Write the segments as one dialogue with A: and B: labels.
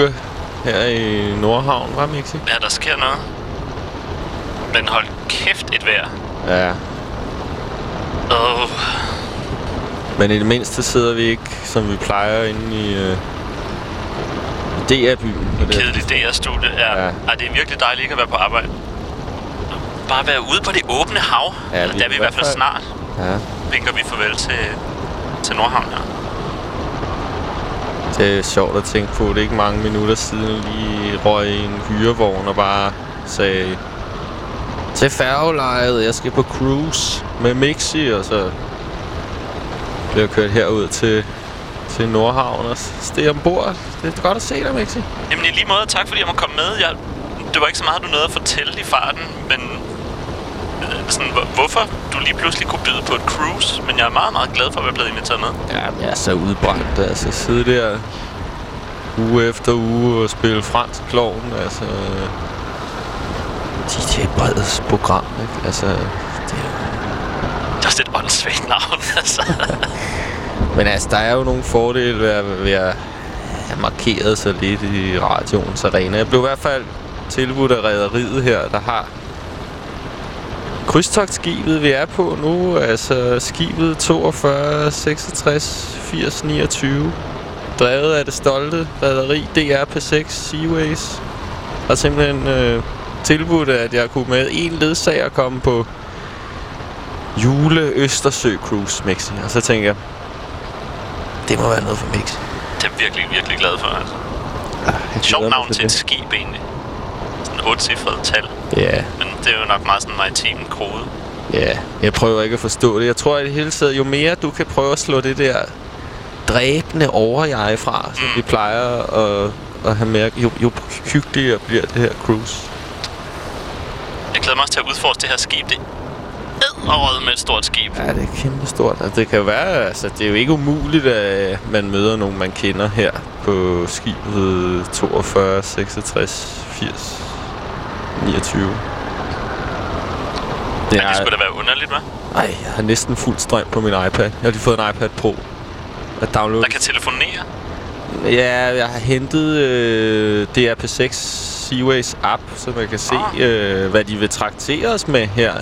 A: bygger her i Nordhavn, var Mixi?
B: Ja, der sker noget. Men hold kæft et vejr.
A: Ja.
B: Oh,
A: Men i det mindste sidder vi ikke, som vi plejer, inde i, øh, i DR-byen. på det.
B: kedelig DR-studie. Ja.
A: Ja.
B: ja. Ej, det er virkelig dejligt ikke at være på arbejde. Bare være ude på det åbne hav.
A: Ja,
B: Ja,
A: vi
B: der er vi
A: i
B: hvert fald snart.
A: Ja.
B: Vinker vi farvel til, til Nordhavn her.
A: Det er sjovt at tænke på. Det er ikke mange minutter siden, jeg lige røg i en hyrevogn og bare sagde til færgelejet, jeg skal på cruise med Mixi, og så blev jeg kørt herud til, til Nordhavn og steg ombord. Det er godt at se dig, Mixi.
B: Jamen i lige måde, tak fordi jeg må komme med. Jeg, det var ikke så meget, du nåede at fortælle i farten, men øh, sådan, hvorfor du lige pludselig kunne byde på et cruise. Men jeg er meget, meget glad for at være blevet inviteret med.
A: Ja, jeg er så udbrændt, altså sidde der uge efter uge og spille fransk klovn, altså DJ Breds program, ikke? Altså, det er
B: Det også et åndssvagt navn, altså.
A: Men altså, der er jo nogle fordele ved at, ved at have markeret sig lidt i radioens arena. Jeg blev i hvert fald tilbudt af rædderiet her, der har krydstogtskibet, vi er på nu. Altså skibet 42 66 80 29. Drevet af det stolte rædderi DRP6 Seaways. Har simpelthen øh, tilbudt, at jeg kunne med en ledsager komme på jule Østersø Cruise Mixi. Og så tænker jeg, det må være noget for Mix.
B: Det er jeg virkelig, virkelig glad for, altså.
A: Ah,
B: Sjovt navn til et skib, egentlig. Sådan et otte tal.
A: Ja,
B: Men det er jo nok meget sådan en maritim kode.
A: ja. Jeg prøver ikke at forstå det. Jeg tror i det hele taget, jo mere du kan prøve at slå det der dræbende overjeg fra, som
B: Mm.
A: vi plejer at, at have mærke, jo, jo hyggeligere bliver det her cruise.
B: Jeg glæder mig også til at udforske det her skib. Det er med et stort skib.
A: Ja, det er kæmpe stort. Altså, det kan jo være, altså, det er jo ikke umuligt, at man møder nogen, man kender her på skibet 42, 66, 80, 29.
B: Ja. Men det skulle da være underligt, hva'?
A: Ej, jeg har næsten fuld strøm på min iPad. Jeg har lige fået en iPad Pro. Jeg downloadet.
B: Der kan telefonere.
A: Ja, jeg har hentet øh, DRP6 Seaways app, så man kan se,
B: Ah.
A: øh, hvad de vil traktere os med her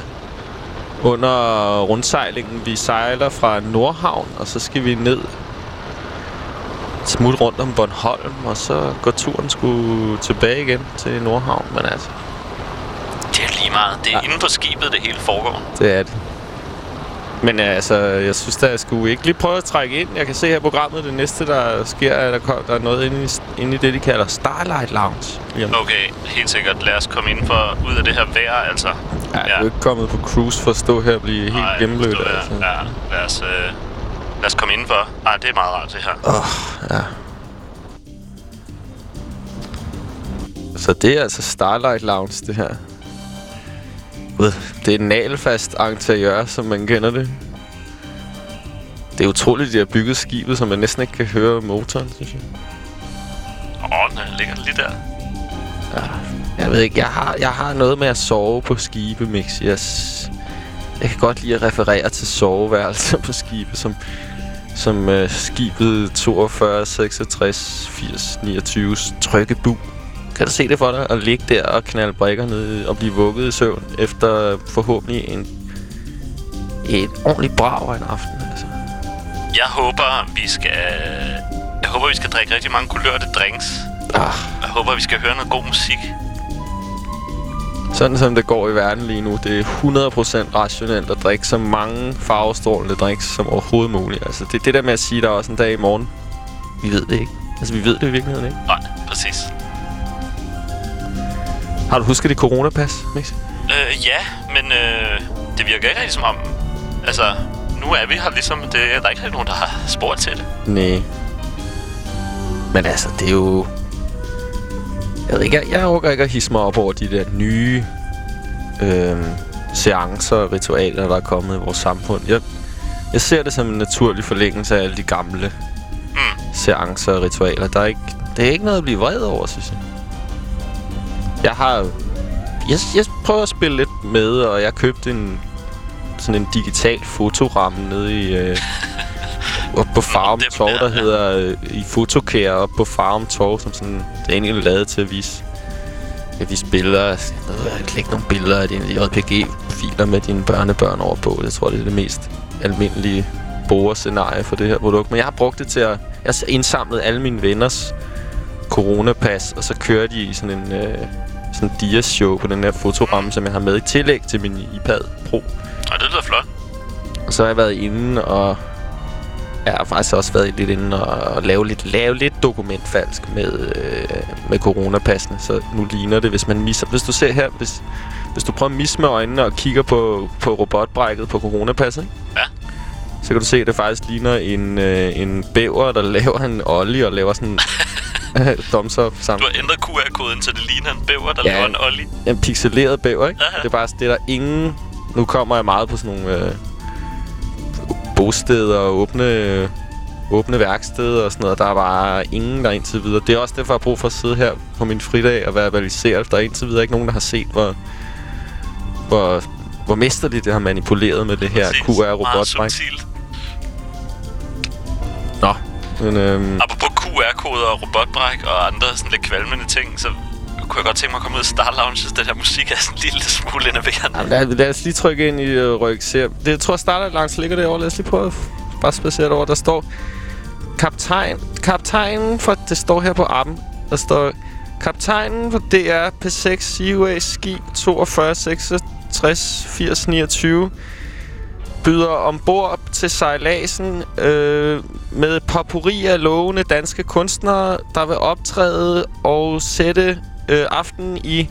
A: under rundsejlingen. Vi sejler fra Nordhavn, og så skal vi ned smut rundt om Bornholm, og så går turen sgu tilbage igen til Nordhavn. Men altså,
B: Det er lige meget. Det er
A: Ja.
B: ja. inde på skibet, det hele foregår.
A: det er det. Men øh, altså, jeg synes da, jeg skulle ikke lige prøve at trække ind. Jeg kan se her programmet, det næste, der sker, er, der, kom, der er noget inde i, inde i det, de kalder Starlight Lounge. Jamen,
B: Okay, helt sikkert. Lad os komme ind for ud af det her vejr, altså.
A: Ja, jeg er jo ikke kommet på cruise for at stå her og blive helt gennemblødt. Altså.
B: Ja, lad os, øh, lad os komme indenfor. Ej, det er meget rart, det her.
A: Oh, ja. Så det er altså Starlight Lounge, det her. Det er en nalfast interiør, som man kender det. Det er utroligt, at de har bygget skibet, så man næsten ikke kan høre motoren, synes jeg.
B: Åh, den ligger lige der.
A: Jeg ved ikke, jeg har, jeg har noget med at sove på skibe, Mix. Jeg, jeg kan godt lide at referere til soveværelser på skibe, som, som uh, skibet 42, 66, 80, 29 trygge bu. Kan du se det for dig? At ligge der og knalde brækker ned og blive vugget i søvn efter forhåbentlig en, et ordentligt brag en aften. Altså.
B: Jeg håber, vi skal... Jeg håber, vi skal drikke rigtig mange kulørte drinks.
A: Ah,
B: Jeg håber, vi skal høre noget god musik.
A: sådan som det går i verden lige nu, det er 100% rationelt at drikke så mange farvestrålende drinks som overhovedet muligt. Altså, det er det der med at sige, der er også en dag i morgen. Vi ved det ikke. Altså, vi ved det i virkeligheden ikke.
B: Nej, præcis.
A: Har du husket dit coronapas, Mix?
B: Øh, ja, men øh, det virker ikke rigtig som om... Altså, nu er vi her ligesom... Det, der er ikke rigtig nogen, der har spurgt til det.
A: Nej. Men altså, det er jo... Jeg ved ikke, jeg, jeg overgår ikke at hisse mig op over de der nye øh, seancer og ritualer, der er kommet i vores samfund. Jeg, jeg ser det som en naturlig forlængelse af alle de gamle
B: Mm.
A: seancer og ritualer. Der er ikke, det er ikke noget at blive vred over, synes jeg. Jeg har... Jeg, jeg prøver at spille lidt med, og jeg købte en sådan en digital fotoramme nede i, øh, på Farum Torv,
B: der,
A: der hedder øh, i Fotokære op på Farum Torv, som sådan, det er egentlig lavet til at vise, at ved, jeg lægge nogle billeder af dine JPG-filer med dine børnebørn over på. Jeg tror, det er det mest almindelige brugerscenarie for det her produkt. Men jeg har brugt det til at... Jeg har indsamlet alle mine venners coronapas, og så kører de i sådan en... Øh, sådan en dia-show på den her fotoramme, som jeg har med i tillæg til min iPad Pro.
B: Og det lyder flot.
A: Og så har jeg været inde og... Jeg har faktisk også været lidt inde og, og lave lidt, lave lidt dokumentfalsk med, øh, med coronapassene. Så nu ligner det, hvis man misser... Hvis du ser her, hvis, hvis du prøver at misse med øjnene og kigger på, på robotbrækket på coronapasset, ikke?
B: Ja.
A: så kan du se, at det faktisk ligner en, øh, en bæver, der laver en ollie og laver sådan thumbs up
B: Du
A: sammen.
B: har ændret QR-koden, så det ligner en bæver, der
A: Ja.
B: laver en ollie.
A: En pixeleret bæver, ikke?
B: Ja.
A: Det er bare, det er der ingen... Nu kommer jeg meget på sådan nogle øh, bosteder og åbne, øh, åbne værksteder og sådan noget. Der er bare ingen, der indtil videre... Det er også derfor, jeg har brug for at sidde her på min fridag og verbalisere. Der er indtil videre ikke nogen, der har set, hvor, hvor, hvor mesterligt det har manipuleret med det her
B: Præcis. Meget subtilt.
A: Nå, men øhm,
B: Apropos QR-koder og robotbræk og andre sådan lidt kvalmende ting, så kunne jeg godt tænke mig at komme ud af Star Lounge, så den her musik er sådan en lille smule enerverende.
A: Jamen, lad, lad os lige trykke ind i uh, ryg. Se. Det, jeg tror, starter langs ligger derovre. Lad os lige prøve at bare spacere over. Der står kaptajn, kaptajnen for... Det står her på appen. Der står kaptajnen for DR P6 Seaways skib 42 66 80 29 byder ombord til sejladsen øh, med potpourri af lovende danske kunstnere, der vil optræde og sætte øh, aften i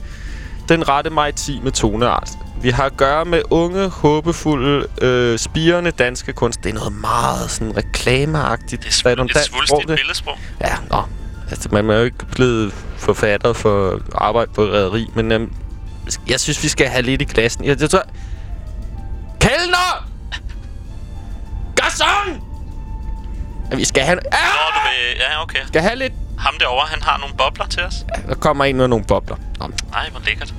A: den rette maritime toneart. Vi har at gøre med unge, håbefulde, øh, spirende danske kunst. Det er noget meget sådan reklameagtigt.
B: Det er et svulstigt
A: det.
B: billedsprog.
A: Ja, nå. Altså, man er jo ikke blevet forfatter for arbejde på rederi, men øhm, jeg synes, vi skal have lidt i klassen. Jeg, jeg tror... Kellner! Ja, vi skal have... Ja!
B: Nå, du vil... Ja, okay.
A: Skal have lidt...
B: Ham derovre, han har nogle bobler til os.
A: Ja, der kommer en med nogle bobler. Nå.
B: Nej, hvor lækkert.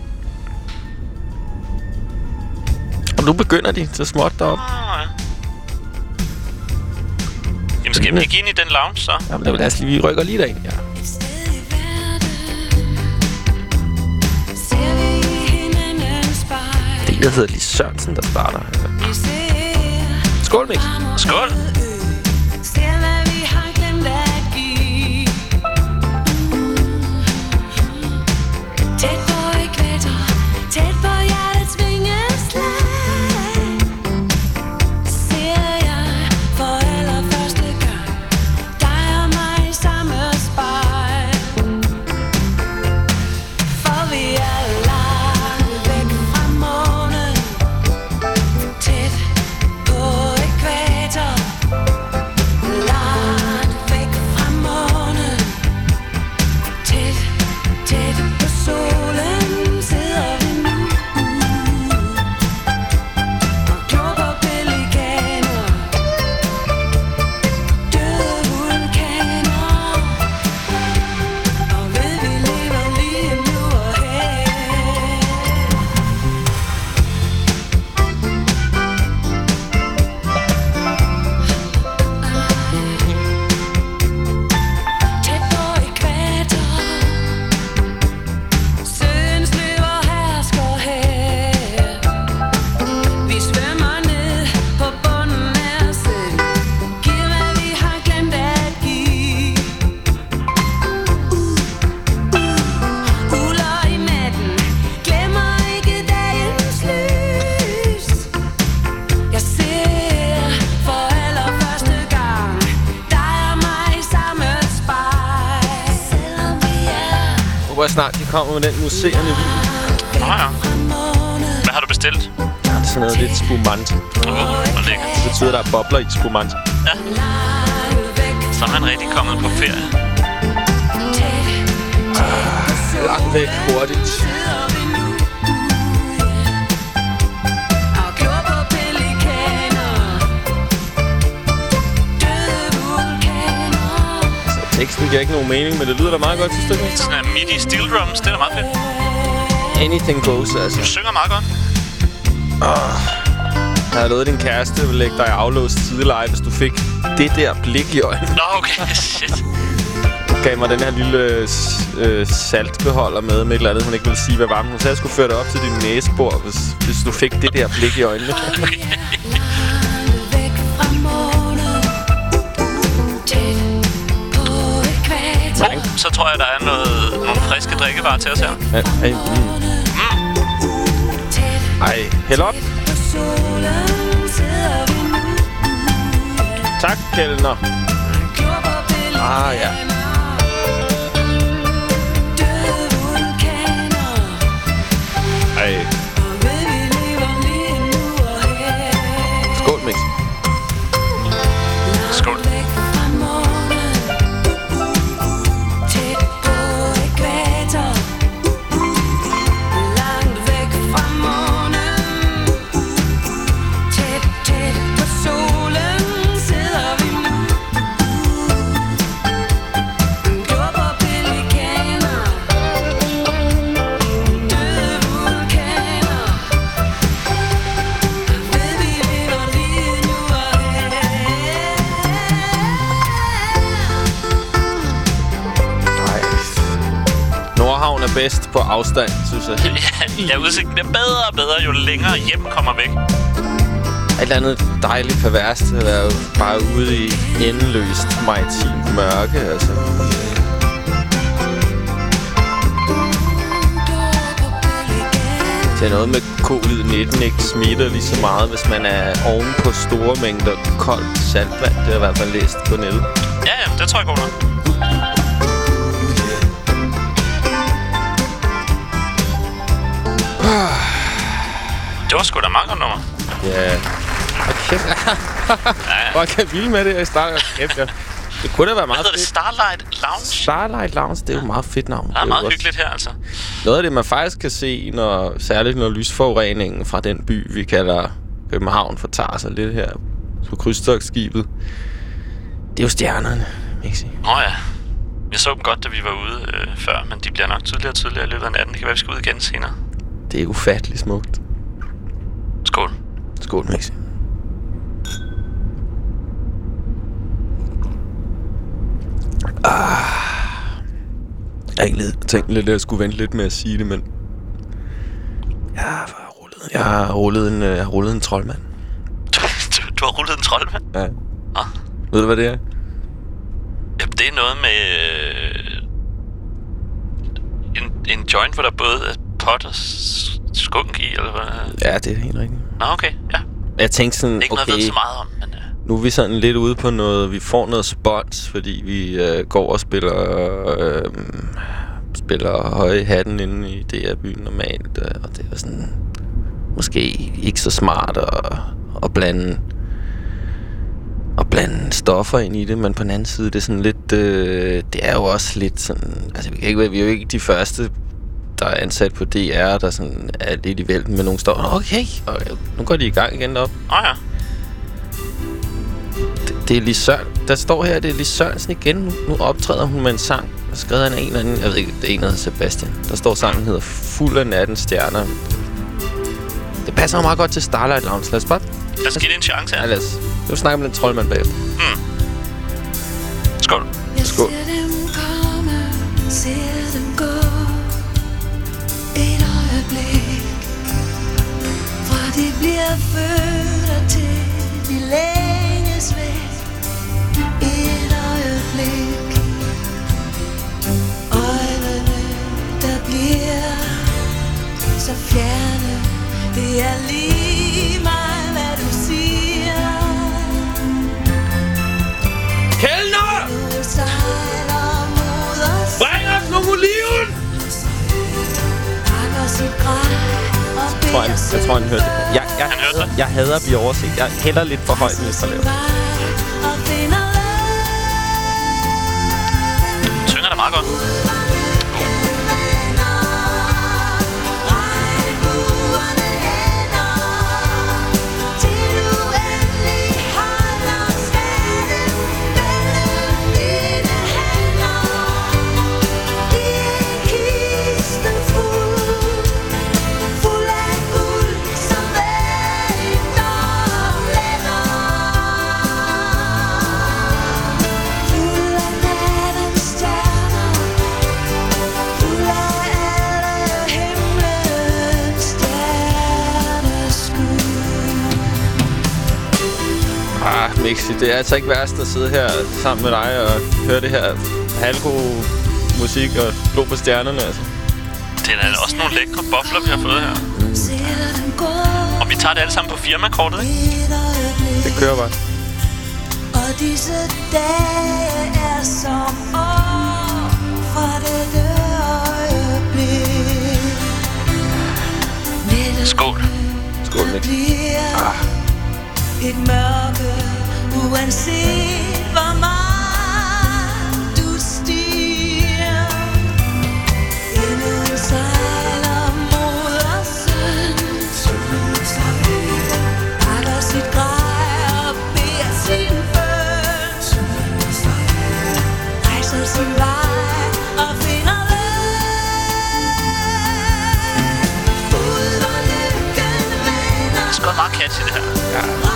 A: Og nu begynder de så småt deroppe.
B: Ah, ja. Jamen, skal vi ikke ind i den lounge, så?
A: Jamen, lad os lige... Vi rykker lige derind. Ja. Det er en, der hedder Lis Sørensen, der starter.
C: Ser
A: Skål, Mix.
B: Skål!
C: Jeg
A: håber snart, de kommer med den museerne video.
B: Nå ja. Hvad har du bestilt?
A: Ja, det er sådan noget lidt spumant.
B: Åh, hvor lækkert.
A: Det betyder, at der er bobler i spumant.
C: væk,
B: Så er man rigtig kommet på ferie.
C: solen,
A: Langt væk, hurtigt. Teksten giver ikke nogen mening, men det lyder da meget godt til stykket.
B: Sådan en MIDI steel drums, det er da meget fedt.
A: Anything goes, altså.
B: Du synger meget godt.
A: Ja, Jeg havde lovet din kæreste at lægge dig i aflåst tideleje, hvis du fik det der blik i øjnene.
B: Nå, okay, shit.
A: Hun gav mig den her lille øh, saltbeholder med, med et eller andet, hun ikke ville sige, hvad var. Hun sagde, at jeg skulle føre det op til din næsebor, hvis, hvis du fik det der blik i øjnene.
C: Væk
B: Så tror jeg, der er noget, nogle friske drikkevarer til os her.
A: Ja, ej, mm. Ej, held op. Tak, Kældner. Ah, ja. Ej, afstand, synes jeg.
B: ja, udsigten bliver bedre og bedre, jo længere hjem kommer væk.
A: Et eller andet dejligt perverst at være bare ude i endeløst maritimt mørke, altså. Det er noget med covid-19 ikke smitter lige så meget, hvis man er oven på store mængder koldt saltvand. Det har jeg i hvert fald læst på nettet.
B: Ja, ja, det tror jeg går nok. Det var sgu da godt nummer.
A: Ja. Og kæft, hvor kan jeg vilde med det her i starten. Kæft, ja. Det kunne da være
B: Hvad
A: meget
B: det?
A: fedt.
B: Starlight Lounge?
A: Starlight Lounge, det er jo et meget fedt navn.
B: Det
A: Det
B: er
A: jo
B: meget hyggeligt her, altså.
A: Noget af det, man faktisk kan se, når, særligt når lysforureningen fra den by, vi kalder København, fortager sig lidt her på krydstogsskibet, det er jo stjernerne, Mixi.
B: Nå ja. Jeg så dem godt, da vi var ude øh, før, men de bliver nok tydeligere og tydeligere i løbet af natten. Det kan være, vi skal ud igen senere.
A: Det er ufatteligt smukt.
B: Skål.
A: Mixi. Ah. Jeg har tænkt lidt, at jeg skulle vente lidt med at sige det, men... Jeg har rullet, jeg har rullet en, øh, jeg har rullet en troldmand.
B: Du, har rullet en troldmand.
A: Ja.
B: Nå.
A: Ved du, hvad det er?
B: Jamen, det er noget med... Øh, en, en joint, hvor der både er pot og skunk i, eller hvad?
A: Ja, det er helt rigtigt.
B: Nå, okay. Ja.
A: Jeg tænkte sådan,
B: Ikke noget, jeg
A: okay,
B: ved så meget om, men... Øh,
A: nu er vi sådan lidt ude på noget, vi får noget spons, fordi vi øh, går og spiller, øh, spiller høje hatten inde i DR-byen normalt, øh, og det er sådan, måske ikke så smart at, at blande at blande stoffer ind i det, men på den anden side, det er sådan lidt, øh, det er jo også lidt sådan, altså vi, kan ikke, vi er jo ikke de første, der er ansat på DR, der sådan er lidt i vælten med nogle stoffer. Okay, okay, nu går de i gang igen op.
B: Åh ja.
A: Det, det er Lis Søren. Der står her, det er Lis Sørensen igen. Nu, nu optræder hun med en sang. Der er skrevet af en eller anden, jeg ved ikke, det er en, der hedder Sebastian. Der står sangen hedder Fuld af nattens stjerner. Det passer jo meget godt til Starlight Lounge. Lad os bare...
B: Lad os give det en chance
A: Ja,
B: her.
A: lad os... Nu snakker med den troldmand bagefter.
B: Skål.
C: Jeg
A: Skål.
C: Bliver født og til de længes væk Et øjeblik. Øjnene, der bliver så fjerne. Det er lige meget, hvad du siger.
A: Kældner! Bring os nogle oliven!
C: Pakker sit og
A: Jeg tror, han, jeg tror, han hørte det. Jeg, jeg,
B: Han hørte det.
A: jeg hader at blive overset. Jeg hælder lidt for højt, laver.
C: Og finder
B: Synger det meget godt.
A: Mixi. Det er altså ikke værst at sidde her sammen med dig og høre det her halvgode musik og blå på stjernerne, altså.
B: Det er også nogle lækre bobler, vi har fået her. Og vi tager det alle sammen på firmakortet, ikke?
A: Det kører bare.
C: Og disse dage er som år fra dette øjeblik.
B: Skål.
A: Skål, Mix.
C: bliver et mørke, uanset hvor meget du stiger. Inden sejler modersøn, pakker sit grej og beder sin bøn. Rejser sin vej
B: sgu meget catchy, det her.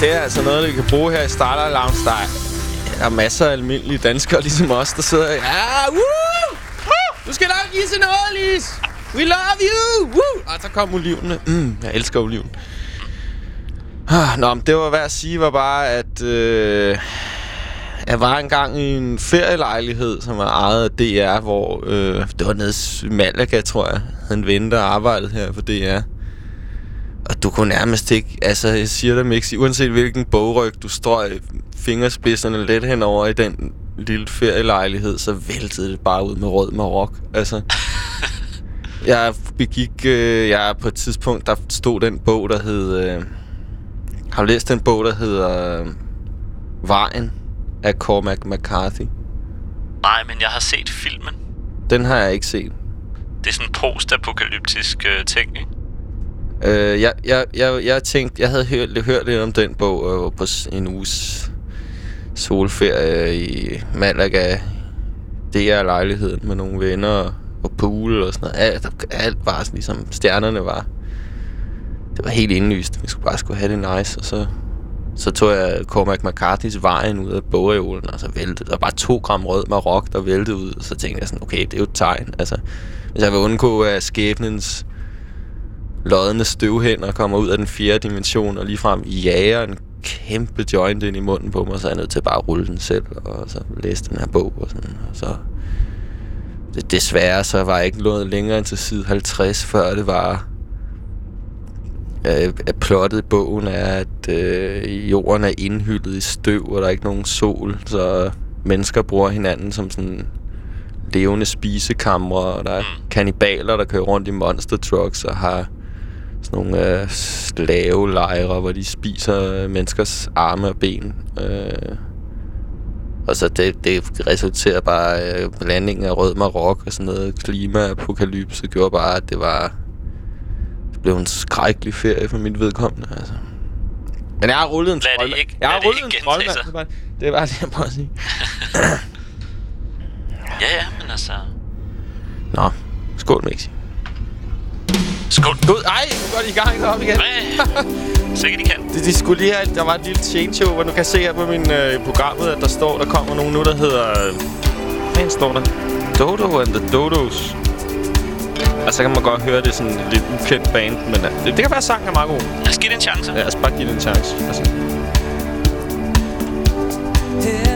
A: Det er altså noget, vi kan bruge her i Starter Lounge. Der er, der er masser af almindelige danskere, ligesom os, der sidder... Ja, woo! Du skal nok give sig noget, Lis! We love you! Woo! Ah, og så kom olivene. Mm, jeg elsker oliven. Ah, Nå, men det var værd at sige, var bare, at... Øh, jeg var engang i en ferielejlighed, som var ejet af DR, hvor... Øh, det var nede i Malaga, tror jeg. Han venter og arbejdede her på DR. Og du kunne nærmest ikke... Altså, jeg siger dig, Mixi, uanset hvilken bogryg du strøg fingerspidserne lidt henover i den lille ferielejlighed, så væltede det bare ud med rød marok. Altså... jeg begik... Øh, jeg på et tidspunkt, der stod den bog, der hed... Øh, har du læst den bog, der hedder... Øh, Vejen af Cormac McCarthy?
B: Nej, men jeg har set filmen.
A: Den har jeg ikke set.
B: Det er sådan en post-apokalyptisk øh, ting, ikke?
A: Øh, jeg, jeg, jeg, jeg tænkte, jeg havde hørt, hørt lidt om den bog øh, på en uges solferie i Malaga. Det er lejligheden med nogle venner og pool og sådan noget. Alt, alt var sådan, ligesom stjernerne var. Det var helt indlyst. Vi skulle bare skulle have det nice, og så, så tog jeg Cormac McCarthy's vejen ud af bogreolen, og så væltede der bare to gram rød marok, der væltede ud, og så tænkte jeg sådan, okay, det er jo et tegn. Altså, hvis jeg vil undgå, at skæbnens lodne støvhænder kommer ud af den fjerde dimension og ligefrem jager en kæmpe joint ind i munden på mig, så er jeg nødt til bare at rulle den selv og så læse den her bog og sådan. Og så det, desværre så var jeg ikke nået længere end til side 50, før det var øh, at plottet i bogen er, at øh, jorden er indhyldet i støv, og der er ikke nogen sol, så mennesker bruger hinanden som sådan levende spisekamre, og der er kannibaler, der kører rundt i monster trucks og har sådan nogle øh, slavelejre, hvor de spiser menneskers arme og ben. Øh, og så det, det resulterer bare øh, blandingen af rød marok og sådan noget klimaapokalypse gjorde bare, at det var det blev en skrækkelig ferie for mit vedkommende, altså. Men jeg har rullet en troldmand.
B: ikke-
A: Jeg har rullet en troldmand. Det bare- Det bare det, jeg prøver at sige.
B: Ja, ja, men altså...
A: Nå, skål, Mixi.
B: Skål.
A: Gud, ej, nu går de i gang deroppe igen.
B: Hvad? Sikkert de kan.
A: De, de skulle lige have, der var et lille changeover. Nu kan jeg se her på min øh, programmet, at der står, der kommer nogen nu, der hedder... Øh, hvad står der? Dodo and the Dodos. Og så kan man godt høre, det er sådan et lidt ukendt band, men øh, det, det kan være, at sangen er meget god.
B: Lad os give det en chance.
A: Ja, lad os bare give det en chance. Altså.
C: Her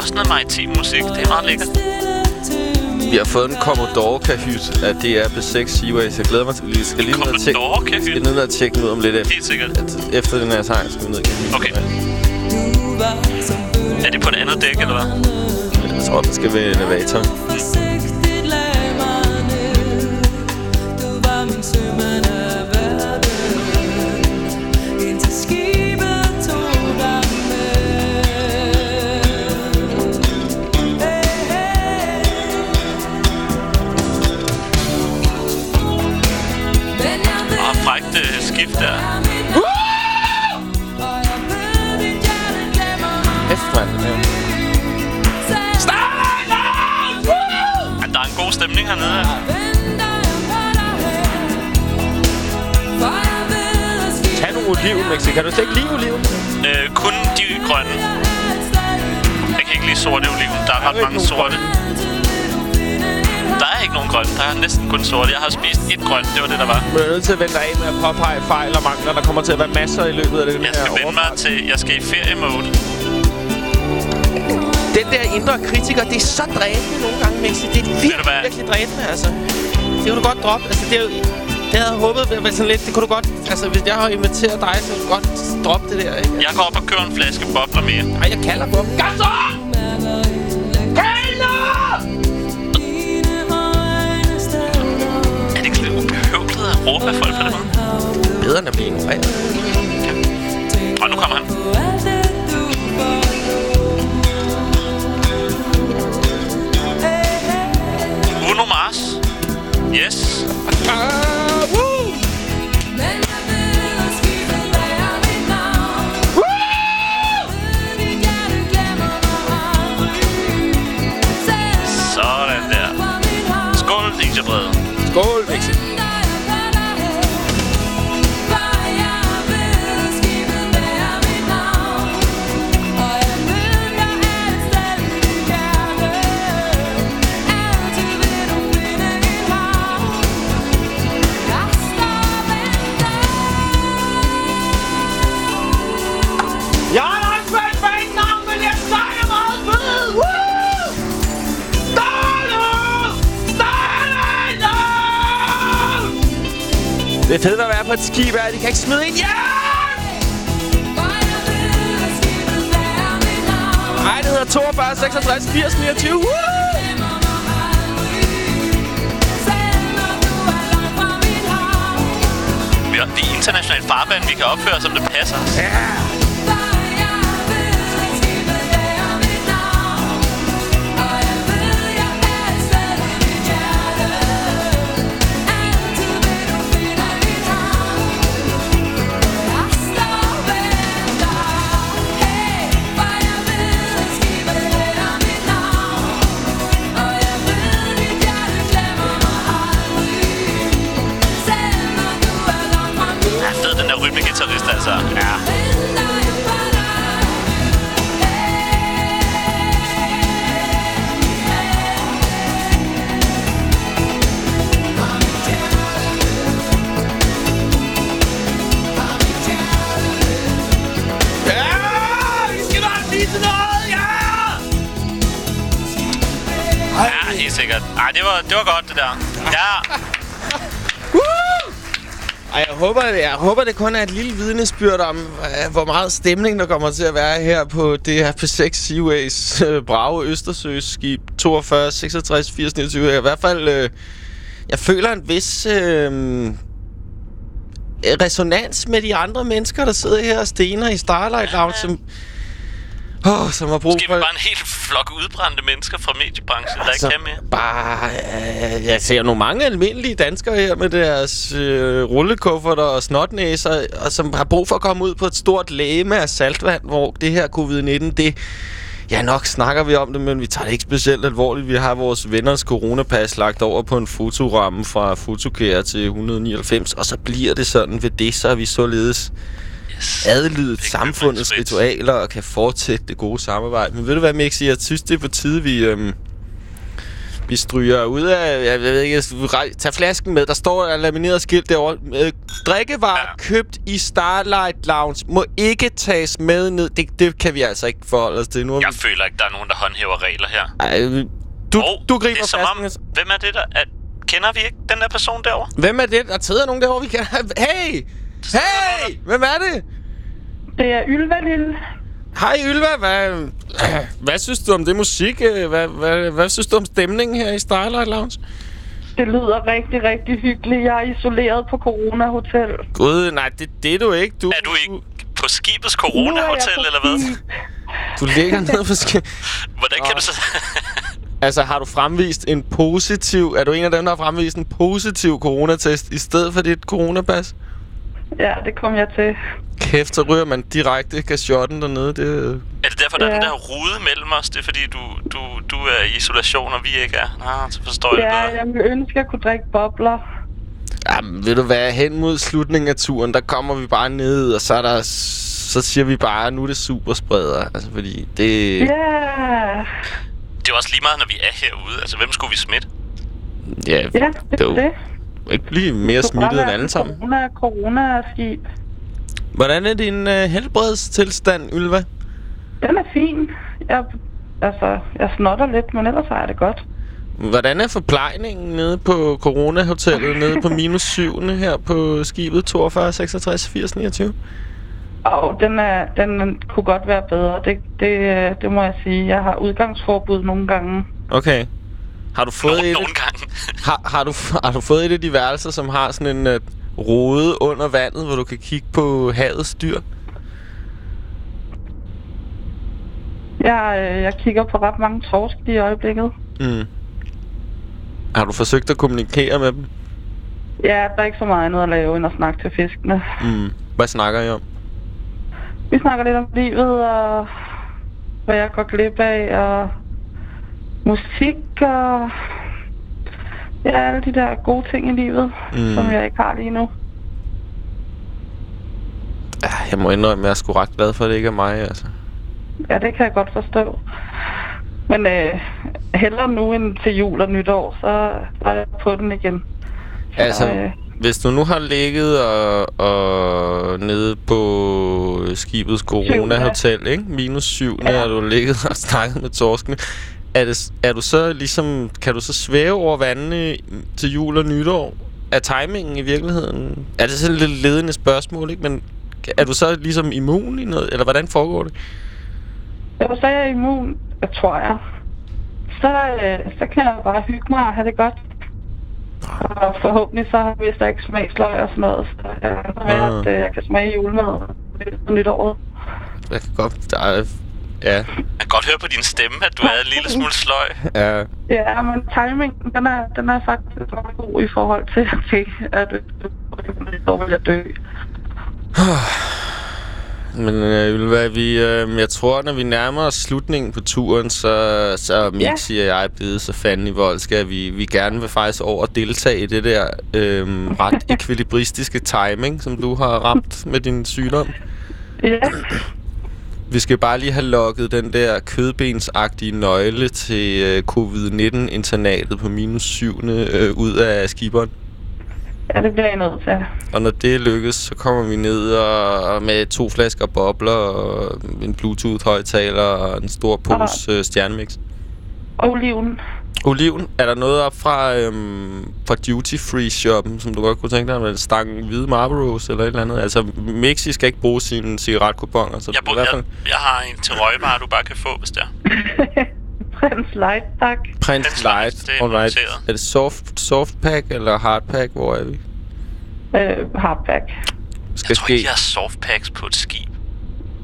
B: også noget maritim musik. Det er meget lækkert.
A: Vi har fået en Commodore Kahyt af DR B6 Seaways. Jeg glæder mig til, vi skal lige ned og tjekke, skal ned og tjekke ud om lidt efter.
B: Helt sikkert.
A: At- Efter den her sang skal vi ned Kahyt.
B: Okay. Er det på et andet dæk, eller hvad?
A: Jeg tror, den skal være elevator. Hæft, mand. Ja.
B: Ja, der er en god stemning hernede.
A: Tag nogle oliven, Mixi. Kan du slet ikke lide oliven?
B: Øh, kun de grønne. Jeg kan ikke lide sorte oliven. Der er
A: Der
B: ret mange sorte. Der ikke nogen grønne. Der er næsten kun sorte. Jeg har spist et grønt. Det var det, der var.
A: Men jeg er nødt til at vente dig af med at påpege fejl og mangler. Der kommer til at være masser i løbet af den
B: Jeg skal
A: her
B: vende mig til... Jeg skal i feriemode.
A: Den der indre kritiker, det er så drænende nogle gange, Mixi. Det er virkelig,
B: hvad?
A: virkelig drænende, altså. Det kunne du godt droppe. Altså, det er jo... Det havde jeg håbet at være sådan lidt. Det kunne du godt... Altså, hvis jeg har inviteret dig, så kunne du godt droppe det der, ikke?
B: Jeg går op og kører en flaske bobler mere.
A: Ej, jeg kalder på dem. Kom så! Jeg håber, det kun er et lille vidnesbyrd om, øh, hvor meget stemning der kommer til at være her på det her P6 Seaways øh, brave Østersøskib 42, 66, 80, 29. Jeg, I hvert fald, øh, jeg føler en vis øh, resonans med de andre mennesker, der sidder her og stener i Starlight Lounge, som, oh, som har brug
B: Måske
A: for...
B: bare en hel flok udbrændte mennesker fra mediebranchen, der
A: Altså,
B: ikke kan mere.
A: Bare, øh, jeg ser nogle mange almindelige danskere her med deres øh, rullekufferter og snotnæser, og som har brug for at komme ud på et stort læge af saltvand, hvor det her covid-19, det... Ja, nok snakker vi om det, men vi tager det ikke specielt alvorligt. Vi har vores venners coronapas lagt over på en fotoramme fra Fotokære til 199, og så bliver det sådan ved det, så er vi således
B: Yes.
A: adlydet samfundets ritualer og kan fortsætte det gode samarbejde. Men ved du hvad, Mixi? Jeg synes, det er på tide, vi, øhm, vi stryger ud af... Jeg ved ikke, tag flasken med. Der står et lamineret skilt derovre. Øh, drikkevarer
B: Ja.
A: købt i Starlight Lounge må ikke tages med ned. Det, det kan vi altså ikke forholde os til. Nu
B: Jeg
A: vi,
B: føler ikke, der er nogen, der håndhæver regler her.
A: ej, Du,
B: Og
A: du griber
B: det er som om,
A: flasken.
B: hvem er det der? Er, kender vi ikke den der person derovre?
A: Hvem er det? Der sidder nogen derovre, vi kan... Hey! Hey! Hvem er det?
D: Det er Ylva Lille.
A: Hej Ylva, hvad, hvad synes du om det musik? Øh, Hvad, hvad, hvad synes du om stemningen her i Starlight Lounge?
D: Det lyder rigtig, rigtig hyggeligt. Jeg er isoleret på Corona Hotel.
A: Gud, nej, det, det er du ikke. Du,
B: Er du ikke på skibets corona-hotel,
D: på
B: eller hvad?
A: Du ligger nede på sk-
B: Hvordan kan du så...
A: Altså, har du fremvist en positiv... Er du en af dem, der har fremvist en positiv coronatest i stedet for dit coronapas?
D: Ja, det kom jeg til.
A: Kæft, så ryger man direkte kashotten dernede. Det,
B: er det derfor, der er den
D: Ja.
B: der rude mellem os? Det er fordi, du, du, du er i isolation, og vi ikke er? Nå, så forstår jeg det
D: Ja,
B: bedre.
D: jeg ville ønske, at jeg kunne drikke bobler.
A: Jamen, ved du hvad? Hen mod slutningen af turen, der kommer vi bare ned, og så er der... Så siger vi bare, nu er det superspreder. Altså, fordi det...
D: Ja,
B: Det er også lige meget, når vi er herude. Altså, hvem skulle vi smitte?
A: Ja,
D: ja, det
A: det
D: det.
A: Ikke blive mere smittet end alle sammen.
D: Corona, corona-skib.
A: Hvordan er din øh, helbredstilstand, Ylva?
D: Den er fin. Jeg, altså, jeg snotter lidt, men ellers har jeg det godt.
A: Hvordan er forplejningen nede på Corona-hotellet, nede på minus 7 her på skibet 42, 66, 80, 29?
D: Og den, er, den kunne godt være bedre. Det, det, øh, det må jeg sige. Jeg har udgangsforbud nogle gange.
A: Okay. Har du fået,
B: Nogle,
A: et,
B: nogle gange.
A: har, har, du, har du fået et af de værelser, som har sådan en uh, rode under vandet, hvor du kan kigge på havets dyr?
D: Jeg, øh, jeg kigger på ret mange torsk lige i øjeblikket.
A: Mm. Har du forsøgt at kommunikere med dem?
D: Ja, der er ikke så meget andet at lave, end at snakke til fiskene.
A: Mm. Hvad snakker I om?
D: Vi snakker lidt om livet, og hvad jeg går glip af, og musik, og ja, alle de der gode ting i livet,
A: Mm.
D: som jeg ikke har lige nu.
A: Ah, Jeg må indrømme, at jeg er sgu ret glad for, at det ikke er mig, altså.
D: Ja, det kan jeg godt forstå. Men øh, hellere nu end til jul og nytår, så er jeg på den igen. Så,
A: Altså,
D: øh,
A: hvis du nu har ligget og, og nede på skibets Corona-hotel, ikke? Minus 7, ja.
D: Ja.
A: har du ligget og snakket med torskene. Er, det, er du så ligesom, kan du så svæve over vandene til jul og nytår? Er timingen i virkeligheden... Er det sådan et lidt ledende spørgsmål, ikke? Men er du så ligesom immun i noget, eller hvordan foregår det?
D: Jo, så er jeg immun, tror jeg. Så, øh, så kan jeg bare hygge mig og have det godt. Og forhåbentlig så har jeg ikke smagsløg og sådan noget, så jeg regner med,
A: Ah.
D: at øh, jeg kan smage julemad på nytåret.
A: Jeg kan godt... Der er, ja,
B: Jeg kan godt høre på din stemme, at du er en lille smule sløj.
A: ja,
D: Ja, men timingen, den er, den er faktisk ret god i forhold til, okay, at nytår vil jeg dø.
A: Men øh, Ylva, vi, øh, jeg tror, når vi nærmer os slutningen på turen, så, så er Mixi og jeg blevet så fanden i voldske, at vi, vi gerne vil faktisk over at deltage i det der øh, ret ekvilibristiske timing, som du har ramt med din sygdom.
D: Ja,
A: Vi skal bare lige have lukket den der kødbensagtige nøgle til øh, covid-19-internatet på minus 7. Øh, ud af skiberen.
D: ja, det bliver jeg nødt til.
A: Og når det lykkes, så kommer vi ned og, og med to flasker bobler og en Bluetooth-højtaler og en stor pose øh, stjernemix.
D: Og oliven.
A: Oliven, er der noget op fra, øhm, fra Duty Free shoppen, som du godt kunne tænke dig? Med en stang hvide Marlboros eller et eller andet? Altså, Mixi skal ikke bruge sine cigaretkuponer, så
B: Jeg,
A: i hvert
B: jeg,
A: fald
B: jeg har en til røgbar, du bare kan få, hvis det er.
D: Prins Light, tak.
A: Prins
B: slags,
A: Light.
B: det er
A: Alright.
B: noteret.
A: Er det soft, soft pack eller hard pack? Hvor er vi?
D: Øh, hardback.
A: Skal
B: Jeg tror
A: ske.
B: ikke, jeg har softpacks på et skib.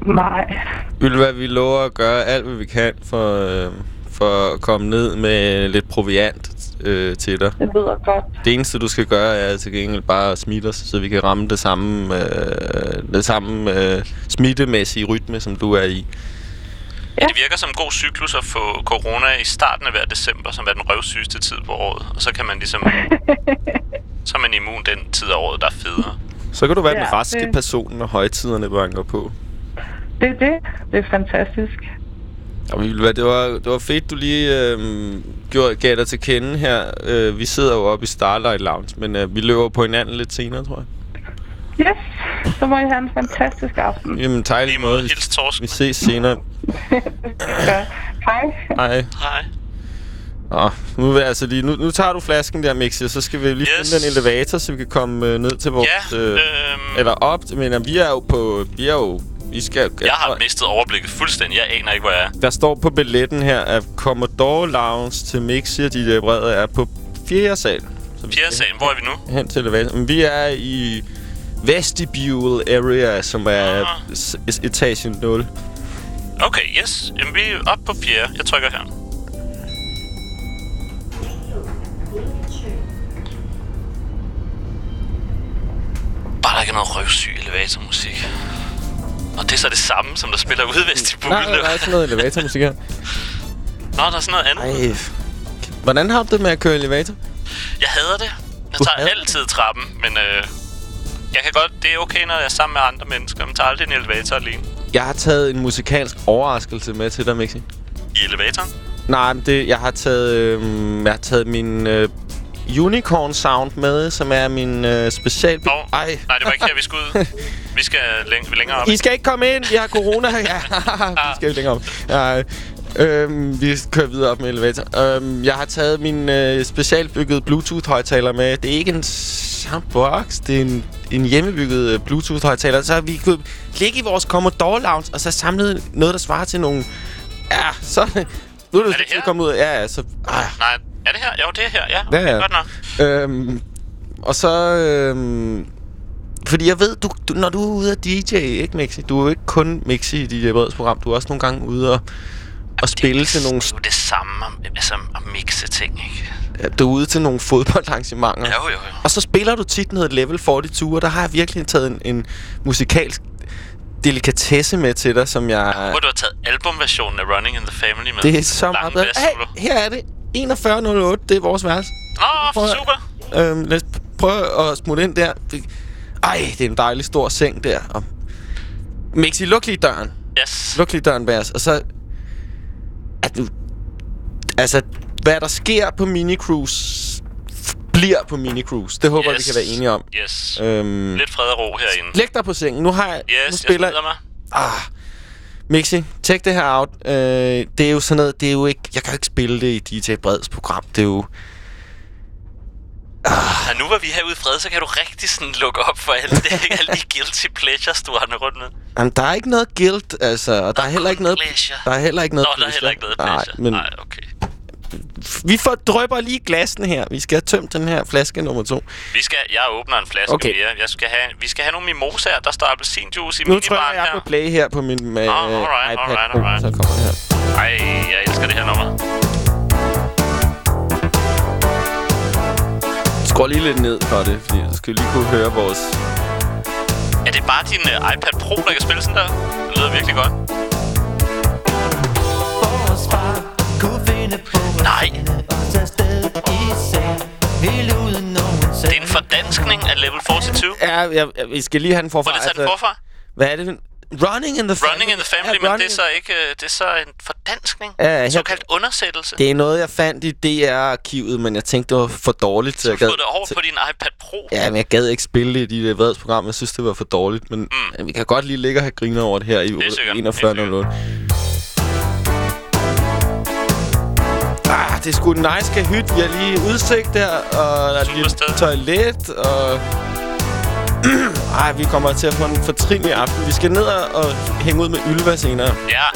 D: Nej.
A: Ylva, vi lover at gøre alt, hvad vi kan for, øh, for at komme ned med lidt proviant øh, til dig.
D: Det lyder godt.
A: Det eneste, du skal gøre, er til gengæld bare at smitte os, så vi kan ramme det samme, øh, det samme øh, smittemæssige rytme, som du er i.
B: Ja. Det virker som en god cyklus at få corona i starten af hver december, som er den røvsygeste tid på året. Og så kan man ligesom... så er man immun den tid af året, der er federe.
A: Så kan du være ja, den raske
D: det-
A: person, når højtiderne banker på.
D: Det er det. Det er fantastisk.
A: Og det var, det var fedt, du lige øh, gjorde, gav dig til kende her. Øh, vi sidder jo oppe i Starlight Lounge, men øh, vi løber på hinanden lidt senere, tror jeg.
D: Yes, så må I have en fantastisk aften.
A: Jamen, tak
B: Lige måde, hils torsk.
A: Vi ses senere.
D: Ja. Hej.
A: Hej.
B: Hej.
A: Nå, nu, vil altså lige, nu, nu tager du flasken der, Mixi, og så skal vi lige
B: Yes.
A: finde den elevator, så vi kan komme øh, ned til vores...
B: Ja,
A: øh,
B: øhm,
A: eller op, men vi er jo på... Vi er jo... Vi skal...
B: jeg har mistet overblikket fuldstændig. Jeg aner ikke, hvor jeg er.
A: Der står på billetten her, at Commodore Lounge til Mixi og der brede er på 4. sal. Så vi
B: Fjerde
A: skal
B: salen, hvor er vi nu?
A: Hen til elevator. Men vi er i vestibule area, som er
B: Ah.
A: s- s- etage 0.
B: Okay, yes. Jamen, vi er oppe på fjerde. Jeg trykker her. Bare der ikke er noget røvsyg elevatormusik. Og det er så det samme, som der spiller ude i Vestibule.
A: Nej, der er ikke noget elevatormusik her.
B: Nå, der er sådan noget andet.
A: Ej. Hvordan har du det med at køre elevator?
B: Jeg hader det. Jeg tager
A: hader
B: altid trappen, men øh, jeg kan godt... Det er okay, når jeg er sammen med andre mennesker, men tager aldrig en elevator alene.
A: Jeg har taget en musikalsk overraskelse med til dig, Mixi.
B: I elevatoren?
A: Nej, men det, jeg har taget, øh, jeg har taget min øh, Unicorn Sound med, som er min øh, special... Ej.
B: nej, det var ikke her, vi skulle ud. Vi skal læng- længere op.
A: I skal ikke komme ind, vi har corona. ja, vi skal længere op. Ja, øhm, vi kører videre op med elevator. Øhm, jeg har taget min øh, specialbyggede Bluetooth-højtaler med. Det er ikke en soundbox, det er en, en hjemmebygget øh, Bluetooth-højtaler. Så vi kunne ligge i vores Commodore Lounge, og så samle noget, der svarer til nogle... Ja, så... Nu er det,
B: det
A: er
B: her?
A: kommet ud. Ja, ja, så... Ej.
B: Nej, er det her? Jo, det er her, ja. Okay,
A: Ja, ja.
B: Godt nok.
A: Øhm, og så... Øhm, fordi jeg ved, du, du, når du er ude af DJ, ikke Mixi? Du er jo ikke kun Mixi i DJ Breds program. Du er også nogle gange ude og, og spille til nogle...
B: Det er jo det samme altså, at mixe ting, ikke?
A: ja, Du er ude til nogle fodboldarrangementer.
B: Jo, jo, jo.
A: Og så spiller du tit noget level 42, og der har jeg virkelig taget en, en musikalsk delikatesse med til dig, som jeg...
B: Hvor du har taget albumversionen af Running in the Family med.
A: Det er så meget bedre. Hey, her er det. 4108, det er vores værelse. Prøv at-
B: super.
A: Øhm, lad os prøve at smutte ind der. Ej, det er en dejlig stor seng der. Og Mixi, luk lige døren.
B: Yes.
A: Luk lige døren os. Og så... At du... Altså, hvad der sker på minicruise, bliver på minicruise. Det håber yes. vi kan være enige om.
B: Yes.
A: Øhm,
B: Lidt fred og ro herinde.
A: læg dig på sengen. Nu har jeg...
B: Yes,
A: nu
B: jeg
A: spiller...
B: smider mig.
A: Ah, Mixi, check det her out. Øh, det er jo sådan noget... Det er jo ikke... Jeg kan jo ikke spille det i DJ Breds program. Det er jo...
B: Og nu hvor vi er herude i fred, så kan du rigtig sådan lukke op for alle, det, alle de guilty pleasures, du har rundt med.
A: Jamen, der er ikke noget guilt, altså. Og der er heller ikke noget...
B: pleasure.
A: Der er heller ikke noget
B: Nå, der er heller ikke noget
A: Nej,
B: pleasure.
A: men
B: Nej, okay.
A: Vi får drøber lige glassene her. Vi skal have tømt den her flaske nummer to.
B: Vi skal, jeg åbner en flaske
A: Okay.
B: mere. Jeg skal have, vi skal have nogle mimosaer. Der står appelsinjuice i
A: Nu
B: minibaren
A: trykker jeg
B: her.
A: på play her på min uh,
B: alright,
A: iPad
B: alright,
A: Pro,
B: alright.
A: så kommer det her.
B: Ej, jeg elsker det her nummer.
A: Skru lige lidt ned for det, fordi så skal vi lige kunne høre vores...
B: Er det bare din uh, iPad Pro, der kan spille sådan der? Det lyder virkelig godt.
E: Nogen
B: Det er en fordanskning af Level 42.
A: Ja, ja, ja, vi skal lige have den forfra.
B: Må det tage den forfra?
A: Hvad er det? Running in the Family.
B: Running in the Family,
A: Ja,
B: men det er så ikke... øh, Det er så en fordanskning.
A: Ja, her-
B: Såkaldt undersættelse.
A: Det er noget, jeg fandt i DR-arkivet, men jeg tænkte, det var for dårligt.
B: Du har
A: jeg gad-
B: det over
A: til-
B: på din iPad Pro.
A: Ja, men jeg gad ikke spille det i det Vreds program. Jeg synes, det var for dårligt. Men mm. vi kan godt lige ligge og have griner over det her i
B: er sikkert.
A: 41.08. Ah, det er sgu en nice kahyt. Vi har lige udsigt der, og der er lige toilet, og... Ej, vi kommer til at få en fortrin i aften. Vi skal ned og, hænge ud med Ylva senere.
B: Ja,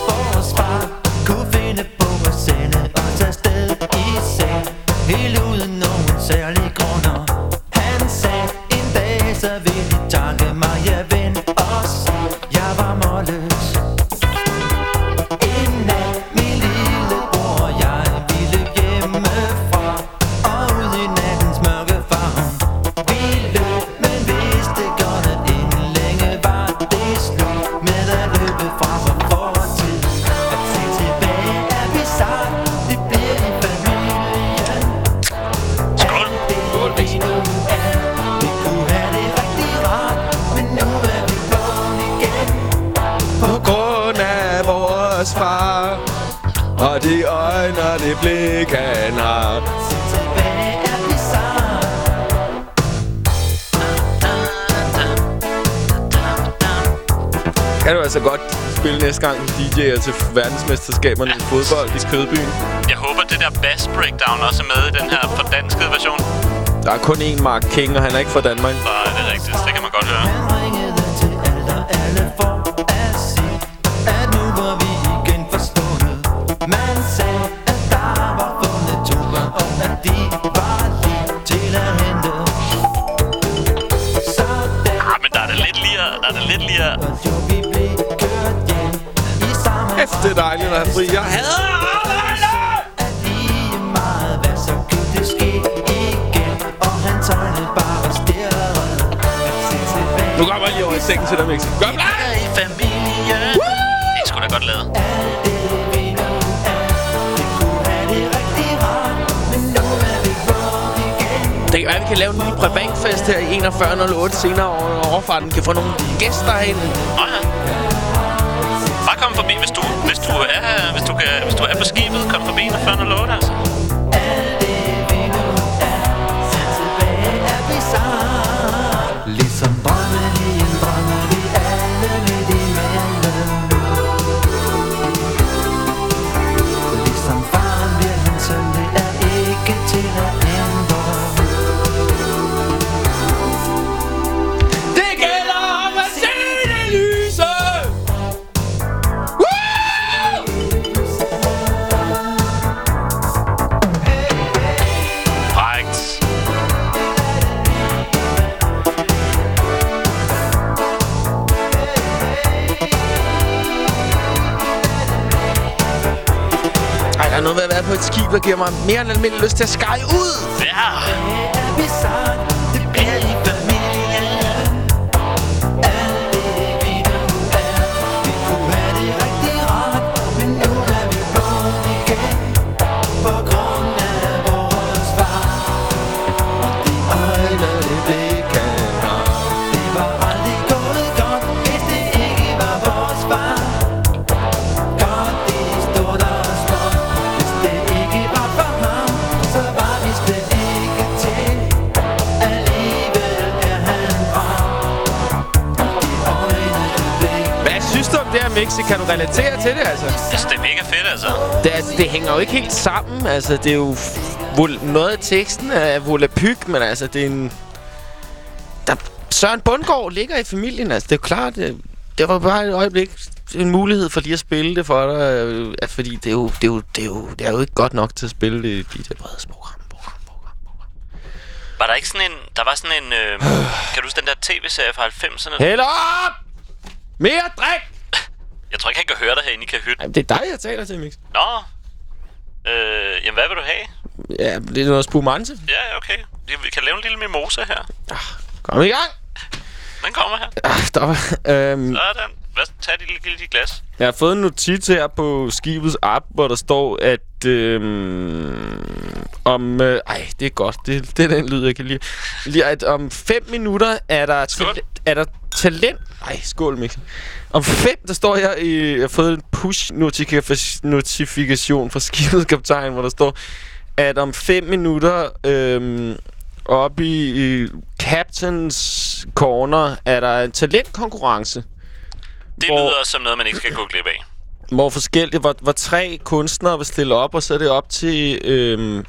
E: Vores far kunne finde på at sende os afsted i seng Helt uden nogen særlig grunder Han sagde en dag, så vil I tanke mig, jeg ven os Jeg var målløs det
A: blik han har Kan du altså godt spille næste gang, DJ'er til verdensmesterskaberne i fodbold i Kødbyen.
B: Jeg håber, det der bass breakdown også er med i den her fordanskede version.
A: Der er kun én Mark King, og han er ikke fra Danmark.
B: Nej, det er rigtigt. Det kan man godt høre.
F: Der
B: er det lidt lige
F: samme
A: Kæft, det er dejligt at have fri. Jeg hader arbejde! Nu kommer jeg lige over i sengen til dig, Mixi. Gør klar!
B: i familien. Det er sgu da godt lavet.
A: Være, vi kan lave en lille privatfest her i 4108 senere over overfarten. Kan få nogle gæster ind.
B: Nå ja. Bare kom forbi, hvis du, hvis du, er, hvis du, kan, hvis du er på skibet. Kom forbi, når 4008, altså.
F: Ligesom drømmen i en
A: giver mig mere end almindelig lyst til at skære ud.
B: Ja.
A: Mixi? Kan du relatere til det, altså?
B: Altså, det er mega fedt, altså.
A: Det, er- det hænger jo ikke helt sammen. Altså, det er jo... Noget af teksten er volapyk, men altså, det er en... Der, Søren Bundgaard ligger i familien, altså. Det er jo klart, det, det var bare et øjeblik en mulighed for lige at spille det for dig. øh, Fordi det er, jo, det, er jo, det, er jo, det er jo ikke godt nok til at spille det i det brede program.
B: Var der ikke sådan en... Der var sådan en... Øh, kan du huske den der tv-serie fra 90'erne?
A: Held op! Mere drik!
B: Jeg tror ikke, han kan høre dig herinde i Kahyt.
A: Ej, det er dig, jeg taler til, Mix.
B: Nå. Øh, jamen, hvad vil du have?
A: Ja, det er noget spumante.
B: Ja, okay. Vi kan lave en lille mimosa her.
A: Kom i gang!
B: Den kommer her.
A: Ah, stop. øhm,
B: Sådan. Hvad, tag dit lille, lille glas.
A: Jeg har fået en notits her på skibets app, hvor der står, at øhm, om... Øh, ej, det er godt. Det, det er den lyd, jeg kan lide. Lige at om 5 minutter er der, tal- er der talent... Ej, skål, Mixen. Om 5, der står jeg i... Jeg har fået en push-notifikation fra skibets kaptajn, hvor der står, at om 5 minutter... Øhm, oppe i, i Captain's Corner er der en talentkonkurrence.
B: Det
A: Hvor-
B: lyder som noget, man ikke skal gå glip af.
A: hvor forskellige, hvor, hvor tre kunstnere vil stille op, og så er det op til øhm,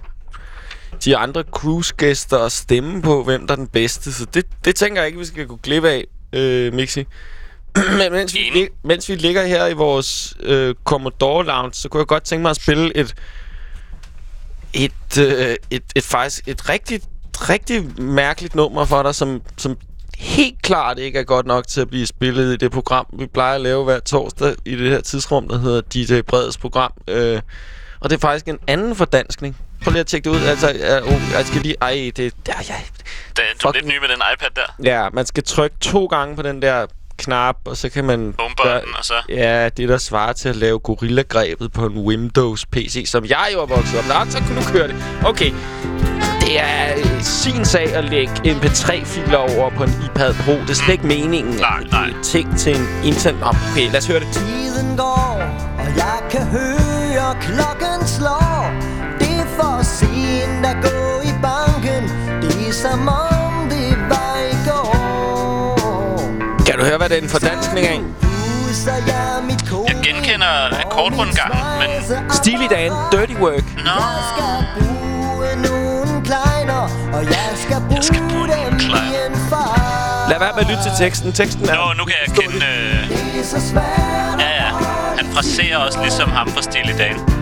A: de andre cruise-gæster at stemme på, hvem der er den bedste. Så det, det tænker jeg ikke, vi skal gå glip af, øh, Mixi. Men mens vi, mens vi ligger her i vores øh, Commodore Lounge, så kunne jeg godt tænke mig at spille et et, øh, et, et faktisk et rigtig, rigtig mærkeligt nummer for dig, som, som helt klart ikke er godt nok til at blive spillet i det program, vi plejer at lave hver torsdag i det her tidsrum, der hedder DJ Breds program. Øh, og det er faktisk en anden fordanskning. Prøv lige at tjekke det ud. Altså, jeg, oh, jeg skal lige... Ej, det... det ja, ja,
B: Det, du er lidt ny med den iPad der.
A: ja, man skal trykke to gange på den der knap, og så kan man...
B: Bomberen, og så...
A: Ja, det der svarer til at lave gorilla-grebet på en Windows-PC, som jeg jo er vokset op. Nå, så kunne du køre det. Okay. Det er øh, sin sag at lægge MP3-filer over på en iPad Pro. Det er slet ikke meningen.
B: Nej, nej.
A: Det er ting til en internet... Okay, lad os høre det.
G: Tiden går, og jeg kan høre klokken slår sent at gå i banken Det er som om det var i går
A: Kan du høre, hvad det er en fordanskning af?
G: jeg
B: genkender akkordrundgangen, men...
A: Stilig Dan, Dirty Work.
B: Nå,
G: Jeg skal bruge nogle kleiner, og jeg skal bruge,
B: Jeg skal bruge
G: dem i en far.
A: Lad være med at lytte til teksten. Teksten er...
B: Nå, nu kan jeg kende... Øh, ja, ja. Han fraserer også ligesom ham fra Stil i dag.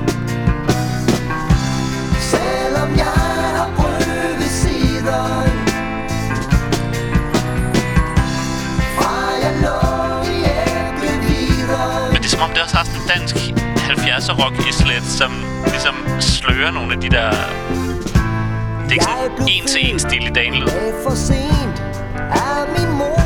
B: Som om, det også har sådan en dansk 70'er rock islet, som ligesom slører nogle af de der... Det er ikke sådan en til en stil i dagen lyd.
G: Det er for sent af min mor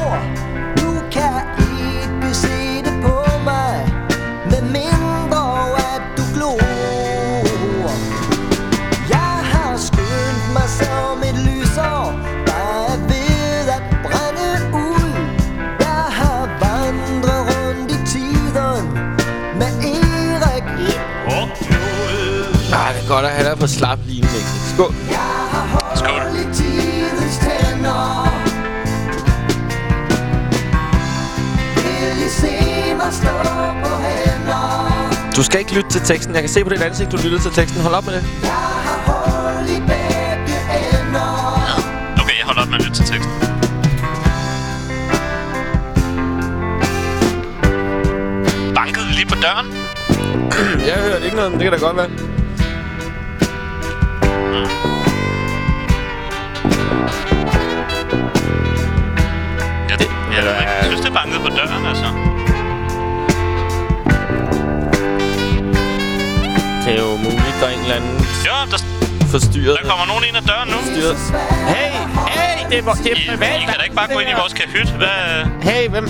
A: godt at have dig på slap Mikkel. Skål.
B: Skål.
A: Du skal ikke lytte til teksten. Jeg kan se på dit ansigt, du lytter til teksten. Hold op med det.
B: Okay, jeg holder op med at lytte til teksten. Bankede vi lige på døren?
A: Jeg hørte ikke noget, men det kan da godt være.
B: Bankede på døren, altså.
A: Det er jo muligt, der er en eller anden
B: Jo, der,
A: forstyrret.
B: der kommer nogen ind ad døren nu.
A: forstyrret. Hey, hey, det er, det
B: I,
A: er privat.
B: I kan da ikke bare gå ind i vores kahyt. Hvad?
A: Hey, hvem,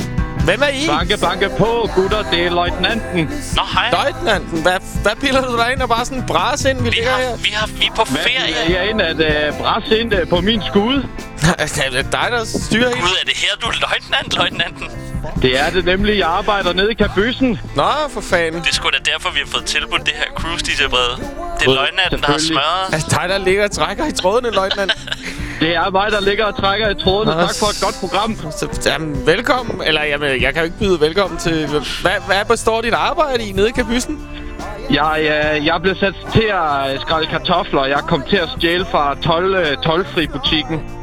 A: hvem er I?
H: Banke, banke på, gutter. Det er løjtnanten.
B: Nå, hej.
A: Løjtnanten, hvad, hvad piller du dig ind og bare sådan bras ind? Vi
B: Vi, har,
A: her.
B: vi, har, vi er på
H: Hvad
B: ferie.
H: er jeg ind at uh, brasse ind uh, på min skud?
A: det er dig, der styrer.
B: Gud, er det her, du er løjtnant, løjtnanten?
H: Det er det nemlig. Jeg arbejder nede i kabysen.
A: Nå, for fanden.
B: Det er sgu da derfor, vi har fået tilbudt det her cruise brede Det er løjtnanten, der har smørret.
A: Altså dig, der ligger og trækker i trådene, løjtnant.
H: Det er mig, der ligger og trækker i trådene.
A: Nå,
H: Tak for et godt program.
A: Så, jamen, velkommen. Eller, jamen, jeg kan jo ikke byde velkommen til... Hvad, hvad består dit arbejde i nede i kabysen?
H: Jeg, uh, jeg blev sat til at øh, skrælle kartofler. Jeg kom til at stjæle fra 12, uh, 12-fri-butikken.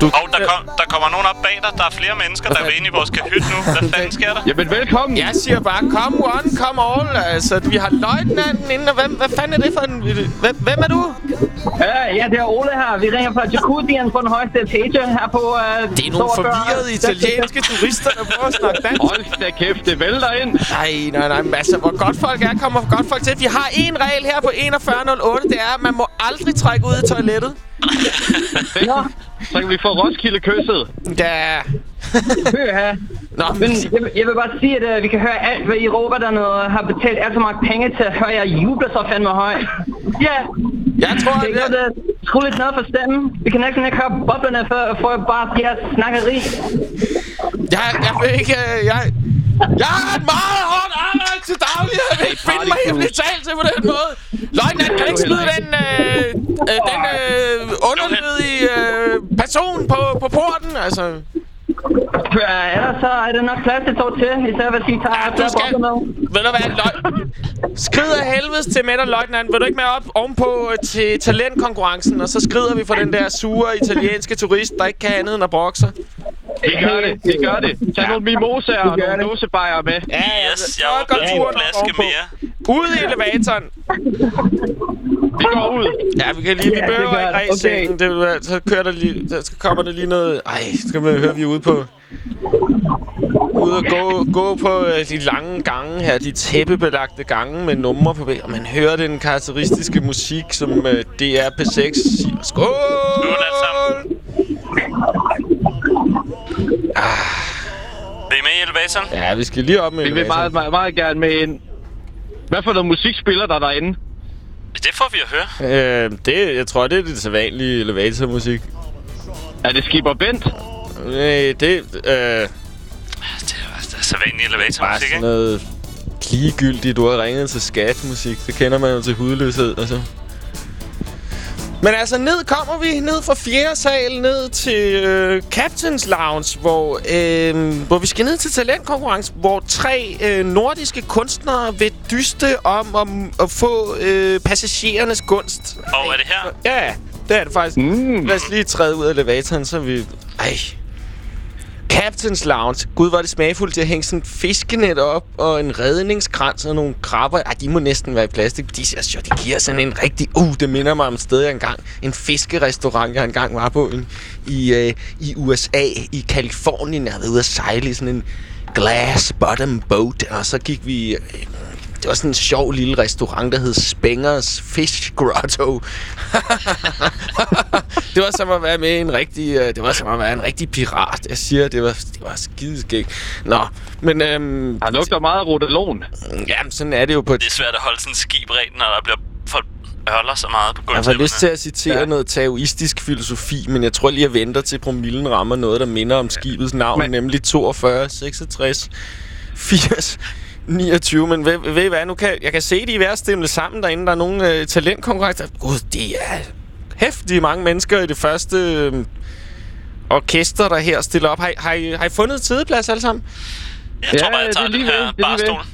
A: Du,
B: Og der, kom, der kommer nogen op bag dig. Der er flere mennesker, der vil ind i vores kahyt nu. Hvad fanden sker der?
H: Jamen, velkommen.
A: Jeg siger bare, come one, come all. Altså, vi har løjtnanten inde, og hvem, hvad fanden er det for en... Hvem, hvem er du?
I: Ja, ja, det er Ole her. Vi ringer fra jacuzzien på den højeste etage her på... Uh,
A: Det er nogle forvirrede italienske turister, der prøver at snakke dansk.
H: Hold da kæft, det vælter ind.
A: Nej, nej, nej, men altså, hvor godt folk er, kommer godt folk til. Vi har en regel her på 4108, det er, at man må aldrig trække ud i toilettet.
H: Så kan vi få Roskilde kysset.
A: Ja.
I: Hør her.
A: Nå,
I: Men jeg, vil- jeg vil bare sige, at uh, vi kan høre alt, hvad I råber dernede. Har betalt alt for mange penge til at høre jer juble så fandme højt. Ja,
A: jeg tror,
I: det er noget, at skrue lidt ned for stemmen. Vi kan næsten ikke høre boblerne for, for bare jeres snakkeri.
A: jeg, jeg vil ikke... øh, Jeg, jeg har et meget hårdt arbejde til daglig. Jeg vil ikke finde mig i at blive talt til på den måde. Løjtnant, kan du ikke smide den, øh, øh, den øh, underlydige øh, person på, på porten? Altså,
I: Hør, ellers så er det nok plads til to til, især hvis I tager
A: Ja, du skal-
I: med.
A: ved du hvad, løg... Skrid af helvedes til med dig, løjtnant. Vil du ikke med op ovenpå øh, til talentkonkurrencen, og så skrider vi for den der sure italienske turist, der ikke kan andet end at brokke sig.
H: Det gør det, det gør det. Tag nogle mimosaer og nogle dåsebajer med.
A: Ja, ja,
B: Yes, jeg lige
A: turen
B: en flaske mere.
A: Ud i elevatoren.
H: Vi går ud.
A: Ja, vi kan lige, vi
I: Ja, det
A: behøver
I: gør
A: ikke
I: det.
A: ræse
I: Okay.
A: sengen. Det, så kører der lige, så kommer der lige noget... Ej, så skal man høre, vi er ude på... Ude og gå, gå på øh, de lange gange her, de tæppebelagte gange med numre på og man hører den karakteristiske musik, som øh, DR P6 siger. Skål!
B: Skål alle sammen. Vil I med i elevatoren?
A: Ja, vi skal lige op med
H: Vi vil meget, meget, meget gerne med ind. Hvad for noget musik spiller der derinde?
B: Det får vi at høre.
A: Øh, det, jeg tror, det er det sædvanlige elevatormusik.
H: Er det Skipper Bent?
A: Øh, det øh,
B: Det er, er så vanlig
A: bare
B: elevatormusik,
A: sådan
B: ikke?
A: noget ligegyldigt. Du har ringet til skatmusik. Det kender man jo til hudløshed, altså. Men altså, ned kommer vi. Ned fra fjerde sal, ned til øh, Captain's Lounge, hvor, øh, hvor vi skal ned til talentkonkurrence, hvor tre øh, nordiske kunstnere vil dyste om, om at få øh, passagerernes gunst.
B: Og er det her?
A: Ja, det er det faktisk. Mm. Lad os lige træde ud af elevatoren, så vi... Ej. Captain's Lounge. Gud, var det smagfuldt. til at hænge sådan en fiskenet op, og en redningskrans og nogle krabber. Ej, de må næsten være i plastik. De, altså, de giver sådan en rigtig... Uh, det minder mig om et sted, jeg engang... En fiskerestaurant, jeg engang var på i, i, øh, i USA, i Kalifornien. Jeg havde været ude at sejle i sådan en glass bottom boat, og så gik vi... Øh, det var sådan en sjov lille restaurant, der hed Spengers Fish Grotto. det var som at være med en rigtig... øh, Det var som at være en rigtig pirat. Jeg siger, det var, det var skideskægt. Nå, men... Øhm,
H: Han lugter meget af rotelon.
A: jamen, sådan er det jo på et
B: Det er svært at holde sådan en skib rent, når der bliver folk ørler så meget på
A: Jeg har lyst til at citere ja. noget taoistisk filosofi, men jeg tror lige, jeg venter til promillen rammer noget, der minder om skibets navn. Men- nemlig 42, 66, 80, 29. Men ved, ved I hvad, nu kan, jeg kan se, de er ved at stemme sammen derinde. Der er nogle øh, talentkonkurrencer. Gud, det er hæftige mange mennesker i det første øh, orkester, der her stiller op. Har, I- har, I, har I fundet tidplads alle sammen?
B: Jeg tror
H: Ja,
B: bare, jeg
H: det
B: tager
H: er
B: den her
H: det er lige ved.
B: barstol.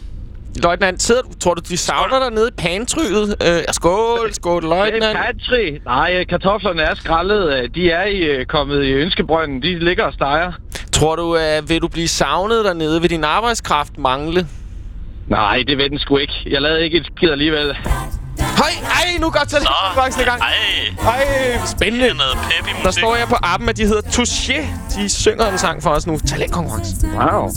A: Løjtnant, sidder, du- tror du, de savner dig nede i pantryet? Øh, skål, skål,
H: Hey,
A: løjtnant.
H: Patri! Nej, øh, kartoflerne er skrællet. øh, De er i, øh, kommet i ønskebrønden. De ligger og steger.
A: Tror du, øh, vil du blive savnet dernede? Vil din arbejdskraft mangle?
H: Nej, det ved den sgu ikke. Jeg lavede ikke et skid alligevel.
A: Hej, ej, nu går talentkonkurrencen i gang.
B: Ej,
A: Ej,
B: det er
A: spændende.
B: noget pep i
A: Der
B: musik.
A: står jeg på appen, at de hedder Touché. De synger en sang for os nu. Talentkonkurrence.
H: Wow.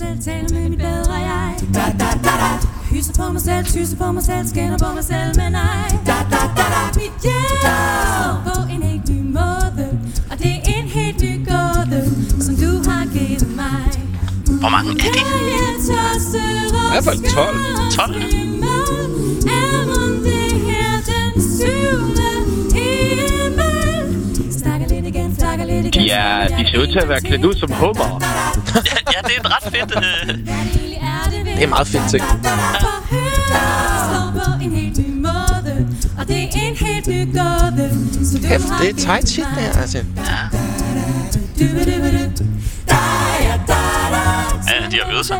C: Hyser på mig selv, tyser på mig selv, skænder på mig selv, men nej da, da, da, da. Mit hjem på en helt ny måde
B: Hvor mange er de?
A: I hvert fald 12.
B: 12?
C: Er mon det her den syvende himmel? Snakker lidt igen, snakker lidt igen
H: Ja, de ser ud til at være klædt ud som hummer.
B: Ja, ja, det er et ret fedt... Øh,
A: Det er meget fedt ting.
C: Og det er en helt ny gåde Så
A: det er tight shit, det her, altså.
B: ja, de har øvet sig.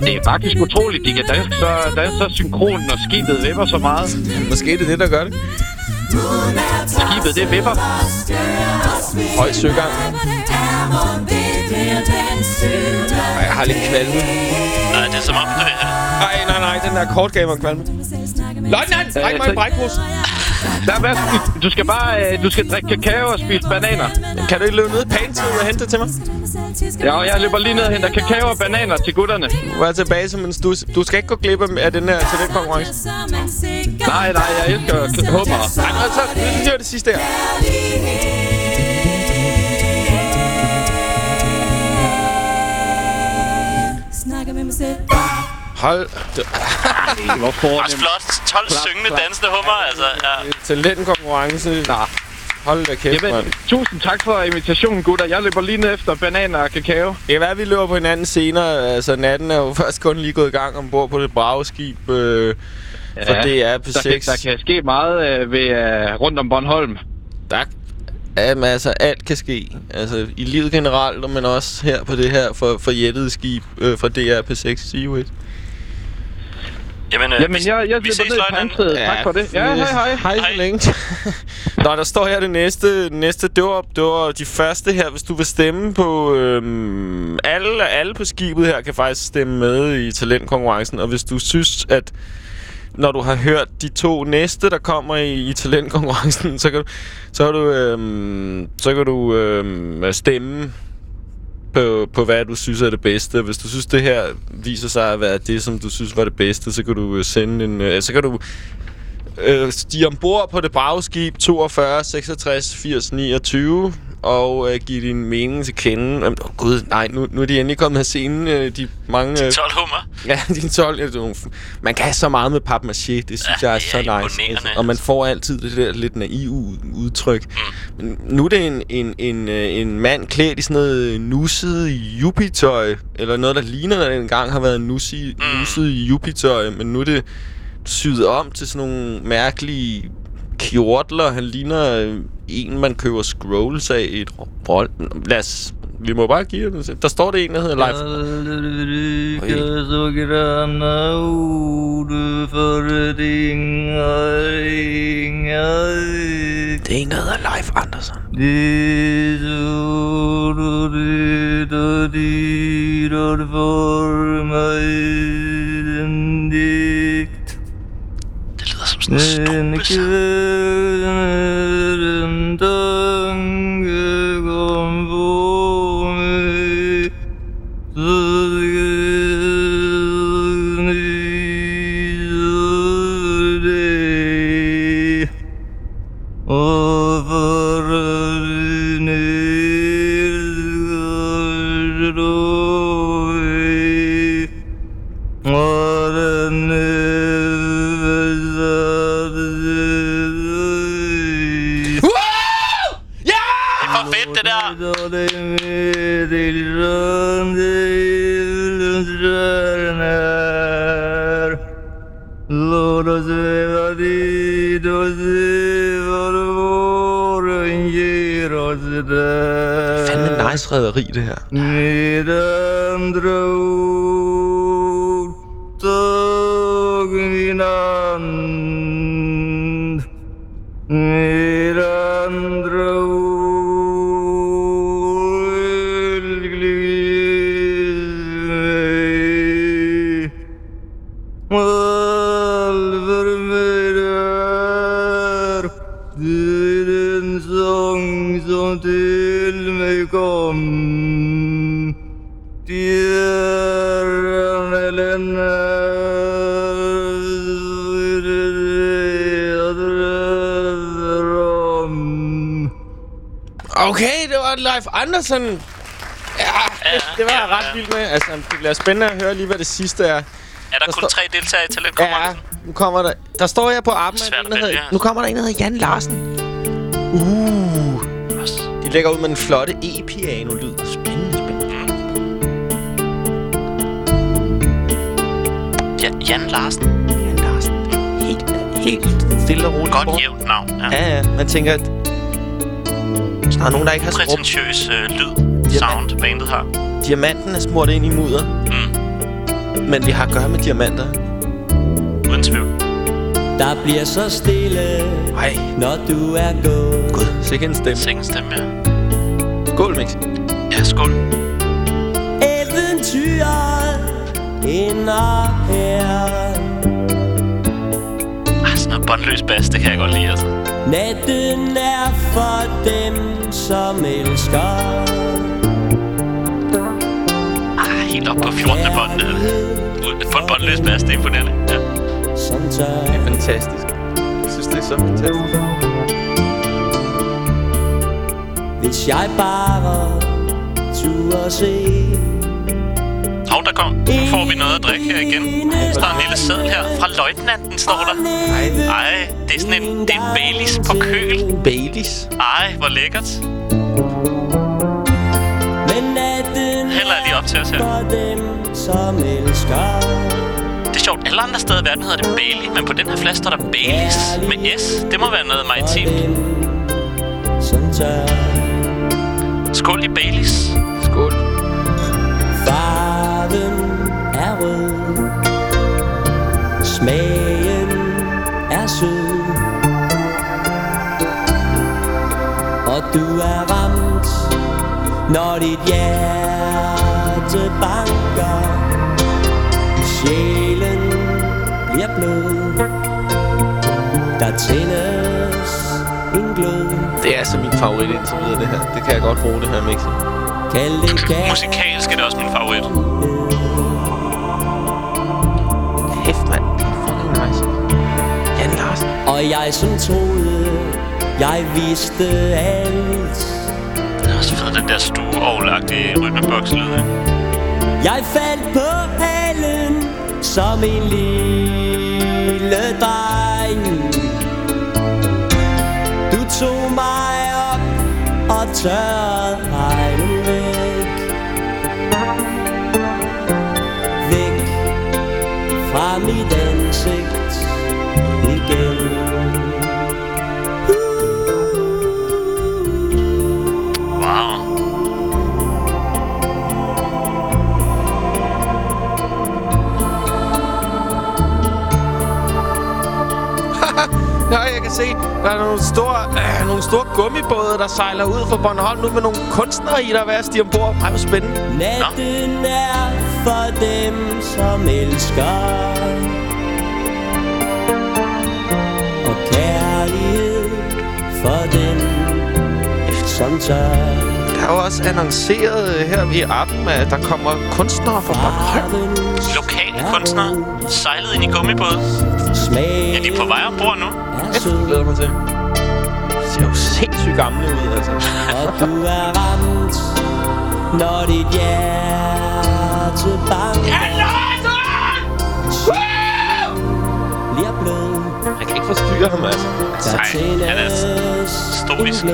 H: Det er faktisk utroligt, de kan danse så, danse så synkron, når skibet vipper så meget.
A: Måske er det det, der gør det.
H: Skibet, det vipper.
A: Høj søgang. Ej, jeg har lidt kvalme.
B: Nej, det er som om, det er...
A: Ej, nej, nej, den der kortgamer kvalme. Løjtnant, ræk mig en brækpose.
H: Der er du skal bare øh, du skal drikke kakao og spise bananer.
A: Kan du ikke løbe ned i pantiden og hente det til mig?
H: Ja, og jeg løber lige ned og henter kakao og bananer til gutterne.
A: Nu er tilbage som en stus. Du skal ikke gå glip af- den her talentkonkurrence.
H: Nej, nej, jeg elsker hummer.
A: Nej, men så, det er det sidste her. Hold da.
H: Hvor
B: Også flot. 12 syngende, dansende hummer, altså. Ja.
A: Talentkonkurrence.
H: Nå.
A: Hold da kæft,
H: Jamen,
A: mand.
H: tusind tak for invitationen, gutter. Jeg løber lige ned efter bananer og kakao.
A: Det kan være, at vi løber på hinanden senere. Altså, natten er jo først kun lige gået i gang ombord på det brageskib. Øh, for det er på
H: der, kan,
A: 6.
H: der kan ske meget øh, ved, øh, rundt om Bornholm.
A: Der Jamen, altså, alt kan ske. Altså, i livet generelt, men også her på det her for, for jættede skib øh, fra DR P6 Seaways.
B: Jamen, øh,
H: Jamen,
B: vi,
H: jeg, jeg
B: vi ses,
H: ned i
B: løjtnant.
H: pantræet. Tak for det. Ja, hej, hej.
A: Hej så
B: Hej.
A: længe. Nå, der står her det næste. næste det, var, det var de første her. Hvis du vil stemme på... Øhm, alle, alle på skibet her kan faktisk stemme med i talentkonkurrencen. Og hvis du synes, at når du har hørt de to næste, der kommer i, i talentkonkurrencen, så kan du, så kan du, øhm, så kan du øhm, stemme på, på, hvad du synes er det bedste. Hvis du synes, det her viser sig at være det, som du synes var det bedste, så kan du øh, sende en... Øh, så kan du øh, stige ombord på det bragskib 42 66 80 29 og øh, give din mening til kende. Jamen, oh, gud, nej, nu, nu er de endelig kommet af scenen, øh, de mange... Øh,
B: 12 hummer.
A: Ja, de 12. Ja, det er nogle f- man kan have så meget med papmaché, det synes
B: Ja,
A: jeg er så
B: er
A: nice. Altså, og man
B: altså.
A: får altid det der lidt naive udtryk. Mm. Men nu er det en, en, en, øh, en mand klædt i sådan noget nusset Jupiter, eller noget, der ligner, det engang har været nussi, mm. nusset Jupiter, men nu er det syet om til sådan nogle mærkelige kjortler. Han ligner øh, en, man køber scrolls af i et roll. Lad os... Vi må bare give det. Der står det en, der hedder Leif.
J: Så
A: Det er en, der hedder Leif Andersen.
J: Det ord och det och det och för mig en dikt
B: Det lyder som sådan
A: Fandme det her. Andersen. Ja, det, det var jeg ret vild med. Altså, det bliver spændende at høre lige, hvad det sidste er.
B: Er der kun
A: står-
B: tre deltagere i talent
A: Ja, nu kommer der... Der står jeg på appen,
B: Svært
A: en, der hedder, nu kommer der en, der hedder Jan Larsen. Uh. De lægger ud med den flotte e-piano-lyd. Spændende, spændende.
B: Ja, Jan Larsen.
A: Jan Larsen. Helt, helt stille og roligt.
B: Godt jævnt navn. Ja.
A: Ja, ja. Man tænker, at der er nogen, der ikke har skrubt
B: Prætentiøs øh, lyd, sound, bandet har.
A: diamanten er smurt ind i mudder.
B: Mm.
A: Men vi har at gøre med diamanter.
B: Uden tvivl.
J: Der bliver så stille,
A: Ej,
J: når du er gået
A: gud. Sikke en stemme.
B: Sengen stemme, ja.
A: Skål, Mix.
B: Ja, skål.
J: Eventyret ender her
B: Ah, sådan noget båndløs bas, det kan jeg godt lide, altså.
J: Natten er for dem, som elsker
B: Ah, helt op på 14. bånd. For en båndløs bas, det er imponerende. Ja.
A: Det er fantastisk. Jeg synes, det er så fantastisk.
J: Hvis jeg bare turde se
B: Hov, der kom. Nu får vi noget at drikke her igen. Der står en lille seddel her. Fra løjtnanten står der. Ej, det er sådan en, det er en Baileys på køl.
A: Baileys.
B: Ej, hvor lækkert. Jeg lige op til os her. Det er sjovt. Alle andre steder i verden hedder det Bailey, men på den her flaske står der Baileys med S. Det må være noget maritimt. Skål i Baileys.
J: Når dit hjerte banker Sjælen bliver blød Der tændes en glød
A: Det er altså min favorit indtil videre, det her. Det kan jeg godt bruge, det her mix.
J: Kald det kærlighed
B: Musikalsk er det også min favorit.
A: Kæft, mand. Fucking nice. Jan Larsen.
J: Og jeg som troede, jeg vidste alt
B: så fed den stueovlagtige rytmebokslyd.
G: Jeg faldt på halen som en lille dreng Du tog mig op og tørrede
A: Ja, jeg kan se, der er nogle store, øh, nogle store gummibåde, der sejler ud fra Bornholm nu med nogle kunstnere i, der er at stige ombord. Ej, hvor spændende.
G: Natten er for dem, som elsker Og kærlighed for dem, som tør
A: Der er jo også annonceret øh, her i appen, at der kommer kunstnere fra Bornholm.
B: Lokale kunstnere sejlede ind i gummibåde.
G: Smag
B: Ja, de er på vej ombord nu.
A: Det glæder mig til. Det ser jo sindssygt gamle ud, altså.
G: Og du er ramt, når dit hjerte banker Bliver blød,
A: Jeg kan ikke forstyrre ham, altså.
B: Nej, han er stoisk.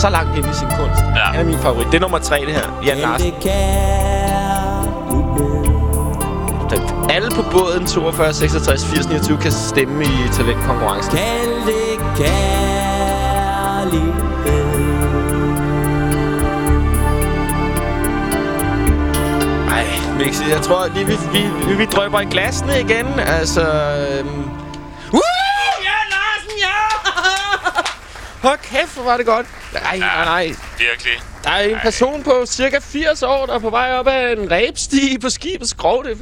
A: Så langt ind i sin kunst.
B: Ja.
A: Han er min favorit. Det er nummer tre, det her. Jan Larsen. Alle på båden 42, 66, 80, 29 kan stemme i talentkonkurrencen.
G: Kald det kærlighed
A: Ej, Mixi, jeg tror lige, vi, vi, vi, vi drøber i glasene igen. Altså... Øhm... Woo! Ja, Larsen, ja! Hold kæft, hvor var det godt. Nej, nej, nej.
B: Virkelig.
A: Der er en person på cirka 80 år, der er på vej op ad en ræbstige på skibets skrov. Det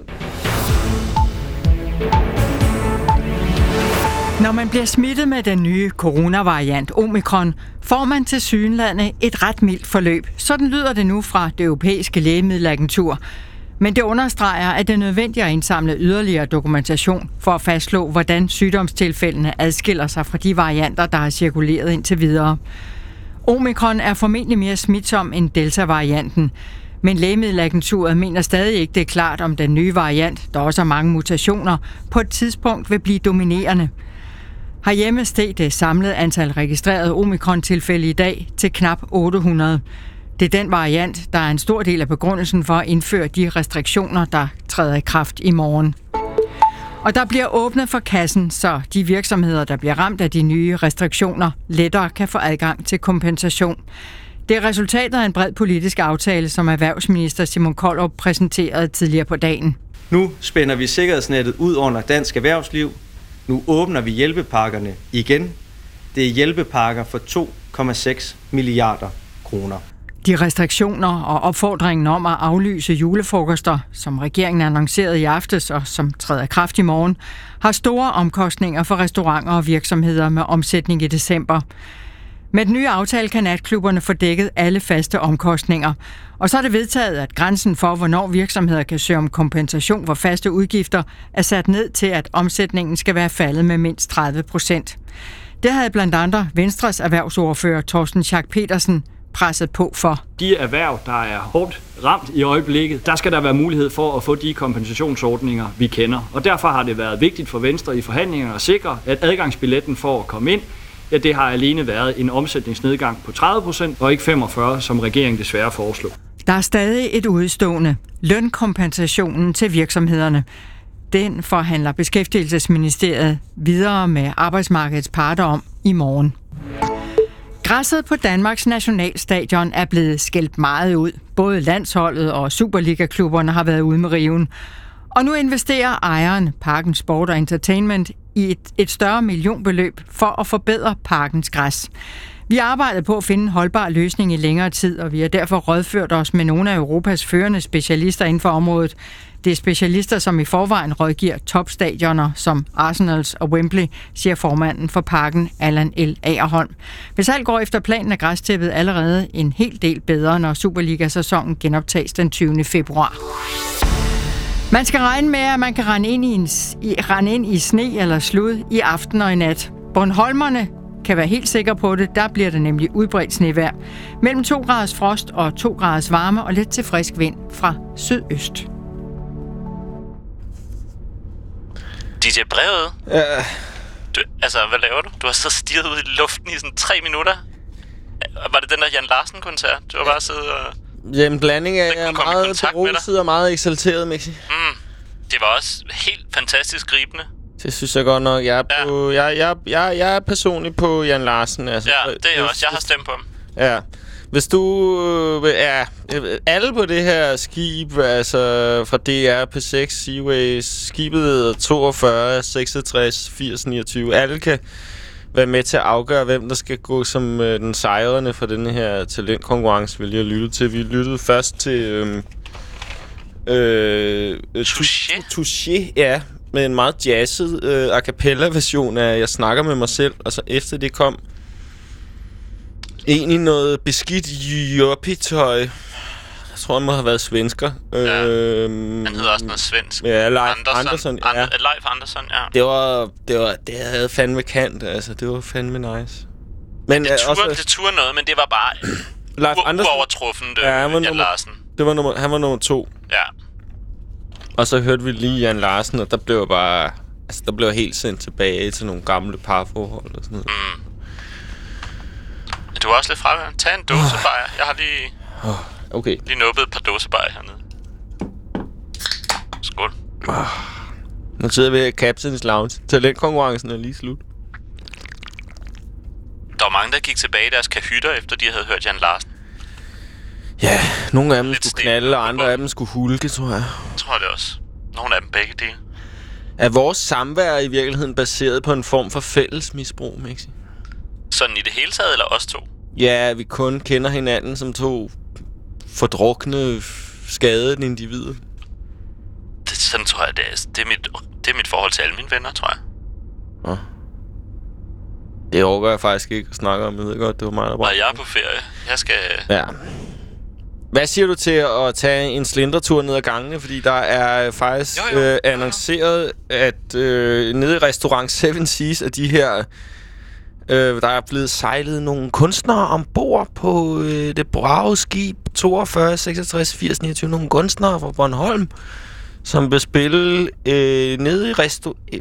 K: når man bliver smittet med den nye coronavariant Omikron, får man til synlande et ret mildt forløb. Sådan lyder det nu fra det europæiske lægemiddelagentur. Men det understreger, at det er nødvendigt at indsamle yderligere dokumentation for at fastslå, hvordan sygdomstilfældene adskiller sig fra de varianter, der har cirkuleret indtil videre. Omikron er formentlig mere smitsom end Delta-varianten, men lægemiddelagenturet mener stadig ikke, det er klart, om den nye variant, der også har mange mutationer, på et tidspunkt vil blive dominerende. Herhjemme steg det samlede antal registrerede omikron-tilfælde i dag til knap 800. Det er den variant, der er en stor del af begrundelsen for at indføre de restriktioner, der træder i kraft i morgen. Og der bliver åbnet for kassen, så de virksomheder, der bliver ramt af de nye restriktioner, lettere kan få adgang til kompensation. Det er resultatet af en bred politisk aftale, som erhvervsminister Simon Koldrup præsenterede tidligere på dagen.
L: Nu spænder vi sikkerhedsnettet ud under dansk erhvervsliv. Nu åbner vi hjælpepakkerne igen. Det er hjælpepakker for 2,6 milliarder kroner.
K: De restriktioner og opfordringen om at aflyse julefrokoster, som regeringen annoncerede i aftes og som træder kraft i morgen, har store omkostninger for restauranter og virksomheder med omsætning i december. Med den nye aftale kan natklubberne få dækket alle faste omkostninger. Og så er det vedtaget, at grænsen for, hvornår virksomheder kan søge om kompensation for faste udgifter, er sat ned til, at omsætningen skal være faldet med mindst 30 procent. Det havde blandt andre Venstres erhvervsordfører Torsten Schack Petersen presset på for.
M: De erhverv, der er hårdt ramt i øjeblikket, der skal der være mulighed for at få de kompensationsordninger, vi kender. Og derfor har det været vigtigt for Venstre i forhandlingerne at sikre, at adgangsbilletten for at komme ind, ja, det har alene været en omsætningsnedgang på 30%, og ikke 45%, som regeringen desværre foreslog.
K: Der er stadig et udstående. Lønkompensationen til virksomhederne. Den forhandler Beskæftigelsesministeriet videre med arbejdsmarkedets parter om i morgen. Græsset på Danmarks nationalstadion er blevet skældt meget ud. Både landsholdet og Superliga-klubberne har været ude med riven. Og nu investerer ejeren, Parken Sport og Entertainment, i et, et større millionbeløb for at forbedre parkens græs. Vi arbejdede på at finde en holdbar løsning i længere tid, og vi har derfor rådført os med nogle af Europas førende specialister inden for området. Det er specialister, som i forvejen rådgiver topstadioner som Arsenals og Wembley, siger formanden for parken, Allan L. Agerholm. Hvis alt går efter planen, er græstæppet allerede en hel del bedre, når Superliga-sæsonen genoptages den 20. februar. Man skal regne med, at man kan rende ind i, en, i, rende ind i sne eller slud i aften og i nat. Bornholmerne kan være helt sikre på det. Der bliver det nemlig udbredt snevejr. Mellem 2 graders frost og 2 graders varme og lidt til frisk vind fra sydøst.
B: DJ Brevet,
A: Ja,
B: du, altså, hvad laver du? Du har så stirret ud i luften i sådan tre minutter. Var det den der Jan Larsen-koncert? Du har bare siddet og...
A: det er en blanding af, jeg er meget beruset og meget eksalteret, Mixi.
B: Mm, det var også helt fantastisk gribende.
A: Det synes jeg godt nok. Jeg er,
B: Ja.
A: på, jeg, jeg, jeg, jeg er personligt på Jan Larsen. Altså,
B: Ja, det er jeg også. Jeg har stemt på ham.
A: Ja. Hvis du... Øh, ja, alle på det her skib, altså fra DR P6 Seaways, skibet hedder 42, 66, 80, 29. Alle kan være med til at afgøre, hvem der skal gå som øh, den sejrende for den her talentkonkurrence, vil jeg lytte til. Vi lyttede først til... Øh, øh, øh,
B: Touché.
A: Touché, ja. Med en meget jazzet øh, a cappella version af Jeg snakker med mig selv. Og så efter det kom egentlig noget beskidt joppitøj. Jeg tror, han må have været svensker.
B: Ja.
A: Øhm,
B: Han hedder også noget svensk.
A: Ja, Leif
B: Andersson.
A: Andersson. ja.
B: Ander, Leif Andersson, ja.
A: Det var, det var, det havde fandme kant, altså. Det var fandme nice. Men
B: Det
A: øh,
B: turde,
A: også,
B: det turde noget, men det var bare
A: Leif Andersen,
B: uovertruffent,
A: Ja,
B: ja,
A: han var
B: Jan
A: nummer-
B: Larsen.
A: det var nummer, han var nummer to.
B: Ja.
A: Og så hørte vi lige Jan Larsen, og der blev bare... Altså, der blev helt sendt tilbage til nogle gamle parforhold og sådan noget.
B: Mm. Du er også lidt fraværende. Tag en dåsebajer. Jeg har lige,
A: Okay.
B: lige nubbet et par dåsebajer hernede. Skål.
A: Nu sidder vi her i Captain's Lounge. Talentkonkurrencen er lige slut.
B: Der var mange, der gik tilbage i deres kahytter, efter de havde hørt Jan Larsen.
A: Ja, nogle af dem
B: Lidt
A: skulle knalde, og andre af dem skulle hulke, tror jeg.
B: Jeg tror det også. Nogle af dem begge dele.
A: Er vores samvær i virkeligheden baseret på en form for fælles misbrug, Mixi?
B: Sådan i det hele taget, eller os to?
A: Ja, vi kun kender hinanden som to fordrukne, skadede individer.
B: Det, sådan tror jeg, det er. Det er, mit, det er mit forhold til alle mine venner, tror jeg.
A: Nå. Det overgår jeg faktisk ikke at snakke om. Jeg ved godt, det var mig, der var.
B: jeg er på ferie. Jeg skal...
A: Ja. Hvad siger du til at tage en slendretur ned ad gangene? Fordi der er faktisk
B: Jo, jo.
A: Øh, annonceret, at øh, nede i restaurant Seven Seas, at de her... Øh, der er blevet sejlet nogle kunstnere ombord på øh, det brave skib 42, 66, 80, 29. Nogle kunstnere fra Bornholm, som vil spille øh, nede i resto... Øh,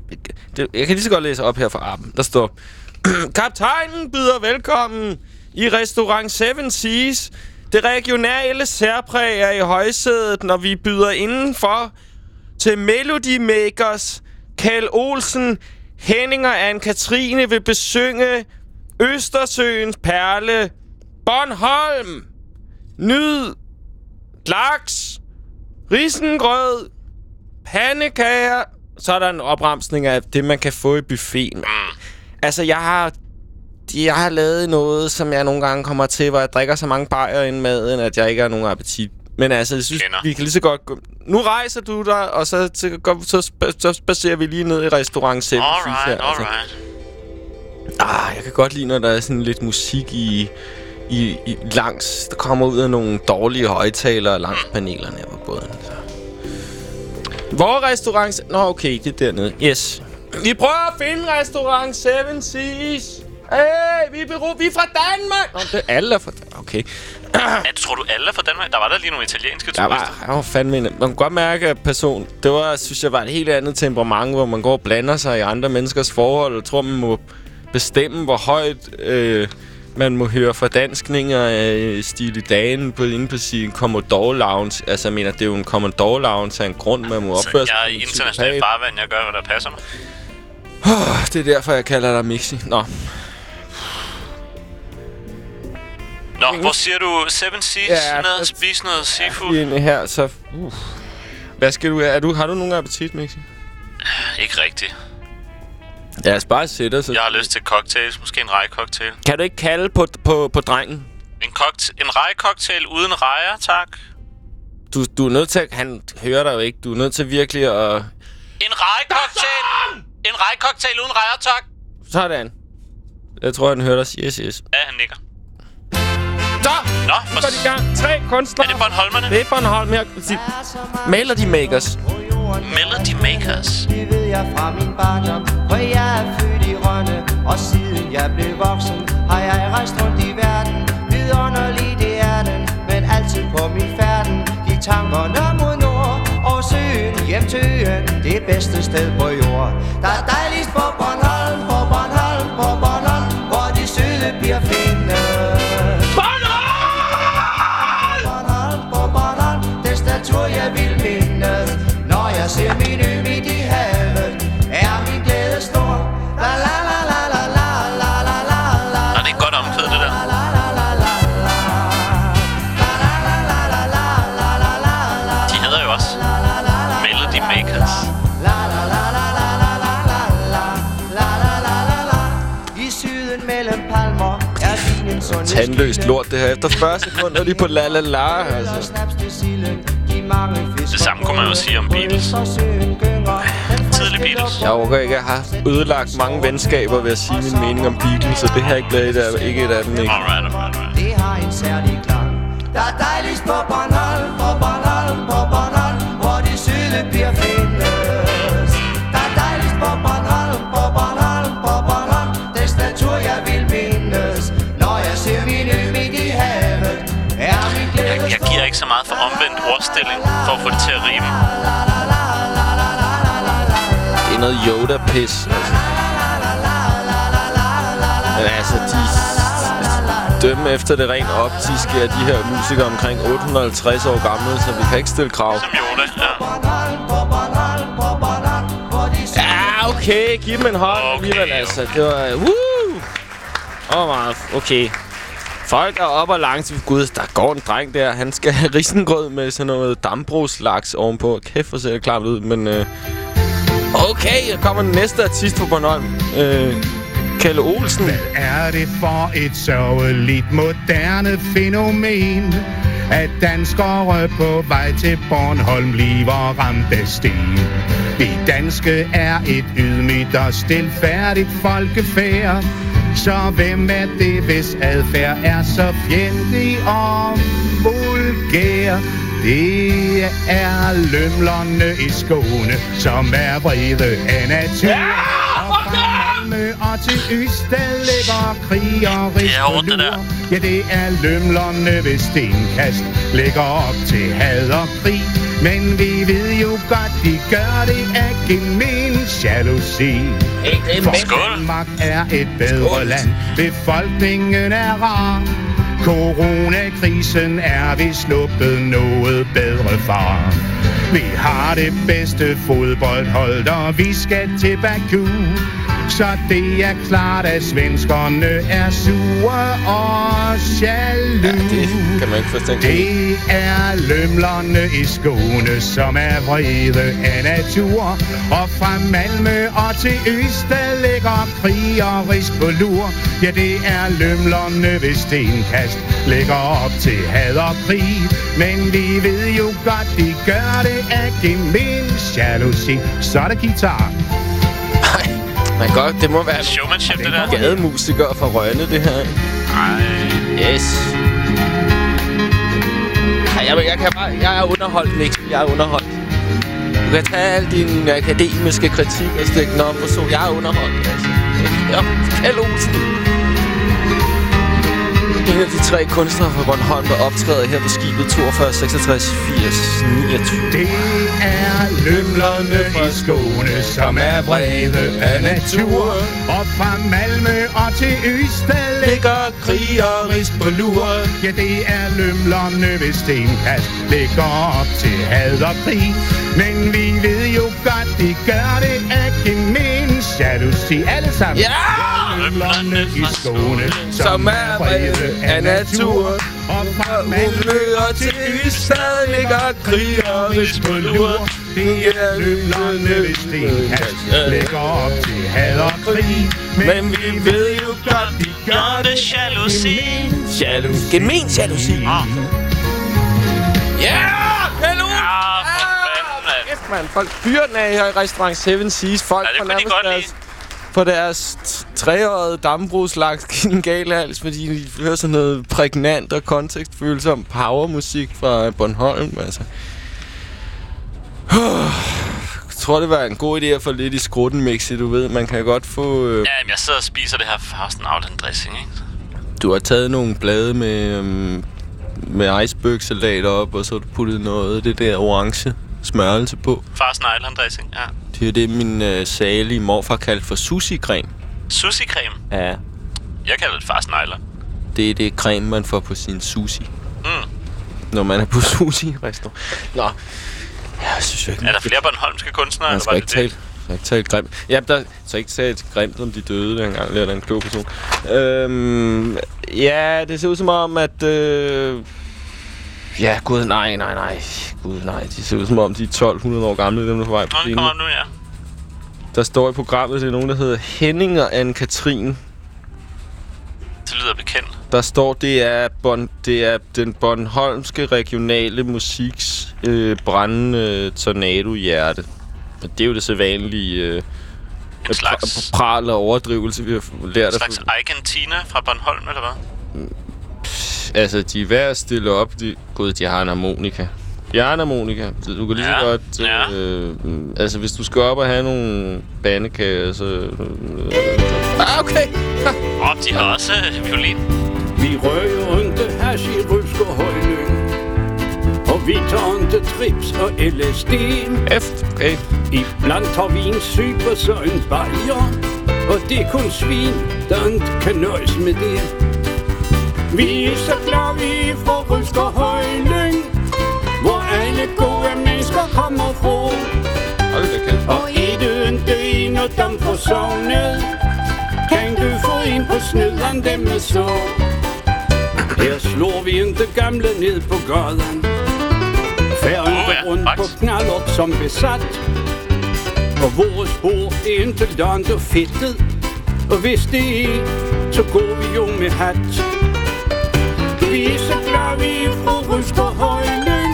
A: det, jeg kan lige så godt læse op her fra appen. Der står... Kaptajnen byder velkommen i restaurant Seven Seas. Det regionale særpræg er i højsædet, når vi byder indenfor til Melody Makers. Karl Olsen, Henning og Anne-Katrine vil besynge Østersøens perle, Bornholm. Nyd, laks, risengrød, pandekager. Så er der en opremsning af det, man kan få i buffeten. Altså, jeg har, jeg har lavet noget, som jeg nogle gange kommer til, hvor jeg drikker så mange bajer ind maden, at jeg ikke har nogen appetit. Men altså, jeg synes,
B: Kender.
A: vi kan lige så godt gå... Nu rejser du dig, og så, så, så, spa- så spacerer vi lige ned i restaurant selv.
B: Alright, alright.
A: Ah, jeg kan godt lide, når der er sådan lidt musik i, i, i langs... Der kommer ud af nogle dårlige højtalere langs panelerne på båden. Så. Hvor restaurant... Nå, okay, det er dernede. Yes. Vi prøver at finde restaurant Seven Seas. Hey, vi er, vi er fra Danmark! Nå, det er alle er fra Okay.
B: Ja, tror du alle er fra Danmark? Der var der lige nogle italienske
A: Der
B: turister.
A: var, jeg var fandme en, Man kunne godt mærke, at person... Det var, synes jeg, var et helt andet temperament, hvor man går og blander sig i andre menneskers forhold. Jeg tror, man må bestemme, hvor højt øh, man må høre fordanskninger af Stile Dagen på, inde på sin Commodore Lounge. Altså, jeg mener, det er jo en Commodore Lounge af en grund, man må
B: Så
A: opføre sig
B: jeg er
A: som
B: i
A: en
B: international
A: psykopat.
B: farvand. Jeg gør, hvad der passer mig.
A: Det er derfor, jeg kalder dig Mixi. Nå,
B: Nå, hvor siger du Seven Seas?
A: Ja,
B: Ja, ned og spise noget seafood?
A: inde her, så... Uh. Hvad skal du? Er du, har du nogen appetit, Mixi?
B: Ikke rigtigt.
A: Ja, os bare sætte os.
B: Jeg har lyst til cocktails. Måske en rejecocktail.
A: Kan du ikke kalde på, på, på drengen?
B: En, cocktail, en rejecocktail uden rejer, tak.
A: Du, du er nødt til at... Han hører dig jo ikke. Du er nødt til virkelig at...
B: En rejecocktail! En rejecocktail uden rejer, tak.
A: Sådan. Jeg tror, han hørte os. Yes, yes.
B: Ja, han nikker.
A: Så!
B: Nå,
A: Nu går de i gang. Tre kunstnere.
B: Er det Bornholmerne?
A: Det er Bornholm her. Melody Makers.
B: Melody Makers.
F: Det ved jeg fra min barndom For jeg er født i Rønne
G: Og siden jeg blev voksen Har jeg rejst rundt i verden Vidunderlig det er den Men altid på min færden De tankerne mod nord Og søen hjem til øen Det bedste sted på jord Der er dejligst på Bornholm På Bornholm, på Bornholm Hvor de søde bliver findes
A: Tandløst lort, det her. Efter 40 sekunder lige på la la la, altså.
B: Det samme kunne man jo sige om Beatles. Tidlig Beatles.
A: Jeg overgår ikke, jeg har ødelagt mange venskaber ved at sige min mening om Beatles, så det her ikke bliver et af, ikke et af dem, ikke?
B: Alright, alright, alright.
G: Det har en særlig klang Der er dejligst på Bornholm På Bornholm, på Bornholm Hvor de søde bliver
B: ikke så meget for omvendt ordstilling for at få det til at rime.
A: Det er noget Yoda-pis, altså. Men altså, de dømme efter det rent optiske er de her musikere omkring 850 år gamle, så vi kan ikke stille krav.
B: Som Yoda, ja.
A: Ja, okay. Giv dem en hånd okay, alligevel, altså. Det var... Woo! Åh, oh, meget. Okay. Folk er op og langt. Gud, der går en dreng der. Han skal have risengrød med sådan noget dambrugslaks ovenpå. Kæft, hvor ser det klart ud. Men øh, okay, der kommer den næste artist på Bornholm. Øh, Kalle Olsen.
N: Hvad er det for et sørgeligt moderne fænomen? At danskere på vej til Bornholm bliver ramt af sten. Vi danske er et ydmygt og stilfærdigt folkefærd. Så hvem er det, hvis adfærd er så fjendtlig og vulgær? Det er lømlerne i Skåne, som er vrede af natur. Og fra Malmø og til Ystad ligger krig og rigsbelur. Ja, det er lømlerne ved stenkast, lægger op til had og krig. Men vi ved jo godt, de gør det af gemen jalousi. For Danmark er et bedre land, befolkningen er rar. Coronakrisen er vi sluppet noget bedre fra. Vi har det bedste fodboldhold, og vi skal til Baku. Så det er klart, at svenskerne er sure og jaloux.
A: Ja, det kan man ikke forstå.
N: Det er lømlerne i Skåne, som er vrede af natur. Og fra Malmø og til Ystad ligger krig og risk på lur. Ja, det er lømlerne ved stenkast, ligger op til had og krig. Men vi ved jo godt, de gør det af gemen jalousi. Så er der guitar.
A: Man godt, det må være
B: Showmanship, det der.
A: gademusikere fra Rønne, det her.
B: Ej.
A: Yes. Ej, jeg, jeg, kan bare, jeg er underholdt, Mix. Jeg er underholdt. Du kan tage al din akademiske kritik og stikke den op og så. Jeg er underholdt, altså. Ja, Kjell Olsen. Af de tre kunstnere fra Bornholm, der optræder her på skibet 42, 66, 80, 29.
N: Det er lømlerne i Skåne, som er vrede af natur. Og fra Malmø og til Ystad ligger krig og risk på lur. Ja, det er lømlerne ved stenkast, ligger op til had og krig. Men vi ved jo godt, de gør det af gemen jalousi. Alle sammen.
A: Ja!
N: Lømlerne i Skåne, som er vrede af natur. Og fra og til Ystad ligger krig og risk på lur. Det er lømlerne ved stenkast, ligger op til had og krig. Men vi ved jo godt, de gør det
B: jalousi.
A: Jalousi. Gemen jalousi. Ja! Kjell Olsen!
B: Ja, for fanden, mand.
A: Kæft, mand. Folk fyrer den af her i restaurant Seven Seas. Folk
B: Ja, det kunne de godt lide.
A: For deres treårige dambrugslagt en gal hals, fordi de hører sådan noget prægnant og kontekstfølsom powermusik fra Bornholm. Altså. tror, det var en god idé at få lidt i skrutten, Mixi. Du ved, man kan godt få... Øh,
B: Ja, men jeg sidder og spiser det her Frosten Outland dressing, ikke?
A: Du har taget nogle blade med, øhm, med iceberg-salat op, og så har du puttet noget af det der orange smørelse på.
B: Frosten Island dressing, ja.
A: Det er det, min øh, salige morfar kaldte for sushi-creme.
B: Sushi-creme.
A: Ja.
B: Jeg kalder det Island.
A: Det er det creme, man får på sin sushi.
B: Mm.
A: Når man er på sushi-restaurant. Nå. Jeg synes jo ikke...
B: Er der flere Bornholmske kunstnere,
A: Man
B: eller
A: skal
B: var
A: ikke
B: det
A: tale,
B: det?
A: skal ikke tale grimt. Ja, der så ikke tale grimt om de døde dengang. Det er da en klog person. Øhm, ja, det ser ud som om, at... Øh, ja, gud, nej, nej, nej. Gud, nej. De ser ud som om, de er 1200 år gamle, dem der er på vej på scenen.
B: kommer nu, ja.
A: Der står i programmet, det er nogen, der hedder Henning og Anne-Katrin.
B: Det lyder bekendt.
A: Der står, det er, bon, det er den Bornholmske regionale musiks øh, brændende tornado-hjerte. Og det er jo det sædvanlige øh,
B: En slags,
A: pr- pral og overdrivelse, vi har lært
B: en slags Argentina fra Bornholm, eller hvad?
A: Altså, de er værd at stille op. De, gud, de har en harmonika. De har en harmonika, så du kan lige
B: Ja,
A: så godt...
B: ja.
A: Øh, altså, hvis du skal op og have nogle bandekager, så... Øh, ah, okay!
B: Åh, oh, de har også øh, violin.
O: Vi rører inte hash i Røsker Højløn Og vi tager inte trips og LSD
A: Efter, okay
O: Ibland tager vi en super så en bajer Og det er kun svin, der ikke kan nøjes med det Vi er så glade vi er fra Røsker Højløn Hvor alle gode mennesker kommer fra. Og er du ikke en af dem fra sovnet Kan du få en på snederen dem med så? Her slår vi ikke gamle ned på gaden. Fær ikke rundt på knallert som besat. Og vores hår er ikke langt og fedtet. Og hvis det er, så går vi jo med hat Vi så glade vi er fra Rysker Højløn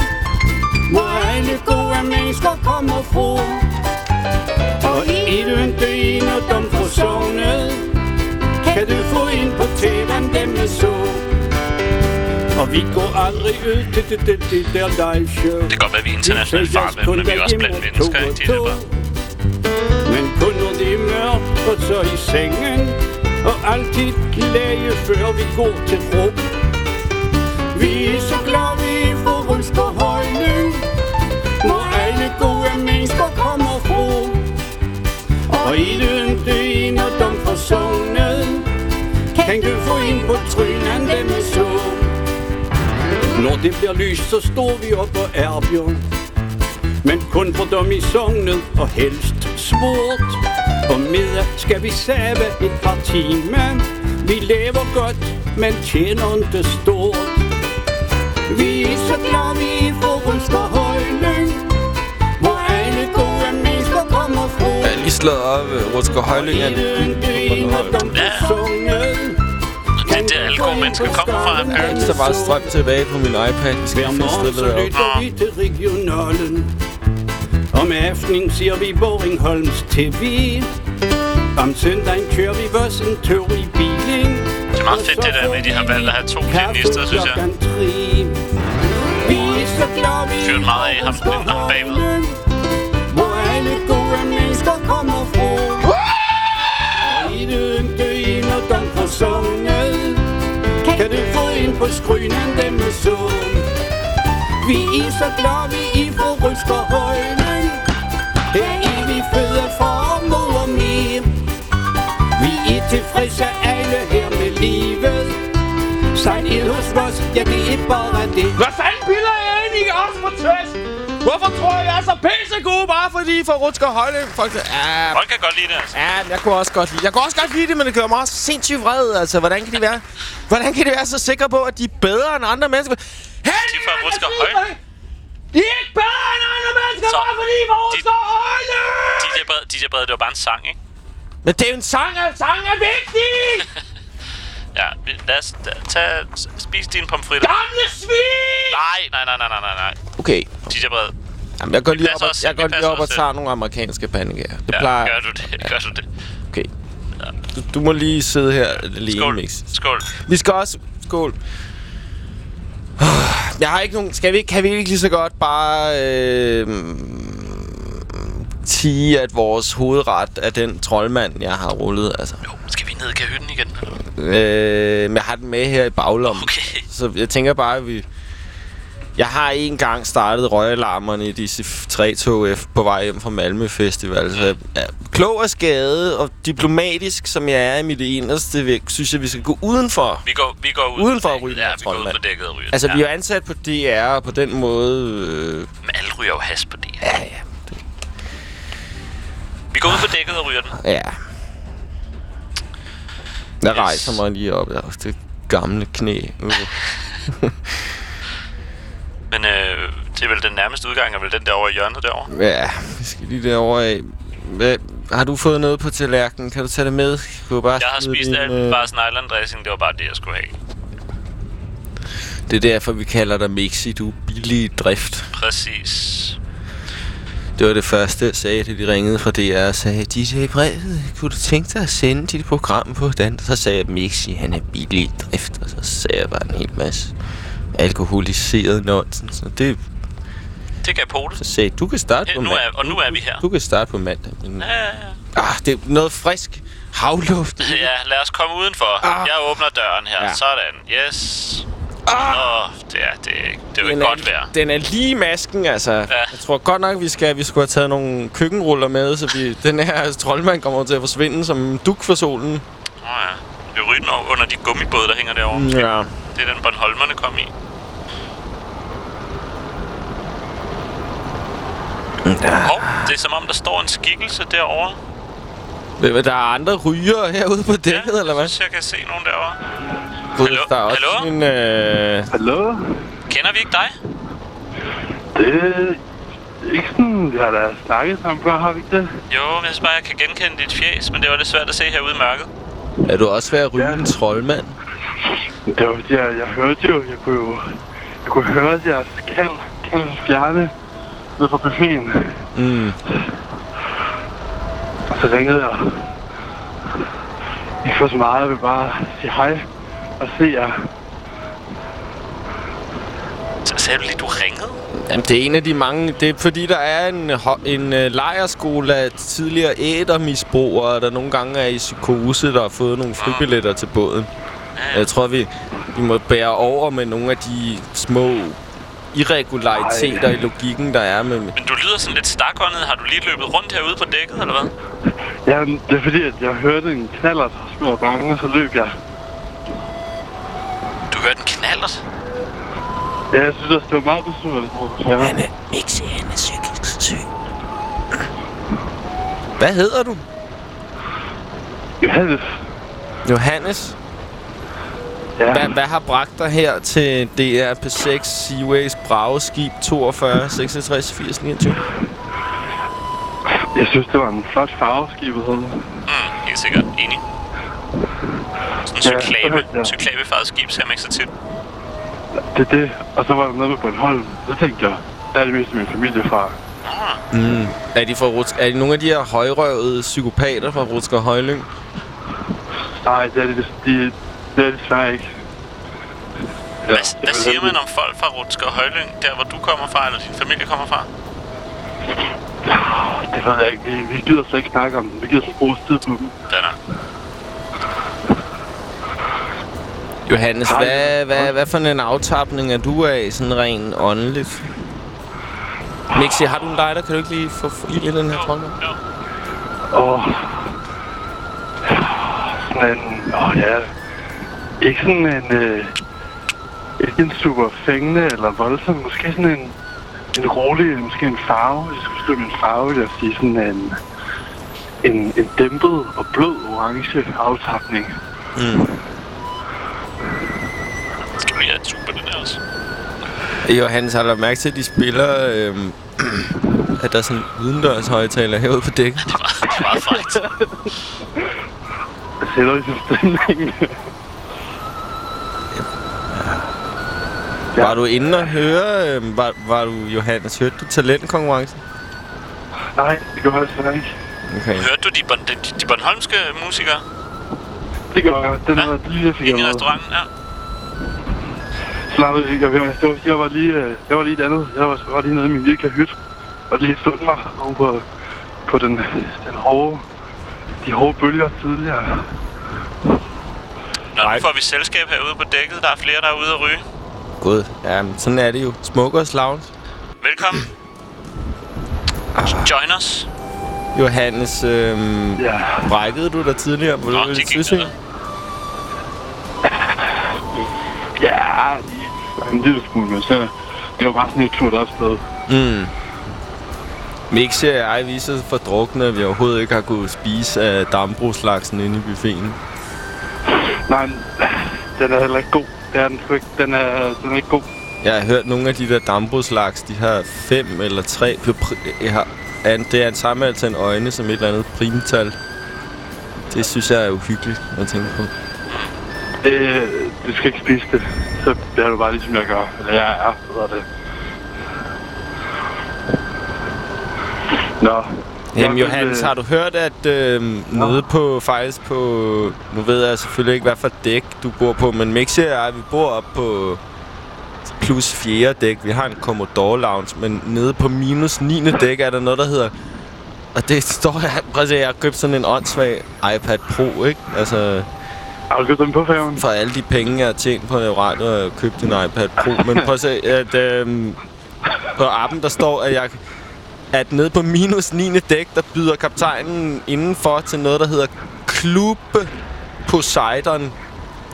O: Hvor alle gode mennesker kommer fra Og du ikke en af dem fra sovnet Kan du få ind på tæven dem med så og vi går aldrig ud til det, det, det der live show.
B: Det kan godt være, vi er internationalt farvand, men vi er også blandt mennesker, ikke? Det er.
O: Men kun når det er mørkt, og så i sengen. Og altid glæde, før vi går til ro. Vi er så glade, vi er fra Rysker Højløn. Hvor alle gode mennesker kommer fra. Og i den det ene af dem sovnet. Kan du få ind på trynen dem med så. Når det bliver lyst, så står vi op og erbjørn. Men kun for dem i sognet og helst svort. Og middag skal vi save et par timer. Vi lever godt, men tjener ikke stort. Vi er så glade, vi er fra Rysker Højløn. Hvor alle gode mennesker kommer fra.
A: Jeg er lige slået op, uh, Rutsker Højlyng er en by på Bornholm.
B: Det er der, alle gode mennesker kommer fra,
A: er
B: apparently.
A: ikke så meget strøm tilbage på min iPad. Vi skal finde stillet
O: så
A: op.
O: lytter vi til regionalen Om aftenen ser vi Boringholms TV Om søndagen kører vi vores en tur i bilen
B: er meget fedt, det der med, at de har valgt at have to pianister, synes jeg.
O: Vi
B: Fyret meget af ham, den ham bagved.
O: Hvor alle gode mennesker kommer fra Og i det ikke en fra Kan du få ind på skrynen dem med så Vi er så glade, vi er fra Rysker Højlen Her er vi føde for mor og mere Vi er tilfredse alle her Sejl ind hos os, ja det er bare det
A: Hvad fanden piller jeg ind i os på tvæs? Hvorfor tror jeg, jeg er så pissegod, bare fordi for Rutsker Højlyng? Folk, ja,
B: Folk kan godt lide det, altså.
A: Ja, jeg kunne også godt lide Jeg kunne også godt lide det, men det gør mig også sindssygt vred. Altså, hvordan kan de være, hvordan kan de være så sikre på, at de er bedre end andre mennesker? Henning,
B: De er fra Rutsker Højlyng.
A: De er ikke bedre end andre mennesker,
B: Så,
A: bare fordi de er fra Rutsker Højlyng!
B: DJ Brede, DJ Brede, det var bare en sang, ikke?
A: Men det er jo en sang, og sang er vigtig!
B: Ja, lad os tage, spis dine pomfritter.
A: Gamle svin!
B: Nej, nej, nej, nej, nej, nej, nej.
A: Okay.
B: DJ Brede.
A: Jamen, jeg går lige op,
B: os-
A: jeg går lige op og tager nogle amerikanske pandekager. Det
B: Ja,
A: plejer
B: gør du det, gør du det.
A: Okay. Du, du må lige sidde her alene,
B: Skål.
A: Mix.
B: Skål.
A: Vi skal også... Skål. Jeg har ikke nogen... Skal vi, kan vi ikke lige så godt bare... Øh, sige, at vores hovedret er den troldmand, jeg har rullet. Altså.
B: Jo, skal vi ned i kahytten igen?
A: Øh, men jeg har den med her i baglommen.
B: Okay.
A: Så jeg tænker bare, at vi... Jeg har en gang startet røgalarmerne i disse tre tog F på vej hjem fra Malmø Festival. Så jeg er klog og skade og diplomatisk, som jeg er i mit inderste væk, synes jeg, vi skal gå udenfor.
B: Vi går, vi går ud
A: Uden for
B: på
A: at ryge.
B: Ja, vi går ud på dækket og ryger.
A: Altså,
B: ja.
A: vi er ansat på DR, og på den måde... Øh,
B: Men alle ryger jo has på det.
A: ja, ja.
B: Vi går ud på dækket og ryger den.
A: Ja. Jeg
B: Yes.
A: rejser mig lige op. Jeg har det gamle knæ. Uh.
B: Men øh, det er vel den nærmeste udgang, er vel den der over i hjørnet derovre.
A: Ja, vi skal lige derover af. Hvad, har du fået noget på tallerkenen? Kan du tage det med? Jeg, kunne bare
B: Jeg har spist
A: din,
B: alt
A: øh,
B: bare Island dressing, det var bare det, jeg skulle have.
A: Det er derfor, vi kalder dig Mixi. Du er billig i drift.
B: Præcis.
A: Det var det første, sagde, da de ringede fra DR og sagde, DJ Brevet, kunne du tænke dig at sende dit program på den? Så sagde jeg, Mixi, han er billig i drift. Og så sagde jeg bare en hel masse alkoholiseret nonsens. Så det,
B: Det gav Pote.
A: så sagde du kan starte på
B: nu er, og nu er vi her.
A: Du kan starte på mandag. Men,
B: Ja, ja, ja.
A: ah, det er noget frisk havluft.
B: Ja, lad os komme udenfor.
A: Ah.
B: Jeg åbner døren her.
A: Ja.
B: Sådan. Yes. Åh, det er, det, det er jo
A: Den
B: ikke godt vejr.
A: den er lige masken, altså. Ja. Jeg tror godt nok, vi skal vi skulle have taget nogle køkkenruller med, så vi, den her troldmand kommer til at forsvinde som duk for solen.
B: Åh ja. Vi ryger den over under de gummibåde, der hænger derovre.
A: Ja.
B: Det er den Bornholmerne kom i.
A: Ja.
B: Hov, det er som om, der står en skikkelse derovre.
A: Du hvad, der er andre ryger herude på dækket, ja, eller hvad?
B: Så jeg kan se nogen derovre.
A: Gud,
B: Hallo?
A: Der er også
B: Hallo?
A: en... Øh...
P: Hallo?
B: Kender vi ikke dig?
P: Det er ikke sådan, vi har da snakket sammen før, har vi ikke det?
B: Jo, men jeg synes bare, jeg kan genkende dit fjes, men det var lidt svært at se herude i mørket.
A: Er du også ved at ryge ja. en troldmand?
P: Det var fordi, jeg, jeg hørte jo, jeg kunne jo, jeg kunne høre jeres kald, kald fjerne ned fra buffeten.
A: Mm.
P: Og så ringede jeg. Ikke for så meget, jeg vil bare sige hej og se jer.
B: Så sagde du lige, du ringede?
A: Jamen, det er en af de mange... Det er fordi, der er en, en uh, lejerskole af tidligere ædermisbrugere, der nogle gange er i psykose, der har fået nogle fribilletter til båden. Jeg tror, vi, vi må bære over med nogle af de små irregulariteter i logikken, der er med...
B: Men du lyder sådan lidt stakåndet. Har du lige løbet rundt herude på dækket, eller hvad?
P: Ja, det er fordi, at jeg hørte en knallert små bange, og så løb jeg.
B: Du hørte en knallert?
P: Ja, jeg synes også, det var meget besynderligt. Ja.
A: Han er Mixi, han er psykisk syg. Hvad hedder du?
P: Johannes.
A: Johannes?
P: Ja.
A: Hvad, hvad har bragt dig her til DR P6 Seaways Brageskib 42 66 80 29?
P: Jeg synes, det var en flot farve, skibet hed.
B: Mm, helt sikkert. Enig. Sådan en
P: Ja,
B: cyklabe.
P: ja.
B: Cyklabefaret skib ser man ikke så tit.
P: Det er det. Og så var der noget med Bornholm. Så tænkte jeg, der er det mest min familie fra.
A: Mm. Er, de fra Rutsk, er de nogle af de her højrøvede psykopater fra Rutsker Højlyng?
P: Nej, det er det, de, det er det desværre ikke.
B: Hvad, hvad siger man om folk fra Rutsker Højlyng, der hvor du kommer fra, eller din familie kommer fra?
P: Det ved jeg ikke. Vi, gider slet ikke snakke om dem. Vi gider ikke bruge tid på dem.
B: Den er.
A: Johannes,
P: Hej.
A: hvad, hvad, hvad for en aftapning er du af, sådan rent åndeligt? Mixi, har du en lighter? Kan du ikke lige få i den her tromme?
P: Og sådan en, åh ja, ikke sådan en, øh, ikke en super fængende eller voldsom, måske sådan en, en rolig, måske en farve, hvis jeg skulle skrive en farve, vil jeg sige sådan en, en, en dæmpet og blød orange aftapning.
A: Mm.
B: Skal vi have et super den her også?
A: Johannes, har du lagt mærke til, at de spiller, øhm, at der er sådan en udendørs højtaler herude på dækket?
B: Det var meget frækt.
P: Det sætter ligesom stemningen.
A: Var du inde og høre, øhm, var, var du, Johannes, hørte du talentkonkurrencen?
P: Nej, det gør jeg slet ikke.
A: Okay.
B: Hørte du de, de, de Bornholmske musikere?
P: Det gør jeg. Den ja. var lige, jeg fik
B: Inde i restauranten, ja.
P: Slap jeg, jeg, jeg, jeg, var lige, øh, jeg var lige et andet. Jeg var, var lige nede i min lille kahyt. Og lige stod mig oven på på den, den hårde, de hårde bølger tidligere.
B: Nå, nu får vi selskab herude på dækket. Der er flere, der er ude at ryge.
A: Gud, ja, sådan er det jo. Smokers Lounge.
B: Velkommen. Join os.
A: Johannes, øhm,
P: ja.
A: brækkede du dig tidligere? Var
B: Nå, det gik bedre.
P: Ja, en lille smule, men så det var bare sådan et turt opsted.
A: Mm. Mixi og jeg viser for drukne, at vi overhovedet ikke har kunnet spise af dambrugslaksen inde i buffeten.
P: Nej, den er heller ikke god. Det er den sgu ikke. Den er, den er ikke god.
A: Jeg har hørt nogle af de der dambrugslaks, de har fem eller tre. Jeg har, det er en samme antal en øjne som et eller andet primtal. Det synes jeg er uhyggeligt at tænke på.
P: Det, du skal ikke spise det. Så bliver du bare ligesom jeg gør. Eller jeg er, hvad er det. Nå.
A: Jamen
P: Jeg
A: Johannes, har du hørt, at øh, nede på, faktisk på, nu ved jeg selvfølgelig ikke, hvad for dæk du bor på, men Mixi og jeg, vi bor op på plus 4. dæk. Vi har en Commodore Lounge, men nede på minus 9. dæk er der noget, der hedder, og det står her, prøv at se, jeg har købt sådan en åndssvag iPad Pro, ikke? Altså,
P: har du købt den på færgen?
A: For alle de penge, jeg har tjent på radio, har jeg købt en iPad Pro. Men prøv at se, at øh, på appen, der står, at jeg at nede på minus 9. dæk, der byder kaptajnen indenfor til noget, der hedder Klub Poseidon.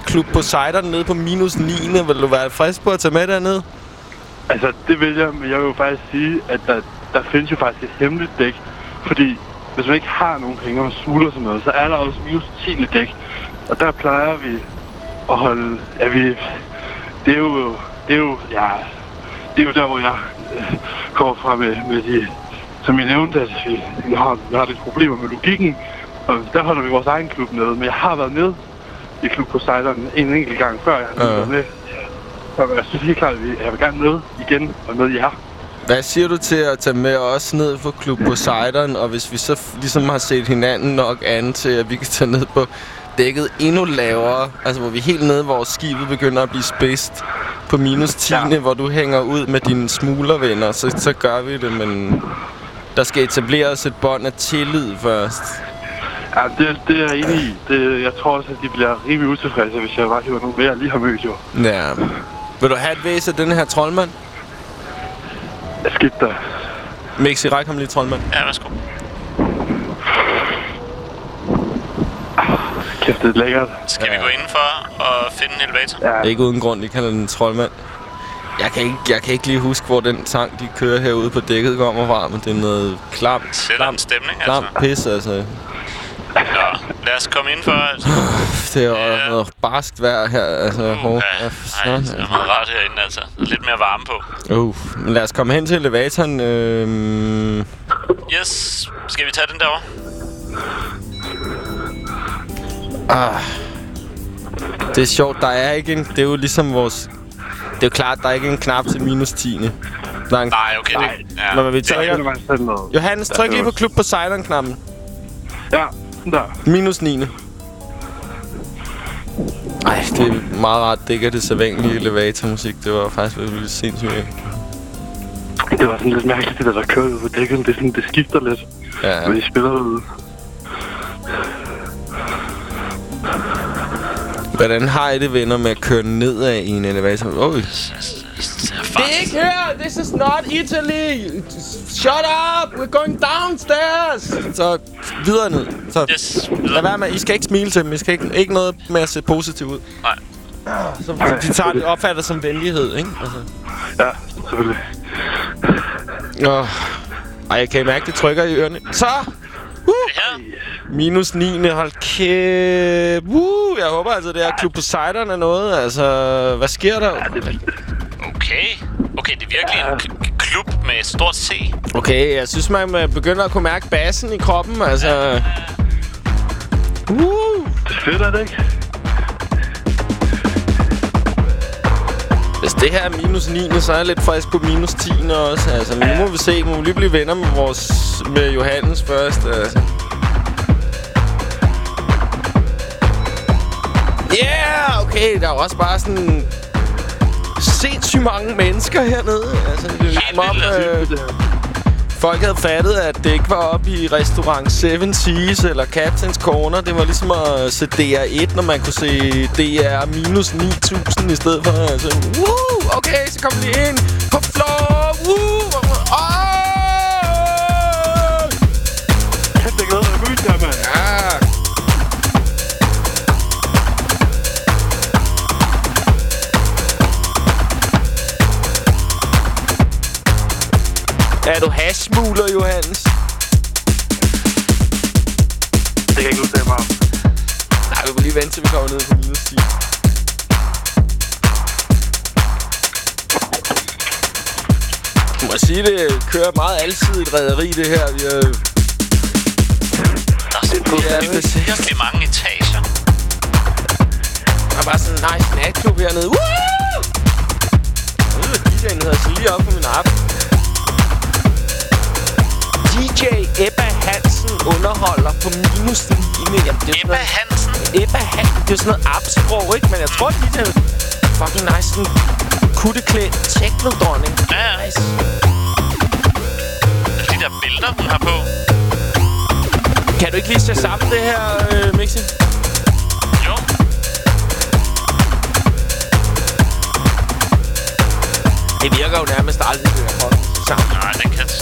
A: Klub Poseidon nede på minus 9. Vil du være frisk på at tage med derned?
P: Altså, det vil jeg, men jeg vil jo faktisk sige, at der, der findes jo faktisk et hemmeligt dæk. Fordi hvis man ikke har nogen penge og smuler sådan noget, så er der også minus 10. dæk. Og der plejer vi at holde... Ja, vi... Det er jo... Det er jo... Ja... Det er jo der, hvor jeg øh, kommer fra med, med de... Som jeg nævnte, at vi, vi, har, vi har lidt problemer med logikken. Og der holder vi vores egen klub nede. Men jeg har været med i Klub Poseidon en enkelt gang før. Jeg har
A: Ja.
P: været med. Så jeg synes helt klart, at jeg vil gerne med igen og med jer.
A: Hvad siger du til at tage med os ned på Klub Poseidon, og hvis vi så ligesom har set hinanden nok an til, at vi kan tage ned på dækket endnu lavere, altså hvor vi er helt nede, hvor skibet begynder at blive spidst på minus 10, ja. hvor du hænger ud med dine smuglervenner, så, så gør vi det, men der skal etableres et bånd af tillid først.
P: Ja, det, det er jeg enig i. Det, jeg tror også, at de bliver rimelig utilfredse, hvis jeg bare hiver nogle mere, jeg lige har mødt jo.
A: Ja. Vil du have et væs af den her troldmand?
P: Skidt dig.
A: Mixi, ræk ham lige troldmand.
B: Ja, værsgo.
P: Kæft, det er lækkert.
B: Skal vi gå indenfor og finde en elevator?
P: Ja.
A: Ikke uden grund, de kalder den troldmand. Jeg kan, ikke, jeg kan ikke lige huske, hvor den sang, de kører herude på dækket, kommer fra, men det er noget klam,
B: Sætter en stemning,
A: klam
B: altså.
A: pis, altså.
B: Nå, lad os komme indenfor. Altså.
A: Det er jo ja. noget barskt vejr her, altså. Uh, oh,
B: Ja, ej, det er meget rart herinde, altså. Lidt mere varme på.
A: uh, men lad os komme hen til elevatoren. Øh,
B: Yes, skal vi tage den derovre?
A: ah. Det er sjovt, der er ikke en... Det er jo ligesom vores... Det er jo klart, der er ikke en knap til minus 10. Der er en,
B: Nej, okay, det... Ja.
A: Når
P: Det man selv noget.
A: Johannes,
P: Ja,
A: tryk
P: det
A: lige på klub på Silent-knappen.
P: Ja, der.
A: Minus 9. Ej, det er meget rart, det ikke er det sædvanlige elevatormusik. Det var faktisk virkelig sindssygt.
P: Det var sådan lidt mærkeligt, det der, der kørte ud på dækket. Det, er sådan, det skifter lidt,
A: Ja.
P: når de spiller derude.
A: Hvordan har I det, venner, med at køre nedad i en elevator? Oj.
B: Det
A: er ikke her! This is not Italy! Shut up! We're going downstairs! Så videre ned. Så
B: yes,
A: lad være med. I skal ikke smile til dem. I skal ikke, ikke noget med at se positivt ud.
B: Nej.
A: Så de tager det opfatter som venlighed, ikke? Altså.
P: Ja, selvfølgelig.
A: Åh. Ej, jeg kan mærke, det trykker i ørerne. Så! Uh! Minus 9. Hold kæft. Uh, jeg håber altså, det er Klub Poseidon er noget. Altså, hvad sker der?
B: Okay. Okay, det er virkelig en k- klub med stort C.
A: Okay, jeg synes, man øh, begynder at kunne mærke bassen i kroppen. Altså... Uh!
P: Det er fedt, er det ikke?
A: Hvis det her er minus 9, så er jeg lidt frisk på minus 10 også. Altså, nu må vi se. Må vi lige blive venner med, vores, med Johannes først. Altså. Yeah! Okay, der er også bare sådan... Sindssygt mange mennesker hernede. Altså, det er som om, øh, folk havde fattet, at det ikke var op i restaurant Seven Seas eller Captain's Corner. Det var ligesom at se DR1, når man kunne se DR minus 9000 i stedet for. Altså, woo, okay, så kom vi lige ind på floor. Woo, oh!
P: Er
A: du hashmugler, Johannes?
P: Det kan jeg ikke udtale mig om.
A: Nej, vi må lige vente, til vi kommer ned på minus 10. Du må sige, det kører meget alsidigt rederi, det her. Vi er,
B: Der er simpelthen
A: præcis.
B: virkelig mange etager.
A: der er bare sådan en nice natklub hernede. Woo! Er DJ'en hedder sig lige op på min app. DJ Ebba Hansen underholder på minus 9. Jamen, det er Ebba
B: Hansen?
A: Ebba Hansen. Det er sådan noget app-sprog, ikke? Men jeg tror, DJ'en er fucking nice. Sådan kutteklædt techno-dronning.
B: Ja, ja.
A: Nice.
B: De der billeder, hun har på.
A: Kan du ikke lige se sammen det her, øh, Mixi?
B: Jo.
A: Det virker jo nærmest aldrig, det her sammen.
B: Nej, den kan...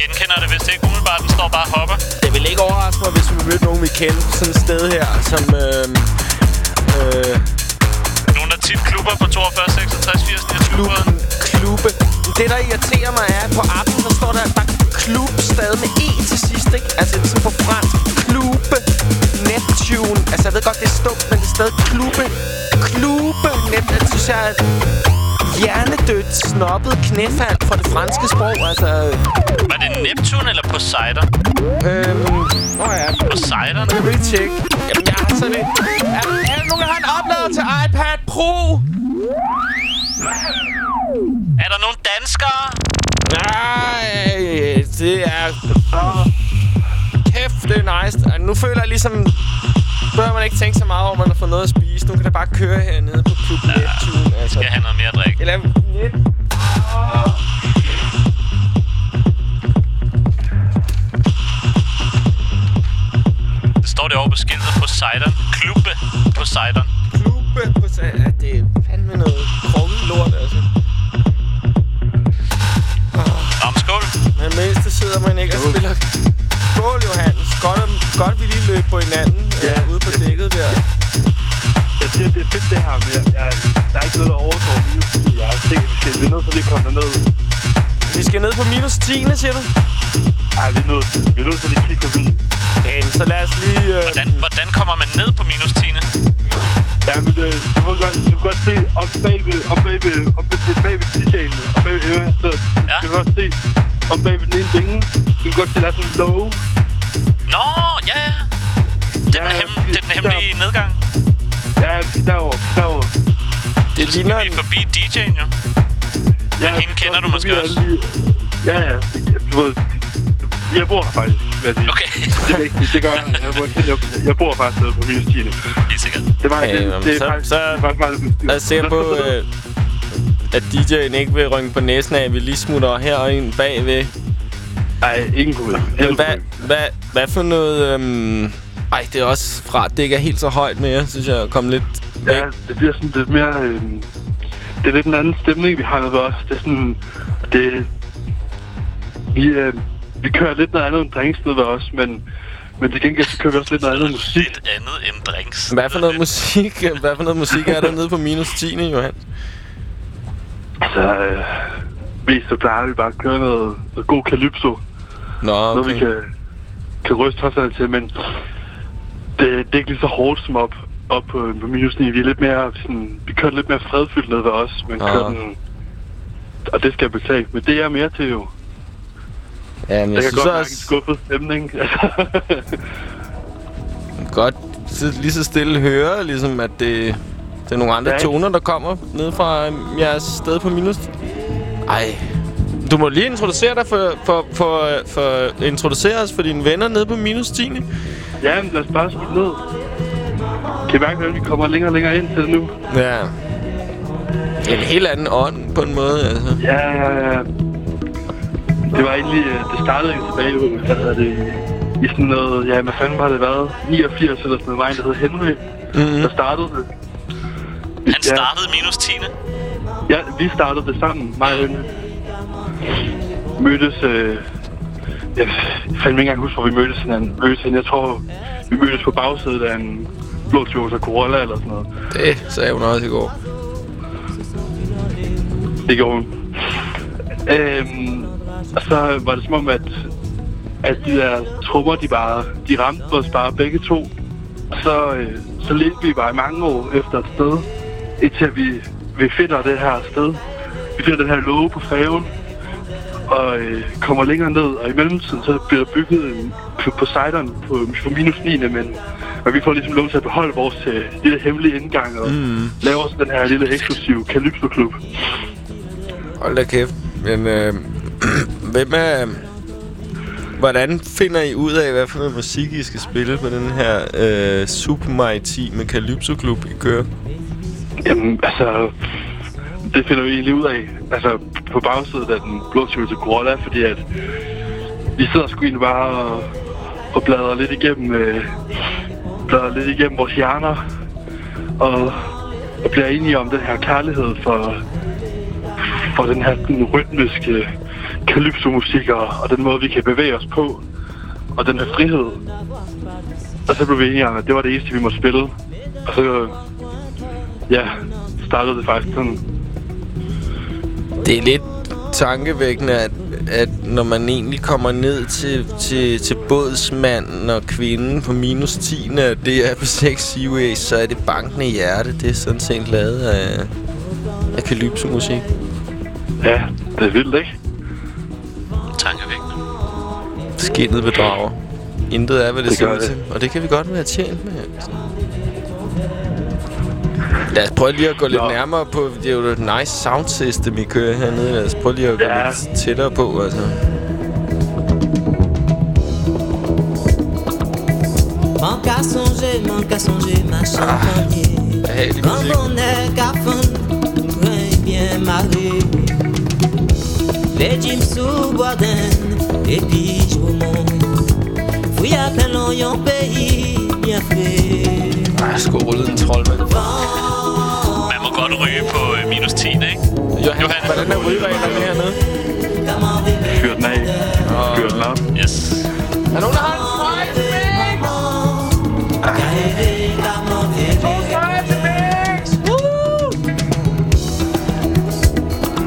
B: Genkender det vist ikke umiddelbart. Den står bare og hopper.
A: Det vil ikke overraske mig, hvis vi mødte nogen, vi kender på sådan et sted her, som... Øh, øh,
B: Nogle der tit klubber på 42, 66, 80, 29.
A: klubbe. Det, der irriterer mig, er, at på appen, der står der, der er klub stadig med E til sidst, ikke? Altså, det er sådan på fransk. Klubbe. Neptune. Altså, jeg ved godt, det er stumt, men det er stadig klubbe. Klubbe. Net, det synes jeg et hjernedødt, snobbet knæfald fra det franske sprog. Altså,
B: Var det Neptun eller Poseidon?
A: øhm... Åh oh ja.
B: Poseidon?
A: Det vil tjekke. Jamen, jeg har sådan en... Er, er der nogen, der har en oplader til iPad Pro?
B: Er der nogen danskere?
A: Nej, det er... Kæft, det er nice. Nu føler jeg ligesom... Bør man ikke tænke så meget over, at man har fået noget at spise. Nu kan det bare køre hernede på Klub ja, Neptune. Altså.
B: Skal have noget mere at drikke.
A: Eller lidt...
B: Det står det over på skiltet Poseidon. Klubbe Poseidon.
A: Klubbe på sig. Ja, det er fandme noget krummet lort, altså.
B: Om skål.
A: Men mest det sidder man ikke og spiller... Skål, Johannes. Godt, godt vi lige løb på hinanden ja. øh, ude på dækket der.
P: Jeg siger, det er fedt det her, men jeg, jeg, der er ikke noget, der overgår minus 10. Jeg er sikker, vi skal, vi nødt til lige komme derned.
A: Vi skal ned på minus 10, siger du?
P: Ej, vi er nødt, vi er nødt til lige kigge forbi.
A: Okay, så lad os lige... Øh...
B: Hvordan, hvordan kommer man ned på minus 10?
P: Ja, men øh, du, må godt, du kan godt se om bagved, om bagved, om bagved, bagved DJ'en, om bagved Øverstedet. Ja. Du kan godt se om bagved den ene vinge. Godt der er sådan low.
B: Nå, ja, ja. Det er, ja, hem, det er den hemmelige nedgang.
P: Ja, derovre, derovre.
A: Det ligner
B: Vi er forbi DJ'en, jo.
P: Ja,
B: Men hende kender du måske også.
P: Ja, ja. Du ved, jeg bor her faktisk, vil jeg sige.
B: Okay.
P: Det er vigtigt, det gør jeg. Jeg bor, jeg, jeg bor faktisk nede på minus 10.
B: Helt sikkert.
P: Det var
A: Okay,
P: det, det, er
A: så-
P: faktisk,
A: så-
P: det er faktisk
A: Lad os se på, øh, at DJ'en ikke vil rynke på næsen af, at vi lige smutter her og ind bagved.
P: Nej, ingen problem.
A: Men hvad, hvad, hvad for noget... Øhm... Ej, det er også fra, at det ikke er helt så højt mere, synes jeg, at komme lidt væk.
P: Ja, det bliver sådan lidt mere... Øh, det er lidt en anden stemning, vi har ved os. Det er sådan... Det, vi, øh, vi kører lidt noget andet end drinks ned ved os, men, men til gengæld så kører vi også lidt noget andet musik.
B: Lidt andet end drinks.
A: Hvad for noget musik, hvad for noget musik er der nede på minus 10, Johan?
P: Altså, øh, mest så plejer vi bare at køre noget, noget god calypso.
A: Nå,
P: Noget, vi
A: okay.
P: kan, kan ryste os til, men det, det er ikke lige så hårdt som op, op på, på minus 9. Vi er lidt mere sådan, vi kører lidt mere fredfyldt ned ved os, men
A: Ah.
P: kører den, og det skal jeg betale. Men det er jeg mere til jo.
A: Ja, men
P: Jeg,
A: jeg,
P: kan
A: synes
P: godt mærke en
A: også
P: skuffet stemning.
A: godt lige så stille høre, ligesom at det, det er nogle andre
P: Ja.
A: toner, der kommer ned fra jeres sted på minus. Ej, du må lige introducere dig for, for, for, for introducere os for dine venner nede på minus 10.
P: ja, men lad os bare spille ned. Kan I mærke, hvordan vi kommer længere og længere ind til nu?
A: Ja. En helt anden ånd, på en måde, altså.
P: Ja, ja, ja. det var egentlig, øh, det startede jo tilbage, i, hvad hedder det, i sådan noget, ja, hvad fanden var det været? 89 eller sådan noget, en, der hed Henry,
A: mm.
P: der startede det.
B: Han startede minus 10.
P: Ja, vi startede det sammen, mig og Henry. Mødtes, øh, jeg fandme ikke engang huske, hvor vi mødtes hinanden. Mødtes hende. Jeg tror, vi mødtes på bagsædet af en blå Toyota Corolla eller sådan noget.
A: Det sagde hun også i går.
P: Det gjorde hun. Øhm, og så var det som om, at, at de der trupper, de bare, de ramte os bare begge to. Og så, øh, så ledte vi bare i mange år efter et sted, indtil vi, vi finder det her sted. Vi finder den her låge på færgen, og øh, kommer længere ned, og i mellemtiden så bliver der bygget en klub på på, minus 9, men, men vi får ligesom lov til at beholde vores øh, lille hemmelige indgang og
A: Mm.
P: lave også den her lille eksklusive Calypso-klub.
A: Hold da kæft. Men øh, hvem er... Hvordan finder I ud af, hvad for noget musik I skal spille på den her øh, Super Maritime Calypso Klub, I kører?
P: Jamen, altså... Det finder vi egentlig ud af. Altså, på bagsiden af den blå til Corolla, fordi at... Vi sidder sgu egentlig bare og, og bladrer lidt igennem... Øh, bladrer lidt igennem vores hjerner. Og, og bliver enige om den her kærlighed for... For den her den rytmiske kalypso-musik og, og den måde, vi kan bevæge os på. Og den her frihed. Og så blev vi enige om, at det var det eneste, vi måtte spille. Og så ja, startede det faktisk sådan.
A: Det er lidt tankevækkende, at, at når man egentlig kommer ned til, til, til bådsmanden og kvinden på minus 10, og det er på 6 Seaways, så er det bankende i hjerte. Det er sådan set lavet af, af Calypso-musik.
P: Ja, det er vildt, ikke?
B: Tankevækkende.
A: Skinnet bedrager. Intet er, hvad det,
P: Det
A: ser ud
P: det.
A: til. Og det kan vi godt være tjent med. Altså. Lad os prøve lige at gå lidt nærmere på. Det er jo et nice sound system, I kører hernede. Lad os prøve lige at gå
P: Ja.
A: lidt tættere på, altså.
Q: Manque à songer, manque à songer, ma champagne. Quand on est cafon, très bien marié. Les jeans sous boisden, et puis je vous montre. Fouille à peine en pays, bien fait.
A: Ej, sgu rullet en troldmand.
B: Man må godt ryge på øh, minus 10, ikke?
A: Johan, hvordan er rygereglerne hernede?
P: Fyr den af. Fyr den op.
B: Yes.
A: Er nogen, der har en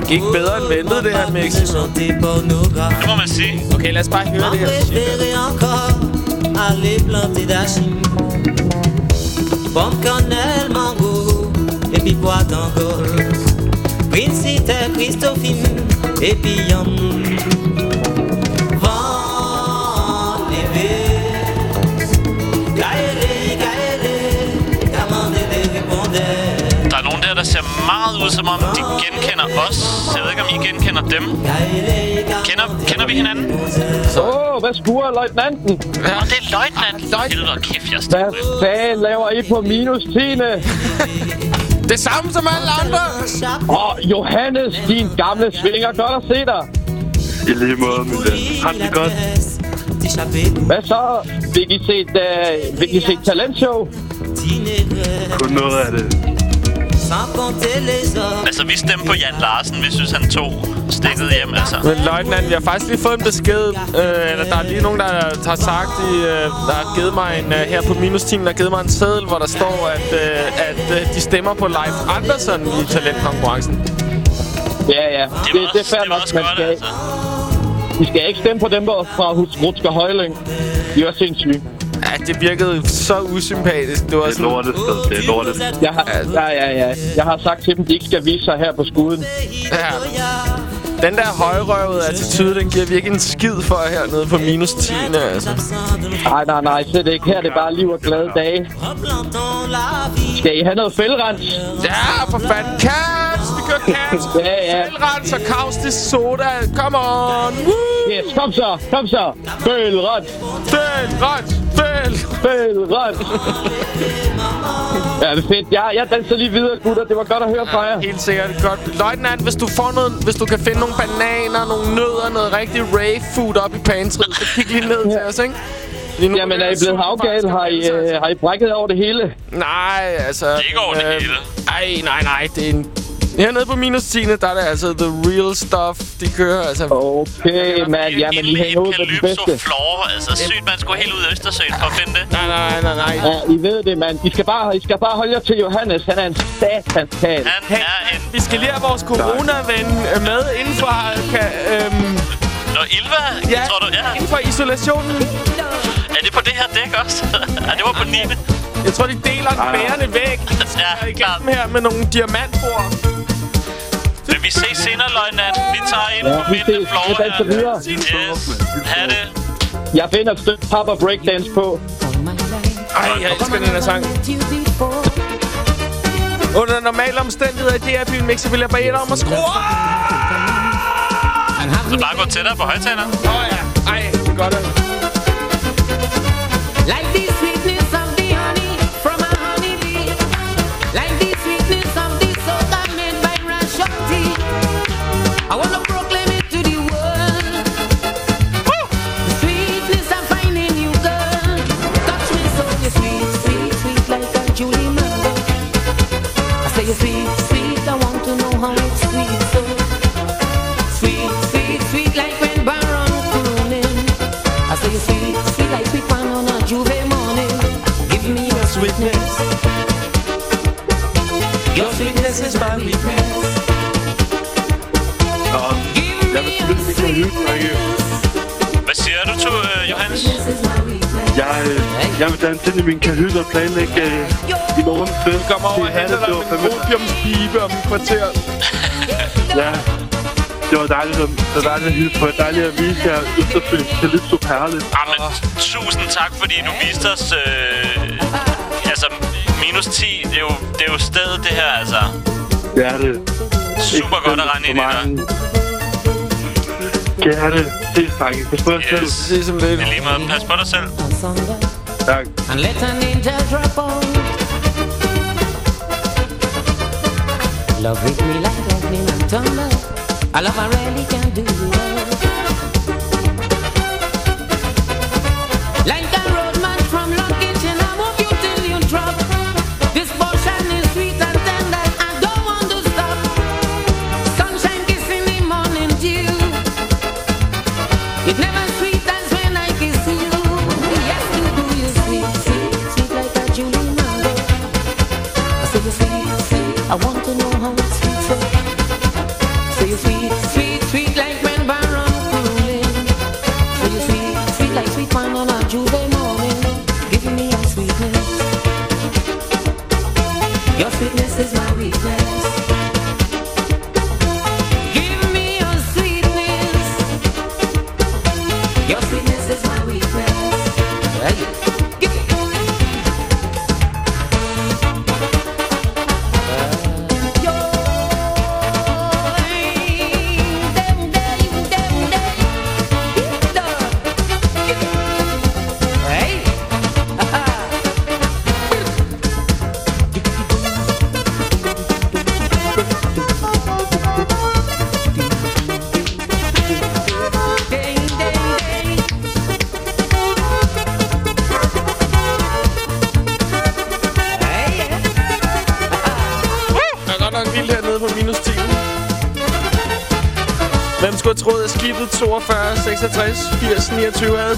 A: Gik bedre end ventet, det her mix.
B: Det må man sige.
A: Okay, lad os bare høre det her.
Q: Pomme cannelle, mango Et puis bois d'angole Prince, c'était Christophe Et puis yam
B: meget ud, som om de genkender os. Jeg ved ikke, om I genkender dem. Kender, kender vi hinanden?
H: Åh, oh, hvad skuer løjtnanten?
B: Ja. Og det er løjtnant. Helvede, kæft, jeg
H: Hvad fanden laver I på minus 10?
A: Det samme som alle andre.
H: Åh, oh, Johannes, din gamle svinger. Godt at se dig.
P: I lige måde, min ven. Har det godt?
H: Hvad så? Fik I set, uh, fik I set talentshow?
P: Kun noget af det.
B: Altså, vi stemte på Jan Larsen. Vi synes, han tog stikket hjem, altså.
A: Men løjtnant, vi har faktisk lige fået en besked. Øh, eller der er lige nogen, der har sagt, de, øh, der har givet mig en, øh, her på minus 10, der har givet mig en seddel, hvor der står, at, øh, at øh, de stemmer på Leif Andersen i talentkonkurrencen.
H: Ja, ja. Det, det, det er fair nok, man skal,
B: altså.
H: I skal ikke stemme på dem der fra Hus- Rutsker Højling. De er også sindssyge.
A: Ja, det virkede så usympatisk. Det var
P: Det er lortet sted. Det er lortet.
H: Jeg har, ja, ja, ja. Jeg har sagt til dem, de ikke skal vise sig her på skuden.
A: Ja. Den der højrøvede attitude, den giver virkelig en skid for hernede på minus 10. Altså.
H: Nej, nej, nej, slet ikke. Her er det bare liv og glade dage. Skal I have noget fældrens?
A: Ja, for fanden. Cats! Cats!
H: ja, ja.
A: Fældrens og kaustisk soda. Come on! Woo!
H: Yes, kom så, kom så. Fældrens.
A: Fældrens!
H: Fæld! Fæld! Ja, det er fedt. Jeg, jeg danser lige videre, gutter. Det var godt at høre fra jer.
A: Helt sikkert. Godt. Løjtnant, hvis du får noget, hvis du kan finde nogle bananer, nogle nødder, noget rigtig rave food op i pantryet, så kig lige ned til os, ikke? Lige nu
H: Jamen, er I blevet havgal? Har I, øh, har I brækket over det hele?
A: Nej, altså... Det er
B: ikke over det hele.
A: Ej, nej, nej. Det er en... Hernede på minus 10, der er det altså the real stuff, de kører. Altså.
H: Okay, mand. Jamen, I hænger ud på det bedste.
B: Floor, altså sygt, man skulle helt ud i Østersøen for at finde det.
A: Nej, nej, nej, nej.
H: Ja, I ved det, mand. I skal bare, I skal bare holde jer til Johannes. Han er en satans kald.
B: Han er en...
A: Vi skal lige have vores corona-ven øh, med inden for... Kan, øhm,
B: Nå, Ilva,
A: ja,
B: tror du? Ja.
A: inden for isolationen.
B: Er det på det her dæk også? ja, det var på 9.
A: Jeg tror, de deler en bærende væg.
B: ja, klart.
A: her med nogle diamantbord.
B: Men vi ses senere, løjtnant. Vi tager ind
H: Ja,
B: på
H: vi
B: midten
H: ses.
B: floor
H: Vi danser videre.
B: Yes. Ha' det.
H: Jeg finder et stykke pop og breakdance på.
A: Ej, jeg elsker den her sang. Under normale omstændigheder i DR Byen Mixer vil jeg bare et om at skrue.
B: Så bare gå tættere på højtaleren.
A: Åh oh, ja. Ej, det er godt.
C: Like me your sweetness. Is my weakness.
B: Hvad siger du til øh, Johannes?
P: Jeg, øh, jeg vil danse ind i min kahyt og planlægge øh, i morgen fest.
A: Kom over og henter dig med en opiumspibe om et kvarter.
P: Ja, det var dejligt, at, det var dejligt at hilse på. Dejligt at vise jer Østersøen Calypso Perle.
B: Jamen, tusind tak, fordi du viste os... Øh, altså, minus 10, det er, jo, det er jo stedet, det her, altså.
P: Det er det.
B: Super godt at rende ind i dig.
P: Gerne. Ses, drenge. Pas på jer selv.
A: Ses om lidt.
B: I lige måde, pas på dig selv.
P: Tak.
C: And let an angel drop on. Love with me like lightning and thunder. I love I really can do love.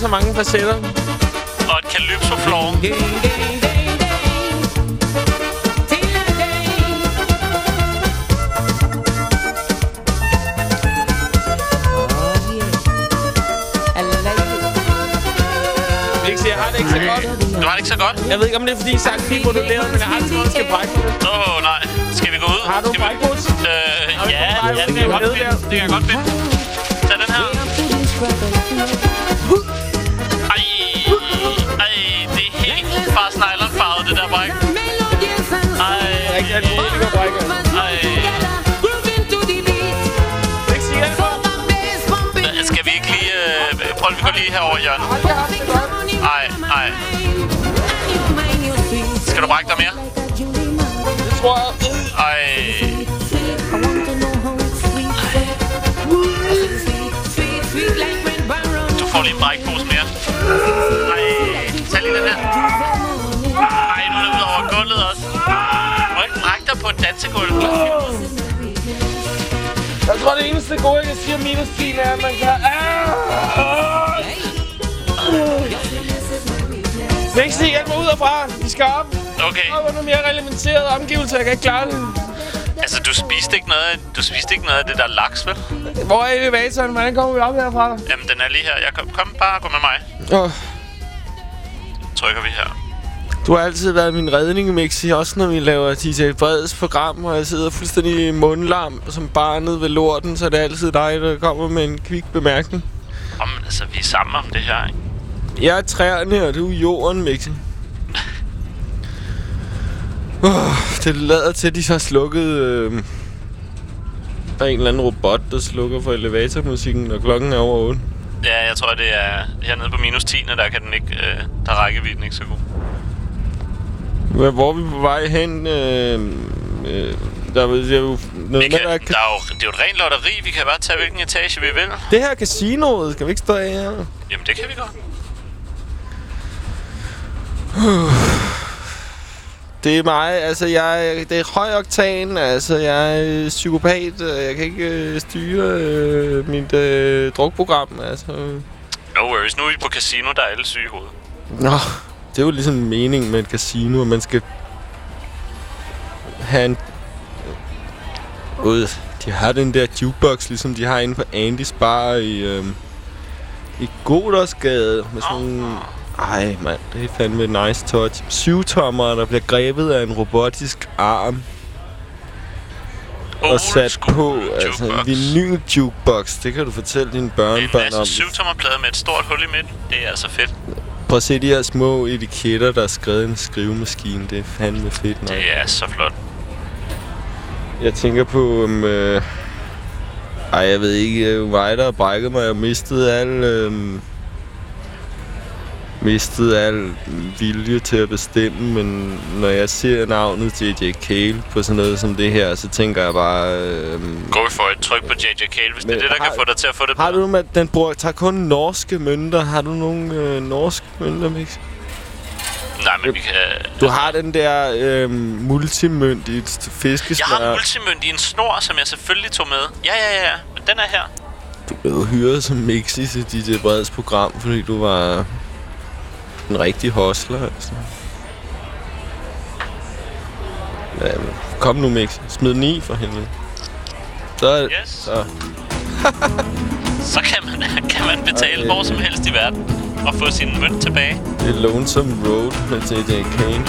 A: Så mange facetter?
B: Og et calypso floor.
A: Ikke jeg har det ikke så godt.
B: Du har det ikke så godt?
A: Jeg ved ikke, om det er, fordi sangen fik moduleret, men jeg har det jeg skal brække det.
B: Åh, oh, nej. Skal vi gå ud?
A: Har du
B: vi-
A: brækbruds?
B: Øh, ja, ja, det kan jeg godt finde. Det kan jeg godt finde. Tag den her. Nylonfarvet, det der bræk. Ej,
A: Rigtig alkoholiker brækker.
B: ej. Skal vi ikke lige... Øh, prøv, vi går lige herover, Jørgen. Ej, ej. Skal du brække dig mere?
A: Det tror jeg.
B: Ej. Du får lige en brækpose mere. Ej, tag lige den her. Brække dig på et dansegulv.
A: Jeg tror, det eneste gode, jeg kan sige om minus 10, er, at man kan... Ah! Mixi, hjælp mig ud herfra. Vi skal op.
B: Okay.
A: Og noget mere reglementeret omgivelser. Jeg kan ikke klare det.
B: Altså, du spiste ikke noget du spiste ikke noget af det der laks, vel?
A: Hvor er elevatoren? Hvordan kommer vi op herfra?
B: Jamen, den er lige her. Jeg kom, kom bare gå med mig.
A: Åh,
B: Trykker vi her.
A: Du har altid været min redning, Mixi. Også når vi laver DJ Breds program, og jeg sidder fuldstændig mundlam som barnet ved lorten, så er det altid dig, der kommer med en kvik bemærkning.
B: Om, altså, vi er sammen om det her, ikke?
A: Jeg er træerne, og du er jorden, Mixi. Oh, det lader til, at de så har slukket... Øh, der er en eller anden robot, der slukker for elevatormusikken, når klokken er over 8.
B: Ja, jeg tror, det er hernede på minus 10, der kan den ikke, øh, der er rækkevidden ikke så god.
A: Hvor hvor er vi på vej hen? Øh, øh, der er jo noget
B: Vi
A: med,
B: kan,
A: der
B: der
A: er
B: jo, det er jo et rent lotteri. Vi kan bare tage, hvilken etage vi vil.
A: Det her er casinoet. Skal vi ikke stå af her?
B: Jamen, det kan vi godt.
A: Det er mig, altså jeg, det er høj oktan, altså jeg er psykopat, jeg kan ikke øh, styre øh, mit øh, drukprogram, altså.
B: No worries. Nu er vi på casino, der er alle syge i hovedet.
A: Nå, det er jo ligesom meningen med et casino, at man skal have en... Ud. De har den der jukebox, ligesom de har inde på Andys Bar i, øhm, i Godersgade. Med sådan nogle... Ej, mand, det er fandme et nice touch. Syvtommer, der bliver grebet af en robotisk arm. og sat på, altså en vinyl jukebox. Det kan du fortælle dine børnebørn om.
B: syvtommerplade med et stort hul i midten. Det er altså fedt.
A: Prøv at se de her små etiketter, der er skrevet i en skrivemaskine. Det er fandme fedt nok.
B: Det er så flot.
A: Jeg tænker på, om... Øh... Ej, jeg ved ikke, øh, mig der har brækket mig. Har mistet al... Øh... Mistet al vilje til at bestemme, men når jeg ser navnet JJ Cale på sådan noget som det her, så tænker jeg bare... Øh...
B: Gå for et tryk på JJ Cale, hvis det er det, der kan få dig til at få det
A: Har du med, den bruger, tager kun norske mønter? Har du nogle øh, norske mønter, Mix?
B: Nej, men vi kan...
A: Du har den der øh, multimønt i et
B: Jeg
A: fiskesmør.
B: har en multimønt i en snor, som jeg selvfølgelig tog med. Ja, ja, ja. Men den er her.
A: Du blev hyret som Mixi til DJ Breds program, fordi du var en rigtig hostler, altså. Ja, men kom nu, Mixi. Smid den i for helvede. Så
B: Yes.
A: så.
B: Så kan man, kan man betale hvor som helst i verden og få sin mønt tilbage.
A: Det er Lonesome Road med JJ Kane.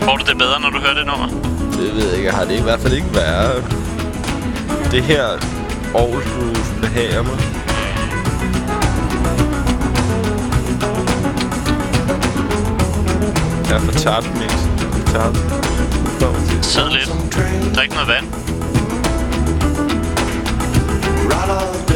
B: Får du det bedre, når du hører det nummer?
A: Det ved jeg ikke. Jeg har det i hvert fald ikke værre. Det her Groove behager mig. Jeg for tabt, Mix. For tabt.
B: Sid lidt. Drik noget vand.
F: Right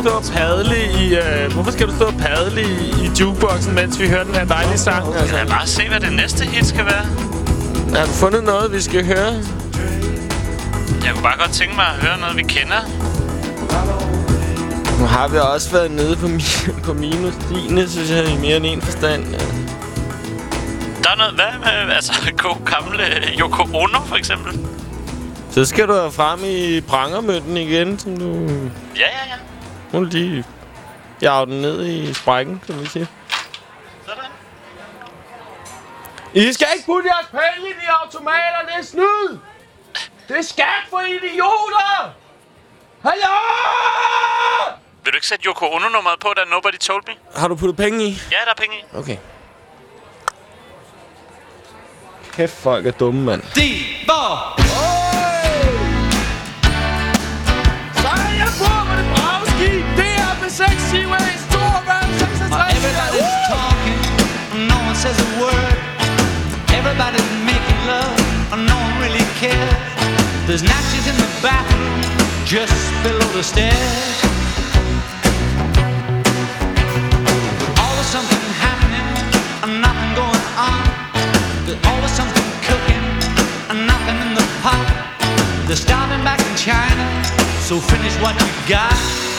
A: stå og padle i, øh, hvorfor skal du stå og padle i, i jukeboxen, mens vi hører den her dejlige sang? Altså?
B: Kan jeg bare se, hvad det næste hit skal være?
A: Har du fundet noget, vi skal høre?
B: Jeg kunne bare godt tænke mig at høre noget, vi kender.
A: Nu har vi også været nede på, mi- på minus 10, synes jeg, i mere end en forstand.
B: Der er noget... Hvad med... Altså, god gamle Yoko Ono, for eksempel?
A: Så skal du frem i prangermønten igen, som du... Nu er lige... Jeg har den ned i sprækken, kan vi sige.
B: Sådan.
A: I skal ikke putte jeres penge i de automater, det er snyd! Det er skat for idioter! Hallo!
B: Vil du ikke sætte Yoko Ono-nummeret på, da Nobody Told Me?
A: Har du puttet penge i?
B: Ja, der er penge i.
A: Okay. Kæft, folk er dumme, mand.
F: Diver!
A: Så Med 6 Seaways 42, 66.
F: Everybody's talking, no one says a word. Everybody's making love, and no one really cares. There's natches in the bathroom, just below the stairs. Always something happening, and nothing going on. There's always something cooking, and nothing in the pot. They're starving back in China, so finish what you got.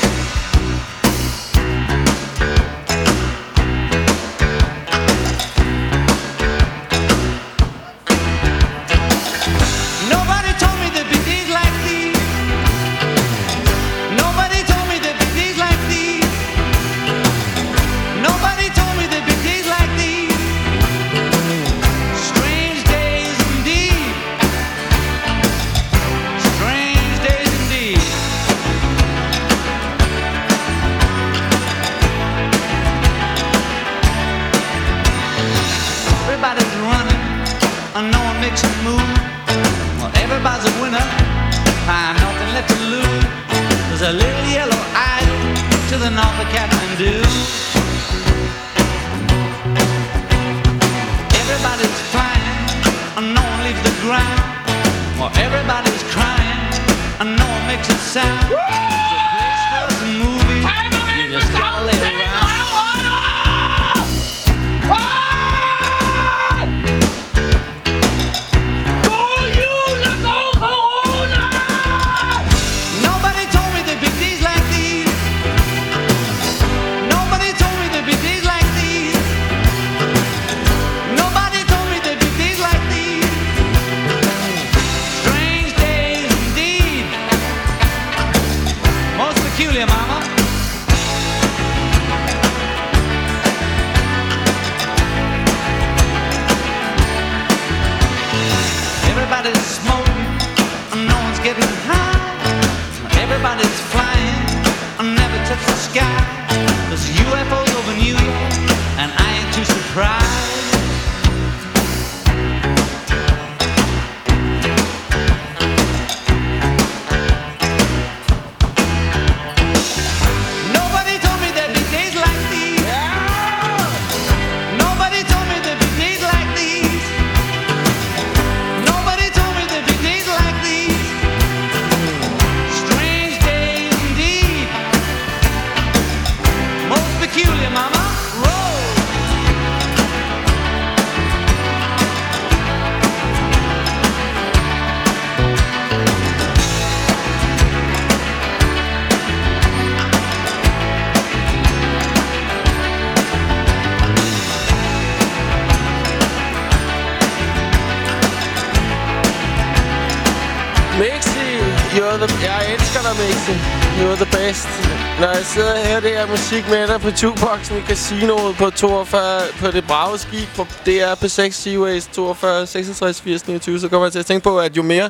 A: Musik med dig på jukeboxen i casinoet på 42... På det brave skib på DR på 6 Seaways 42, 66, 80, 29, så kommer jeg til at tænke på, at jo mere...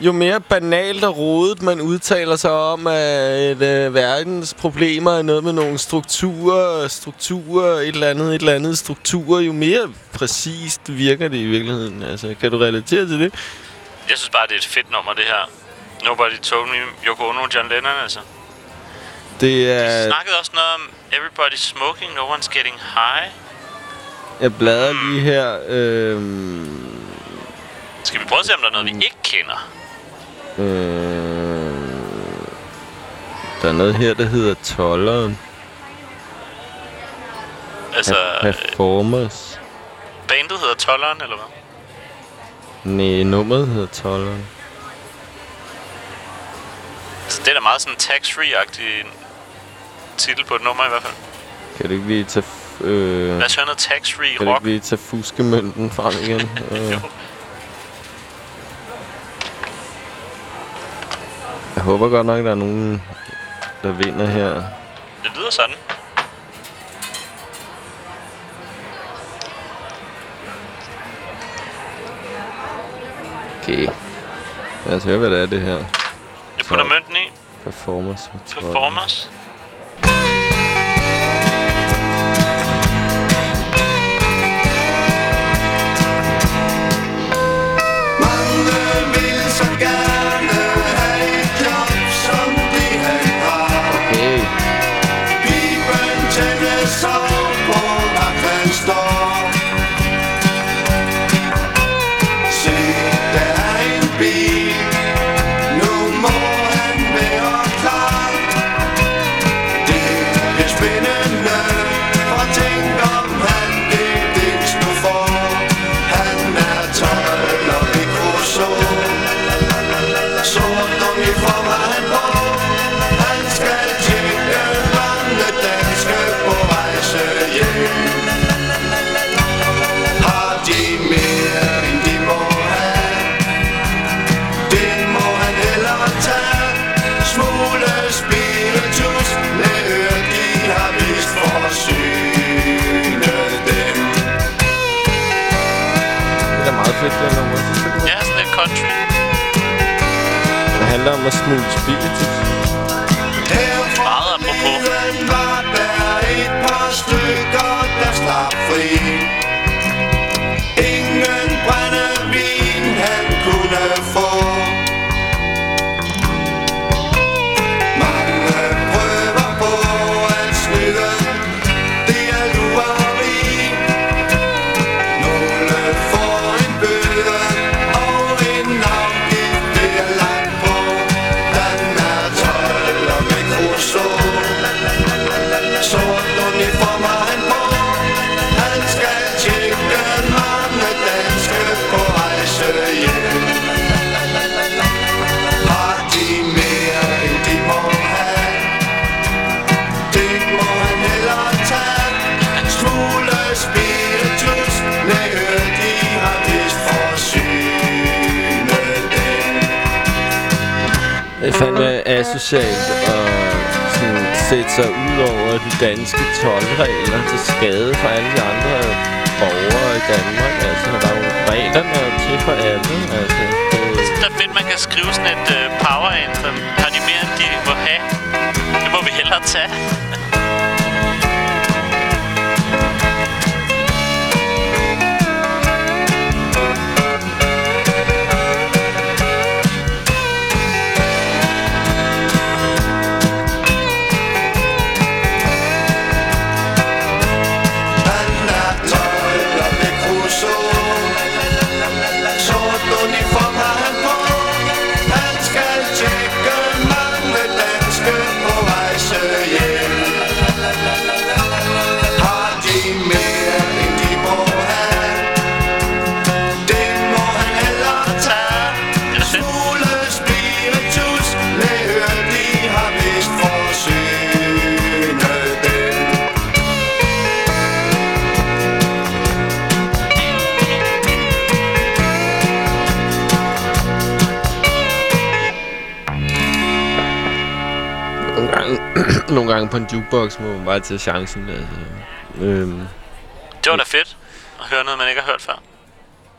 A: Jo mere banalt og rodet man udtaler sig om, at øh, verdens problemer er noget med nogle strukturer, strukturer, et eller andet, et eller andet strukturer, jo mere præcist virker det i virkeligheden. Altså, kan du relatere til det?
B: Jeg synes bare, det er et fedt nummer, det her. Nobody Told Me, Yoko Ono John Lennon, altså.
A: Det er...
B: Vi snakkede også noget om Everybody's Smoking, No One's Getting High.
A: Jeg bladrer lige her. Øhm,
B: Skal vi prøve at se, om der er noget, vi ikke kender?
A: øh,
R: Der er noget her, der hedder Tolleren.
B: Altså,
R: Performers.
B: bandet hedder Tolleren, eller hvad?
R: Nej, nummeret hedder Tolleren.
B: Altså, det er da meget sådan tax-free-agtig titel på et nummer i hvert fald.
R: Kan du ikke lige tage... Øh,
B: Lad os høre noget tax-free
R: kan du
B: rock.
R: ikke lige tage fuskemønten frem igen? Øh. Jeg håber godt nok, der er nogen, der vinder her.
B: Det lyder sådan.
R: Okay. Lad os høre, hvad det er, det her.
B: Jeg putter mønten i.
R: Performance. med
A: Det
R: handler om at fandme asocialt at sådan, sætte sig ud over de danske tolvregler til skade for alle de andre borgere i Danmark. Altså, der er jo reglerne til for alle. Altså, Det
B: er fedt, man kan skrive sådan et uh, power anthem. Har de mere, end de må have? Det må vi hellere tage.
R: Gange, nogle gange på en jukebox må man bare tage chancen. Altså. Øhm,
B: Det var da fedt at høre noget, man ikke har hørt før.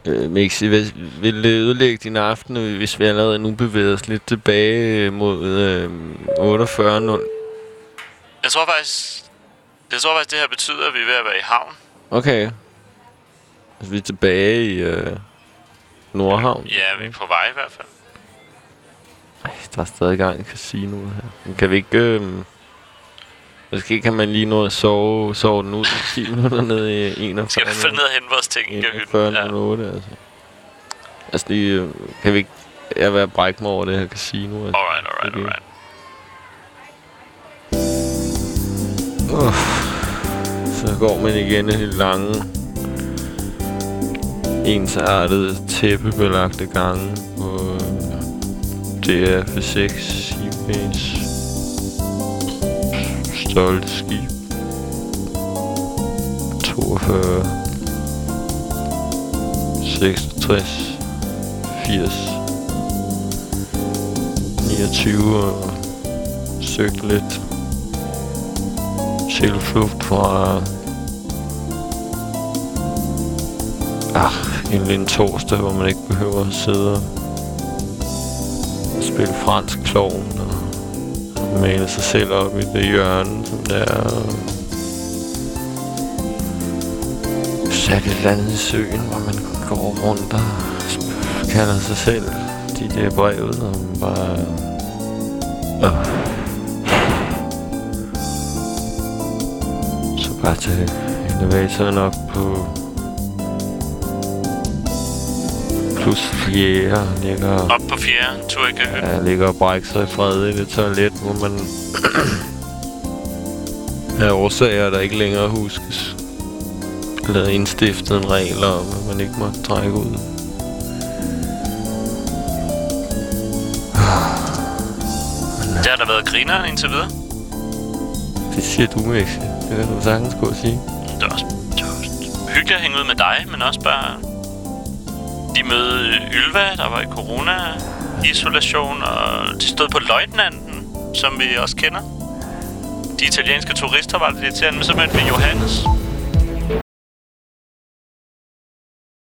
R: øh, Mixi, vil, vil det ødelægge din aften, hvis vi allerede nu bevæger os lidt tilbage mod øh, 48 0
B: Jeg tror faktisk, jeg tror faktisk, det her betyder, at vi er ved at være i havn.
R: Okay. Altså, vi er tilbage i øh, Nordhavn.
B: Ja, vi er på vej i hvert fald.
R: Ej, der er stadig gang i casinoet her. Men kan vi ikke... Øh, måske kan man lige nå at sove, sove den ud i 10 minutter ned i 41.
B: Skal vi finde ned og hente vores ting i hytten?
R: 41 08, altså. Altså lige... Øh, kan vi ikke... Jeg vil brække mig over det her casino. Altså.
B: Alright, alright,
R: Okay.
B: alright.
A: Oh. Så går man igen i de lange, ensartede, tæppebelagte gange på DRF6 Seaways stolte skib. 42 66 80 29 og søgt lidt. Tilflugt fra ah, en lille torsdag, hvor man ikke behøver at sidde og spille fransk klovn og male sig selv op i det hjørne, som det er. Sat et eller andet i søen, hvor man går rundt og kalder sig selv de der brevet, og man bare... Øh. Så bare tage elevatoren op på plus fjerde, ligger...
B: Op på fjerde, tur ikke kan høre.
A: Ja, ligger og brækker sig i fred i det toilet, hvor man af årsager, der ikke længere huskes, lavet indstiftet en regel om, at man ikke må trække ud.
B: Det har der været griner indtil videre.
A: Det siger du, Mixi. Det kan du sagtens gå og sige.
B: Det er også, det er også hyggeligt at hænge ud med dig, men også bare de mødte Ylva, der var i corona-isolation, og de stod på løjtnanten, som vi også kender. De italienske turister var lidt irriterende, men så mødte vi Johannes,